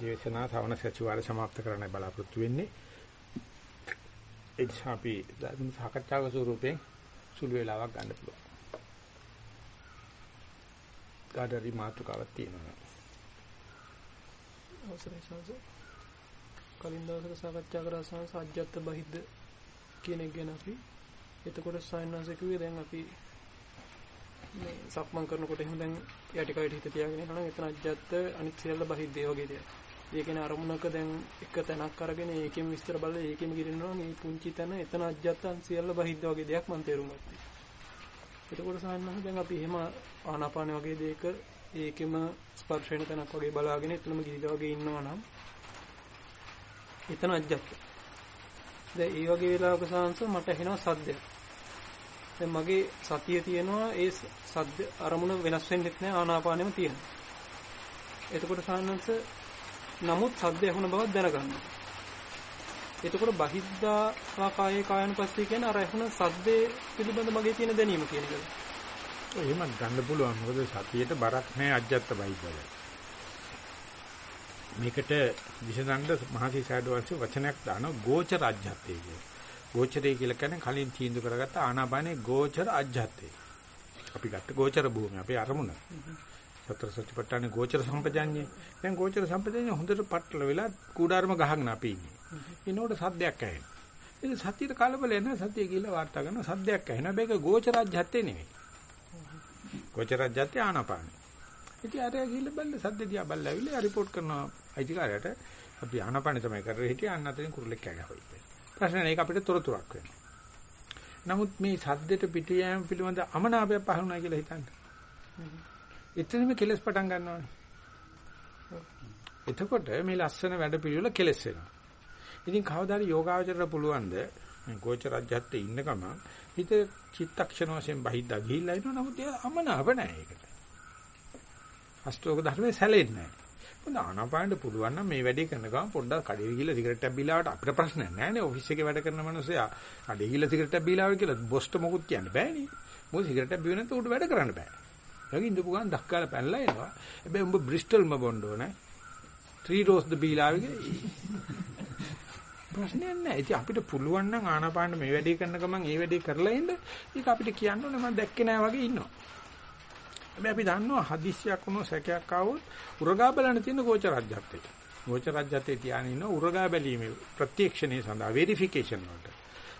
දේශනා ශ්‍රවණ සචිවාරය સમાપ્ત කරන්න බලාපොරොත්තු වෙන්නේ. ඒ නිසා අපි ධර්ම සාකච්ඡාවක ස්වරූපයෙන් සුළු වේලාවක් ගන්න පුළුවන්. කාටරි මාතෘකාවක් තියෙනවා. අවසරයි සංස කලින් දවසක සාකච්ඡා කරා සංස අජ්ජත් බහිද්ද කියන එක ගැන අපි එතකොට සයන්වන්ස කිව්වේ දැන් අපි මේ සක්මන් කරනකොට එහෙම දැන් යටි කයට හිත තියාගෙන යනවා නම් එතන අජ්ජත් අනිත් සියල්ල බහිද්දේ වගේ දෙයක්. ඒ කියන්නේ අරමුණක දැන් එක තැනක් අරගෙන ඒකෙන් විස්තර බලලා ඒකෙම ගිරිනවා මේ පුංචි තැන එතන අජ්ජත්තන් සියල්ල බහිද්ද වගේ දෙයක් මම තේරුම් ගත්තා. එතකොට සයන්වන්ස දැන් අපි එහෙම ආනාපාන වගේ දෙයක ඒකෙම ස්පර්ශ වෙන තැනක් වගේ බලාගෙන එතනම ගිහිලා වගේ ඉන්නවා නම් එතන අජ්ජත්. දැන් ඒ වගේ වෙලාවක සාංශ මට ඇහෙනවා සද්දයක්. දැන් මගේ සතිය තියෙනවා ඒ සද්ද අරමුණ වෙනස් වෙන්නෙත් නෑ ආනාපානෙම තියෙනවා. එතකොට සාන්නංශ නමුත් සද්ද ඇහුණ බවක් දැනගන්නවා. එතකොට බහිද්ධා කායේ කායනුපස්සී කියන අර ඇහුණ සද්දේ පිළිබඳ මගේ තියෙන දැනීම කියන එක. එහෙම ගන්න පුළුවන්. මොකද සතියේට බරක් නැහැ අජ්ජත් බයිවල. මේකට විසඳන්න මහසි සාඩවංශ වචනයක් දාන ගෝචර අජ්ජත්තේ කියන. ගෝචරය කියලා කියන්නේ කලින් තීන්දුව කරගත්ත ආනාපානේ ගෝචර අජ්ජත්තේ. අපි ගත්ත ගෝචර භූමිය අපේ අරමුණ. සතර සතිපට්ඨානේ ගෝචර සම්පජාඤ්ඤේ. දැන් ගෝචර සම්පජාඤ්ඤේ හොඳට පටල වෙලා කුඩාරම ගහගෙන අපි ඉන්නේ. එනකොට සද්දයක් ඇහෙනවා. ඉතින් සතියේ කලබල එන සතිය කියලා වාර්තා කරන සද්දයක් ඇහෙනවා. මේක ගෝචර අජ්ජත්තේ නෙවෙයි. ගෝචර අජ්ජත්තේ ආනාපානේ. ඉතින් අරයා ගිහිල්ලා බල්ල සද්ද දිහා බල්ල ඇවිල්ලා රිපෝට් කරනවා අයිතිකාරයට අපි ආනාපානේ තමයි කරේ හිටියේ අන්න අතරින් කුරුල්ලෙක් කෑගහුවා. ප්‍රශ්න නැහැ ඒක අපිට තොරතුරක් වෙනවා. නමුත් මේ සද්දෙට පිටියෑම පිළිබඳ අමනාපය පහළුණා කියලා හිතන්න. එතනම කෙලස් පටන් ගන්නවානේ. එතකොට මේ ලස්සන වැඩ පිළිවෙල කෙලස් වෙනවා. ඉතින් කවදාද යෝගාවචරයට පුළුවන්ද මේ ගෝචරජ්‍යත්තේ ඉන්න ගමන් හිත චිත්තක්ෂණ වශයෙන් බහිද්දා ගිහිල්ලා ඉන්නවා නමුත් ඒ අමනාප නැහැ ඒකට. අෂ්ටෝක ධර්මයේ සැලෙන්නේ නැහැ. මොකද ආනාපානට පුළුවන් නම් මේ වැඩේ කරන ගමන් පොඩ්ඩක් කඩේ ගිහලා සිගරට් එකක් බීලාවට අපිට ප්‍රශ්නයක් නැහැ නේ ඔෆිස් එකේ වැඩ කරන මිනිස්සයා කඩේ ගිහලා සිගරට් එකක් බීලාවට කියලා බොස්ට මොකුත් කියන්න බෑනේ. මොකද සිගරට් එකක් බීව නැත්නම් උඩ වැඩ කරන්න බෑ. ඒගොල්ලෝ ඉඳපු ගමන් දක්කාලා පැනලා එනවා. හැබැයි උඹ බ්‍රිස්ටල්ම බොන්න ඕනේ. ත්‍රී රෝස් ද බීලාවේ ප්‍රශ්නයක් නැහැ. ඉතින් අපිට පුළුවන් නම් ආනාපාන මේ වැඩේ කරන ගමන් ඒ වැඩේ කරලා ඉන්න ඒක අපිට කියන්න ඕනේ මම දැක්කේ නැහැ වගේ ඉන්නවා. හැබැයි අපි දන්නවා හදිස්සියක් වුණොත් සැකයක් ආවොත් උරගා බලන්න තියෙන ගෝචරජ්‍යත්තේ. ගෝචරජ්‍යත්තේ තියාගෙන ඉන්න උරගා බැලීමේ ප්‍රත්‍යක්ෂණය සඳහා වෙරිෆිකේෂන් වලට.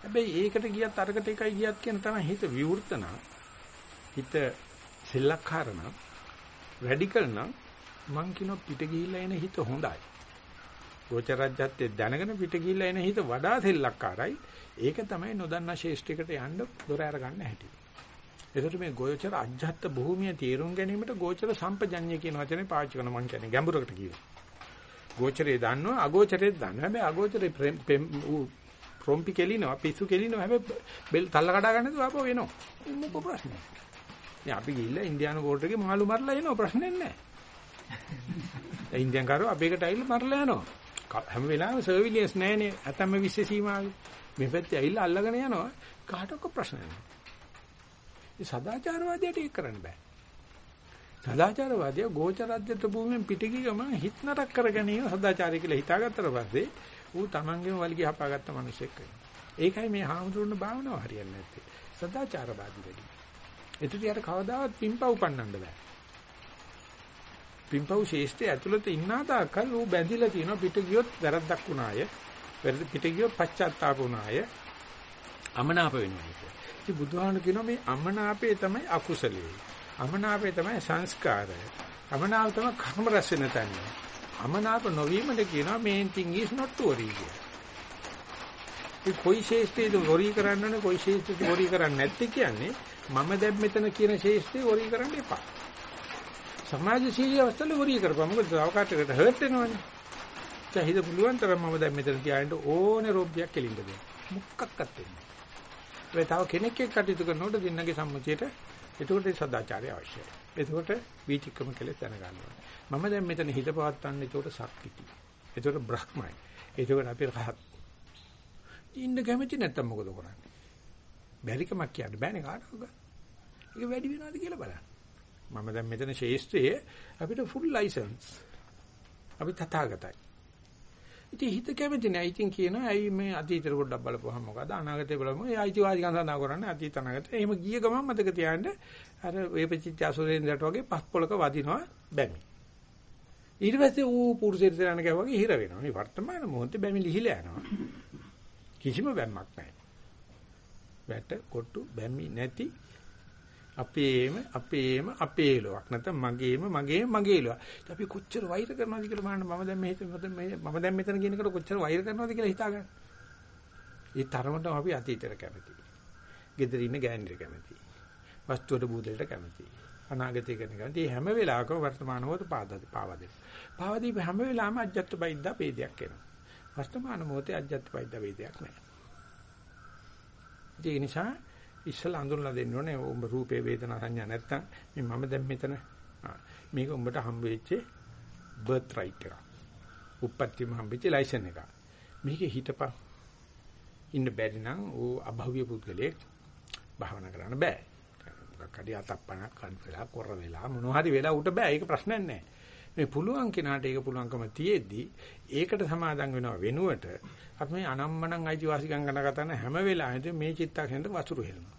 හැබැයි ඒකට ගියත් අරකට එකයි ගියත් කියන තමයි හිත විවෘත නම් හිත සෙල්ලක්කාර නම් රැඩිකල් නම් මං කියන පිට ගිහිල්ලා එන හිත හොඳයි. ගෝචරජ්‍යත්තේ දැනගෙන පිට ගිහිල්ලා එන හිත වඩා සෙල්ලක්කාරයි. ඒක තමයි නොදන්නා ශේෂ්ඨයකට යන්න දොර අරගන්න හැටි. ඒකට මේ ගෝචර අජ්ජත් භූමිය තීරුම් ගැනීමට ගෝචර සම්පජඤ්ඤය කියන වචනේ පාවිච්චි කරන මං කියන්නේ ගැඹුරකට කියනවා. ගෝචරේ දන්නවා අගෝචරේ දන්නවා. හැබැයි අගෝචරේ ප්‍රොම්පි කෙලිනවා පිස්සු කෙලිනවා හැබැයි බෙල් තල්ල කඩා ගන්න දුව ආපහු එනවා. මොකෝ ප්‍රශ්නේ. දැන් අපි ගිහිල්ලා ඉන්දියානු කෝට් එකේ මාළු මරලා එනවා ප්‍රශ්නේ නැහැ. ඒ ඉන්දියන් කාරෝ අපේකට ඇවිල්ලා මරලා යනවා. හැම වෙලාවෙම සර්විලියන්ස් නැහැනේ. අතම විශ්ව සීමාවේ. මේ පැත්තේ ඇවිල්ලා අල්ලගෙන යනවා. කාටවත් ප්‍රශ්න නැහැ. ඒ සදාචාරවාදයට ඒක කරන්න බෑ. සදාචාරවාදියා ගෝචරජ්‍යත භූමියෙන් පිටිගිය ගමන් හිත නරක කර ගැනීම සදාචාරය කියලා හිතාගත්තට පස්සේ ඌ තමන්ගේම වලිගය හපාගත්ත මිනිසෙක් වෙනවා. ඒකයි මේ හාමුදුරන භාවනාව හරියන්නේ නැත්තේ. සදාචාරවාදී වැඩි. එතකොට යාට කවදාවත් පිම්පව් පන්නන්න බෑ. පිම්පව් ශේෂ්ඨය ඇතුළත ඉන්නා තාකල් ඌ බැඳිලා තියෙනවා පිට ගියොත් වැරද්දක් වුණාය. පිට ගියොත් පශ්චාත්තාප වුණාය. අමනාප වෙනවා ඒක. ඉතින් බුදුහාමුදුරු කියනවා මේ අමනාපේ තමයි අකුසලයේ. අමනාපේ තමයි සංස්කාරය. අමනාප තමයි කර්ම රැස් වෙන තැන. අමනාප නොවීමද කියනවා main thing is not to worry කියලා. ඒ කොයි ශේෂ්ඨයේද වොරි කරන්න ඕනේ කොයි ශේෂ්ඨයේද වොරි කරන්නේ නැත්තේ කියන්නේ මම දැන් මෙතන කියන ශේෂ්ඨේ වොරි කරන්න එපා. සමාජශීලී අවස්ථාවේ වොරි කරපුවා මොකද අවකාශයකට හර්ට් වෙනවනේ. චහිද පුළුවන් තරම් මම දැන් මෙතන තියාගෙන ඕනේ රොබ්බියක් කෙලින්ද දෙන්න. මුක්කක්වත් වෙන්නේ. ඒ තව කෙනෙක් එක්ක කටයුතු කරනකොට දින්නගේ සම්මුතියට එතකොට ඒ සදාචාරය අවශ්‍යයි. එතකොට වීතික්‍රම කෙලෙස් දැනගන්නවා. මම දැන් මෙතන හිත පවත්තන්නේ එතකොට සක්විති. එතකොට බ්‍රහ්මයි. එතකොට අපි රහත්. ඉන්න කැමති නැත්තම් මොකද කරන්නේ? බැරිකමක් කියන්න බෑනේ කාටවත්. ඒක වැඩි වෙනවද කියලා බලන්න. මම දැන් මෙතන ශේෂ්ත්‍රයේ අපිට ෆුල් ලයිසන්ස්. අපි තථාගතයි. ඉතින් හිත කැමති නෑ. ඉතින් කියනවා ඇයි මේ අතීතෙට පොඩ්ඩක් බලපුවහම මොකද අනාගතේ බලමු. ඒ අයිතිවාදිකම් සඳහා කරන්නේ අතීත අනාගත. එහෙම ගිය ගමන් මතක තියාගන්න අර වේපචිත්‍ය අසුරේන්ද්‍රට වගේ පස්පොලක වදිනවා බැමි. ඊට පස්සේ ඌ පුරුෂයෙක් දරන ගැවගේ හිර වෙනවා. මේ වර්තමාන මොහොතේ බැමි ලිහිලා යනවා. කිසිම බැම්මක් නැහැ. වැට කොට්ටු බැමි නැති අපේම අපේම අපේලොක් නැත්නම් මගේම මගේම මගේලොක්. අපි කොච්චර වෛර කරනවද කියලා බලන්න මම දැන් මේ මම දැන් මෙතන කියන එකට කොච්චර වෛර කරනවද කියලා හිතාගන්න. ඒ තරමටම අපි අතීතයට කැමතියි. gedare ඉන්න ගෑනිට කැමතියි. වස්තුවට බුදලට කැමතියි. අනාගතය ගැන කැමතියි. හැම වෙලාවකම වර්තමාන මොහොත පාදද පාවදේ. පාවදී හැම වෙලාවෙම අජත්ත බයිද්දා ભેදයක් එනවා. වර්තමාන මොහොතේ අජත්ත බයිද්දා ભેදයක් නැහැ. ඒ නිසා ඉස්සලා හඳුන්ලා දෙන්න ඕනේ උඹ රූපේ වේදනා සංඥා නැත්තම් මේ මම දැන් මෙතන මේක උඹට හම්බ වෙච්ච බර්ත් රයිට් එක. උප්පත්තිම හම්බෙච්ච ලයිසන් එක. මේකේ හිටපන්. ඉන්න බැරි නම් ඌ අභව්‍ය පුද්ගලයෙක් භාවනා කරන්න බෑ. මොකක් හරි අතප්පණක් කන් වෙලා කොර වෙලා මොනවා හරි වෙලා උට බෑ. ඒක ප්‍රශ්නයක් නෑ. මේ පුළුවන් කෙනාට ඒක පුළුවන්කම තියෙද්දි ඒකට සමාදම් වෙනව වෙනුවට අපි මේ අනම්මනම් අයිතිවාසිකම් ගන්න කතන හැම වෙලාවෙම මේ චිත්තක්ෂණයට වසුරු හෙලනවා.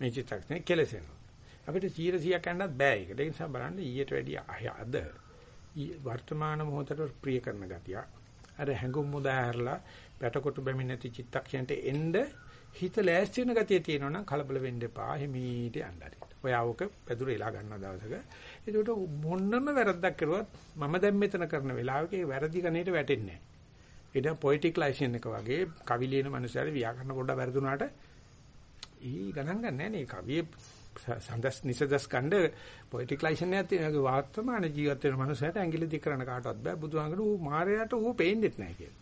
මේ චිත්තක්ෂණය කෙලසෙනවා. අපිට 100ක් යන්නත් බෑ ඒකට. ඒ නිසා බලන්න ඊට වැඩිය අද වර්තමාන මොහොතට ප්‍රිය කරන ගතිය. අර හැඟුම් මුදාහැරලා පැටකොටු බැමි නැති චිත්තක්ෂණයට එන්න හිත ලෑස්ති වෙන ගතිය තියෙනවා නම් කලබල වෙන්න එපා. හිමීට යන්න හරි. ඔයාවක පැදුර එලා ගන්න දවසක. ඒකට මොන්නම වැරද්දක් කරුවත් මම දැන් මෙතන කරන වෙලාවක ඒ වැරදි ගණේට වැටෙන්නේ නැහැ. ඒක පොයිටික් ලයිසන් එක වගේ කවි ලියන මනුස්සයර ව්‍යාකරණ පොඩ්ඩක් වැරදුනාට ඊ ගණන් ගන්නෑ නේ කවියේ සඳස් නිසදස් ගන්න පොයිටික් ලයිසන් එකක් තියෙනවා. වාස්තවමාන ජීවත් වෙන මනුස්සයට ඇඟිලි දික් කරන්න කාටවත් බෑ. බුදුහාමුදුරු ඌ මායයට ඌ පේන්නේත් නැහැ කියලා.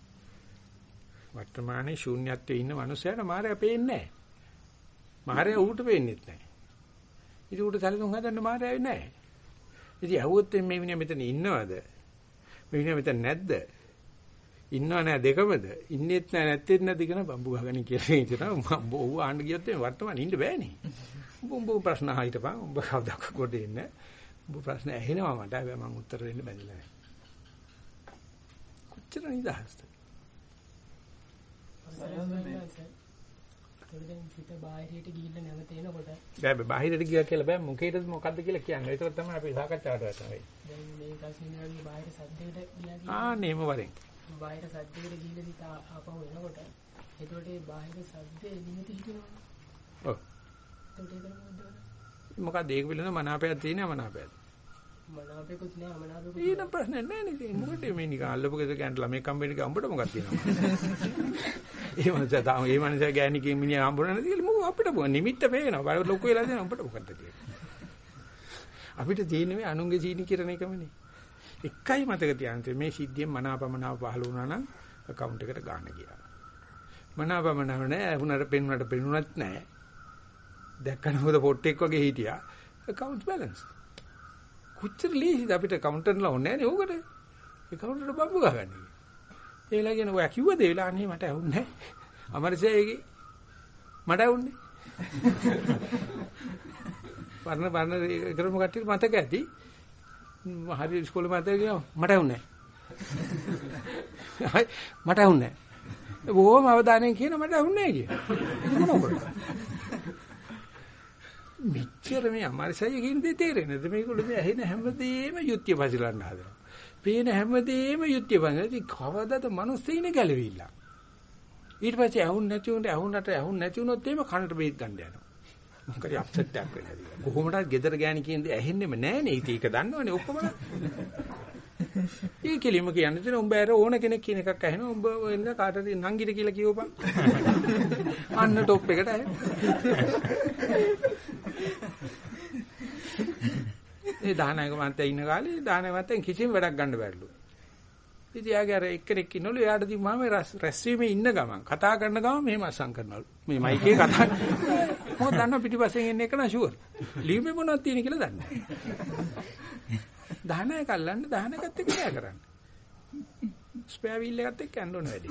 වර්තමානයේ ශූන්‍යත්වයේ ඉන්න මනුස්සයට මායя පේන්නේ නැහැ. මායя ඌට පේන්නේත් නැහැ. ඉතින් ඌට සැලසුම් හදන්න මායя වෙන්නේ නැහැ. ඉතින් ඇහුවොත් මේ මිනිහා මෙතන ඉන්නවද? මේ මිනිහා මෙතන නැද්ද? ඉන්නව නෑ දෙකමද? ඉන්නෙත් නෑ නැත්තේත් නැති කියන බම්බු ගහගෙන කියලා හිතනවා. මම ඔව් ආන්න ගියොත් මේ වර්තමානයේ ඉන්න බෑනේ. උඹ උඹ ප්‍රශ්න අහිටපන්. උඹ කවදාක කොට ඉන්නේ. උඹ ප්‍රශ්න ඇහෙනවා මට. හැබැයි මම උත්තර දෙන්න බැඳලා නෑ. කොච්චර නිදහස්ද? දැන් සිත බාහිරයට ගිහිල්ලා නැවත එනකොට බෑ බාහිරට ගියා කියලා බෑ මොකේද මොකද්ද කියලා කියන්නේ. ඒක තමයි අපි සාකච්ඡාවට වැටෙන්නේ. දැන් මේ ප්‍රශ්නේ බාහිර සද්දයකට ගියා ආ නේම වරෙන්. බාහිර සද්දයකට ගිහිල්ලා සිත ආපහු එනකොට එතකොට ඒ බාහිර සද්දේ නිමිති හිටිනවා. ඔව්. එතකොට ඒක මොකද? මොකක්ද ඒක පිළිබඳව මනාපයක් තියෙනවා මනාපයක්. මනාපෙකුත් නෑ අමනාපෙකුත් ඊට ප්‍රශ්න නැහැ නේද? මොකද මේ නිකන් අල්ලපු ගෙදර ගෑනට ළමයි කම්බෙන් එක උඹට මොකක්ද තියෙනවා? ඒ මනස තාම ඒ මනස ගෑණි කිය මිනිහා හම්බුනේ නැති කියලා මොකෝ අපිට නිමිත්ත පේනවා. බල ලොකු වෙලා දෙනවා උඹට මොකක්ද කියලා. අපිට තියෙන්නේ මේ අනුන්ගේ සීනි කිරණ එකමනේ. එකයි මතක තියාගන්න මේ සිද්ධියෙන් මනාපමනාව පහළ වුණා නම් account එකට ගන්න කියලා. මනාපමනාව නෑ වුණාට පෙන්ුණාට පෙන්ුණත් නෑ. දැක්කම මොකද පොට්ටෙක් වගේ හිටියා. account balance. කොච්චර ලේසිද අපිට කවුන්ටර්ලා ඕනේ නෑනේ ඕකට. ඒ කවුන්ටර් බම්බු ගහගන්න. ඒලා කියන ඔයා කිව්වද ඒ වෙලාවේ මට ඇහුන්නේ නෑ. අමරසේගේ මට ඇහුන්නේ. පරණ පරණ කරමු කට්ටිය මතක ඇති. හරි ඉස්කෝලේ මතක ගියා මට ඇහුන්නේ නෑ. මට ඇහුන්නේ නෑ. බොහොම අවධානයෙන් කියන මට ඇහුන්නේ නෑ කිය. ඒක මොනවද? මෙච්චර මේ අමාරුසය කියන දේ තේරෙන්නේ නැද්ද මේගොල්ලෝ මේ ඇහෙන හැමදේම යුක්තිය පසිලන්න හදනවා. පේන හැමදේම යුක්තිය පසිලන්න. ඉතින් කවදාද මිනිස්සෙයිනේ ගැලවිලා. ඊට පස්සේ ඇහුන් නැති උන්ට ඇහුන්නට ඇහුන් නැති උනොත් එහෙම කනට බේත් ගන්න යනවා. මොකද අප්සෙට් එකක් වෙන්නේ නැති. කොහොමදත් gedara ගෑණි කියන දේ ඇහෙන්නෙම නැහනේ. ඉතින් ඒක දන්නවනේ ඔක්කොම. ඒ කෙලිම කියන්නේ තේ උඹ ඇර ඕන කෙනෙක් කියන එකක් ඇහෙනවා. උඹ එන්න කාටද නංගිට කියලා කියවපන්. අන්න টොප් එකට ඇහෙන. ඒ දානයක මන්තය ඉන්න කාලේ දානය මන්තෙන් කිසිම වැඩක් ගන්න බැරිලු. ඉතින් යාගේ අර එක්කෙනෙක් ඉන්නලු එයාට දීමාම රැස්වීමේ ඉන්න ගමන් කතා කරන ගමන් මෙහෙම අසං කරනලු. මේ මයිකේ කතා මොකද දන්න පිටිපස්සෙන් එන්නේ එක නා ෂුවර්. ලියුමේ මොනවද තියෙන කියලා දන්නේ. දානය කල්ලන්න දානකත් එක්ක කෑ කරන්න. ස්පෙයා වීල් එකත් එක්ක යන්න ඕන වැඩි.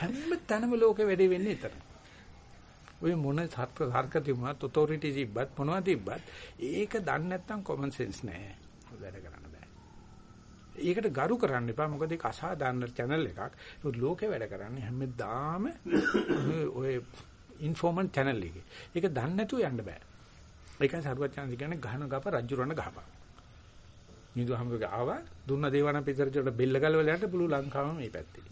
හැම තැනම ලෝකෙ වැඩි වෙන්නේ එතන. ඔය මොන සත්‍ය සාර්ක තිබුණත් ඔතොරිටි තිබ්බත් මොනවද තිබ්බත් ඒක දන්නේ නැත්නම් කොමන් සෙන්ස් නෑ. වැඩ කරන්න බෑ. ඒකට ගරු කරන්න එපා මොකද ඒක අසාධාරණ channel එකක්. ඒක ලෝකේ වැඩ කරන්නේ හැමදාම ඔය ඉන්ෆෝමන්ට් channel එකේ. ඒක දන්නේ නැතුව යන්න බෑ. ඒකයි සරුවත් channel කියන්නේ ගහන ගප රජුරණ ගහපන්. නිදුහමගේ ආවා දුන්න දේවානම් පිටරට බෙල්ල ගලවල යන්න පුළු ලංකාවම මේ පැත්තේ.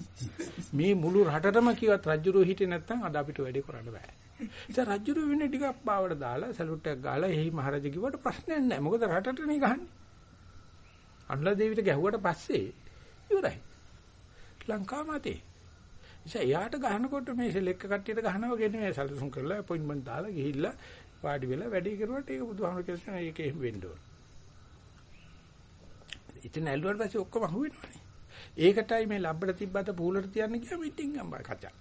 මේ මුළු රටටම කිව්වත් රජුරෝ හිටියේ නැත්නම් අද අපිට වැඩේ කරන්න බෑ. ඉතින් රජුරෝ වෙන්නේ ටිකක් පාවට දාලා සලුට් එකක් ගාලා එහි මහරජා කිව්වට ප්‍රශ්නයක් නැහැ. මොකද රටටනේ ගහන්නේ. අනුලා දේවිට ගැහුවට පස්සේ ඉවරයි. ලංකාව මතේ. ඉතින් එයාට ගහනකොට මේ සෙලෙක්ක කට්ටියට ගහනවා කියන්නේ මේ සැලසුම් කරලා අපොයින්ට්මන්ට් දාලා ගිහිල්ලා වාඩි වෙලා වැඩේ කරුවට ඒක බුදුහාමුදුරු කියන එක එහෙම වෙන්න ඕන. ඉතින් ඇල්ලුවාට පස්සේ ඔක්කොම අහුවෙනවනේ. ඒකටයි මේ ලබ්බට තිබ්බත පූලට තියන්න ගියාම ඉතින් අම්බා කචා.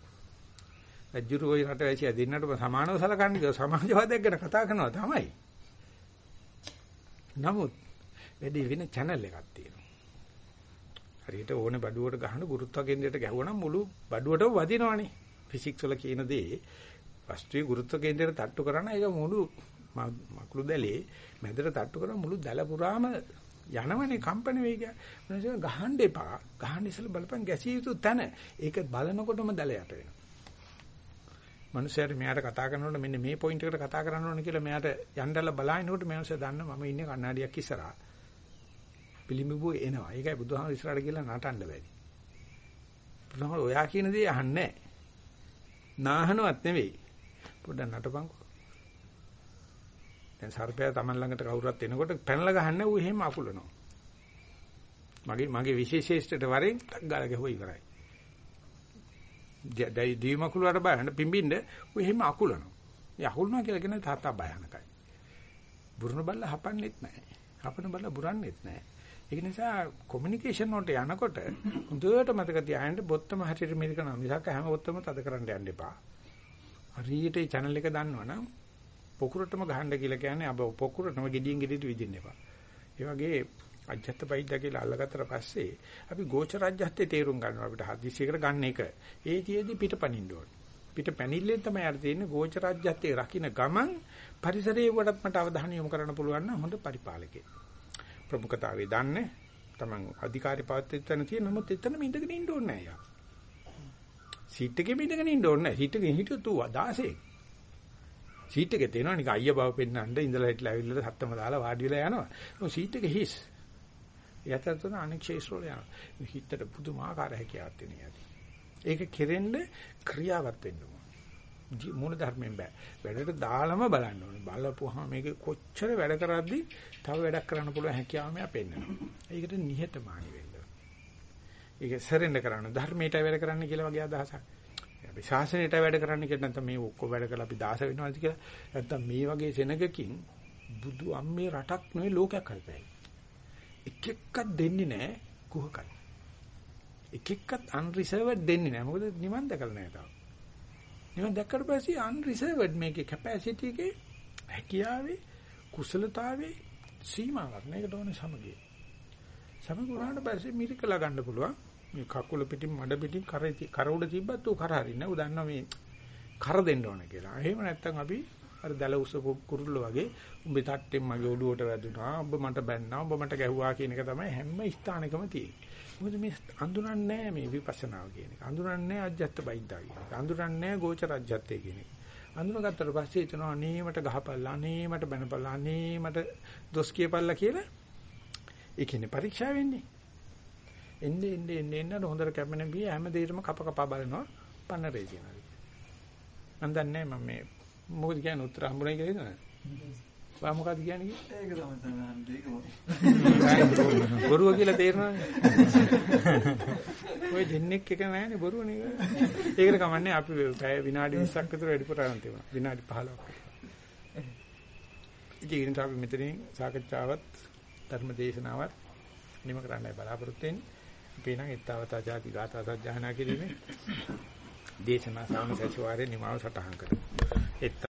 රජුරු ওই රට වැසිය දෙන්නට සමානව සලකන්නේ කියලා සමාජවාදයක් ගැන කතා කරනවා තමයි. නමුත් වැඩි වෙන channel එකක් තියෙනවා. හරියට ඕනේ බඩුවට ගහන ගුරුත්වාකේන්ද්‍රයට ගැහුවනම් මුළු බඩුවටම වදිනවනේ. ෆිසික්ස් වල කියන දේ වස්තුවේ ගුරුත්වාකේන්ද්‍රයට තට්ටු කරන එක මුළු මකුළු දැලේ මැදට තට්ටු කරන මුළු දැල පුරාම යනවනේ කම්පන වේගය. මොනවද ගහන්න එපා. ගහන්න ඉස්සෙල්ලා බලපන් ගැසිය යුතු තැන. ඒක බලනකොටම දැල යට වෙනවා. මනුස්සයාට මෙයාට කතා කරනකොට මෙන්න මේ පොයින්ට් එකට කතා කරන්න ඕනේ කියලා මෙයාට යන්නදලා බලනකොට මනුස්සයා දන්න මම ඉන්නේ කණ්ණාඩියක් ඉස්සරහා. පිළිඹුව එනවා. ඒකයි බුදුහාම ඉස්සරහට ගිහලා නටන්න බැරි. බුදුහාම ඔයා කියන දේ අහන්නේ නැහැ. නාහනවත් නෙවෙයි. පොඩ්ඩක් නටපන්කෝ. දැන් සර්පයා Taman ළඟට කවුරුත් එනකොට පැනලා ගහන්න ඌ එහෙම අකුලනවා. මගේ මගේ විශේෂේෂ්ඨට වරෙන් ටක් ගාලා ගහුවා ඉවරයි. දැයි දීමකුල වල බලන්න පිඹින්න ඌ එහෙම අකුලනවා. ඒ අකුලනවා කියලා කියන තාත්තා භයානකයි. බුරුණ බල්ල හපන්නෙත් නැහැ. හපන බල්ල බුරන්නෙත් නැහැ. ඒක නිසා කොමියුනිකේෂන් වලට යනකොට හොඳට මතක තියාගන්න බොත්තම හරියට මේක නම් මිසක් හැම බොත්තම තද කරන්න යන්න එපා. හරියට මේ channel එක දන්නවනම් පොකුරටම ගහන්න කියලා කියන්නේ අබ පොකුරටම gediyen gediyට විදින්න එපා. ඒ වගේ අජත්ත පයිද්දා කියලා අල්ලගත්තට පස්සේ අපි ගෝචර රාජ්‍යත්තේ තේරුම් ගන්නවා අපිට හදිස්සියකට ගන්න එක. ඒ තියේදී පිටපනින්න ඕනේ. පිට පැනිල්ලෙන් තමයි අර තියෙන්නේ ගෝචර රාජ්‍යත්තේ රකින්න ගමන් පරිසරයේ වඩත් මට අවධානය යොමු කරන්න පුළුවන් නම් හොඳ පරිපාලකයෙක්. ප්‍රමුඛතාවයේ දන්නේ තමන් අධිකාරී පවත්වන්න තියෙන නමුත් එතනම ඉඳගෙන ඉන්න ඕනේ නෑ යා. සීට් එකේ ඉඳගෙන ඉන්න ඕනේ නෑ. සීට් එකේ හිටියොත් ඌ 16. සීට් එකේ තේනවා නිකන් අයියා බව පෙන්නන්න ඉඳලා හිටලා ඇවිල්ලා සත්තම දාලා වාඩි වෙලා යනවා. මොකද සීට් එකේ හිස්. යතරතන අනෙක් ශේෂ්ත්‍රවල යනවා. හිතට පුදුමාකාර හැකියාවක් තියෙන යටි. ඒක කෙරෙන්න ක්‍රියාවත් වෙන්න ඕන. මූල ධර්මයෙන් බෑ. වැඩට දාලම බලන්න ඕනේ. බලපුවාම මේක කොච්චර වැඩ කරද්දි තව වැඩක් කරන්න පුළුවන් හැකියාව මෙයා පෙන්නනවා. ඒකට නිහතමානී වෙන්න. ඒක සරෙන්ඩ කරන්න ධර්මයට වැඩ කරන්න කියලා වගේ අදහසක්. අපි ශාසනයට වැඩ කරන්න කියලා නැත්නම් මේ ඔක්කොම වැඩ කරලා අපි දාස වෙනවාද කියලා නැත්නම් මේ වගේ සෙනගකින් බුදු අම්මේ රටක් නෙවෙයි ලෝකයක් හරිපෑයි. එක එකක් දෙන්නේ නැහැ කුහකයි. එක එක්කත් අන්රිසර්වඩ් දෙන්නේ නැහැ. මොකද නිවන් දැකලා නැහැ තාම. නිවන් දැක්කට පස්සේ අන්රිසර්වඩ් මේකේ කැපැසිටි එකේ හැකියාවේ කුසලතාවේ සීමාවක් නෑ. ඒකට ඕනේ සමගිය. සමග උනාට පස්සේ මිරිකලා ගන්න පුළුවන්. මේ කකුල පිටින් මඩ පිටින් කර කර උඩ තිබ්බත් උ කර හරින්නේ. උ දන්නවා මේ කර දෙන්න ඕන කියලා. එහෙම නැත්නම් අපි අර දැල උස කුරුල්ල වගේ උඹේ තට්ටෙන් මගේ ඔළුවට වැදුනා. ඔබ මට බැන්නා. ඔබ මට ගැහුවා කියන එක තමයි හැම ස්ථානකම තියෙන්නේ. මොකද මේ අඳුරන්නේ නැහැ මේ විපස්සනාව කියන එක. අඳුරන්නේ නැහැ අජ්ජත් බයිද්දා කියන එක. අඳුරන්නේ නැහැ ගෝචර අජ්ජත්තේ කියන එක. අඳුනගත්තට පස්සේ හිතනවා අනේ මට ගහපල්ලා අනේ මට බැනපල්ලා අනේ මට දොස් කියපල්ලා කියලා. ඒ කියන්නේ පරීක්ෂා වෙන්නේ. එන්නේ එන්නේ එන්නේ එන්න හොඳට කැපෙන බිය හැම දෙයකම කප කපා බලනවා පන්නරේ කියනවා. මම දන්නේ මම මේ මොකද කියන්නේ උත්තර හම්බුනේ කියලා හිතනවා. වා මොකද කියන්නේ? ඒක තමයි තමයි බොරුව කියලා තේරෙනවනේ. ඔය දෙන්නෙක් එක නෑනේ බොරුව නේ. ඒකට කමන්නේ අපි විනාඩි 20ක් විතර වැඩිපුර ආරම්භ තිබුණා. විනාඩි 15ක්. ඉතින් අපි මෙතනින් සාකච්ඡාවත් ධර්ම දේශනාවත් නිම කරන්නයි බලාපොරොත්තු වෙන්නේ. අපි නම් ඊතාවතා ಜಾති ගාථා සජ්ජායනා කිරීමේ දේශනා සාමසචවාරේ නිමාව සටහන් කරමු.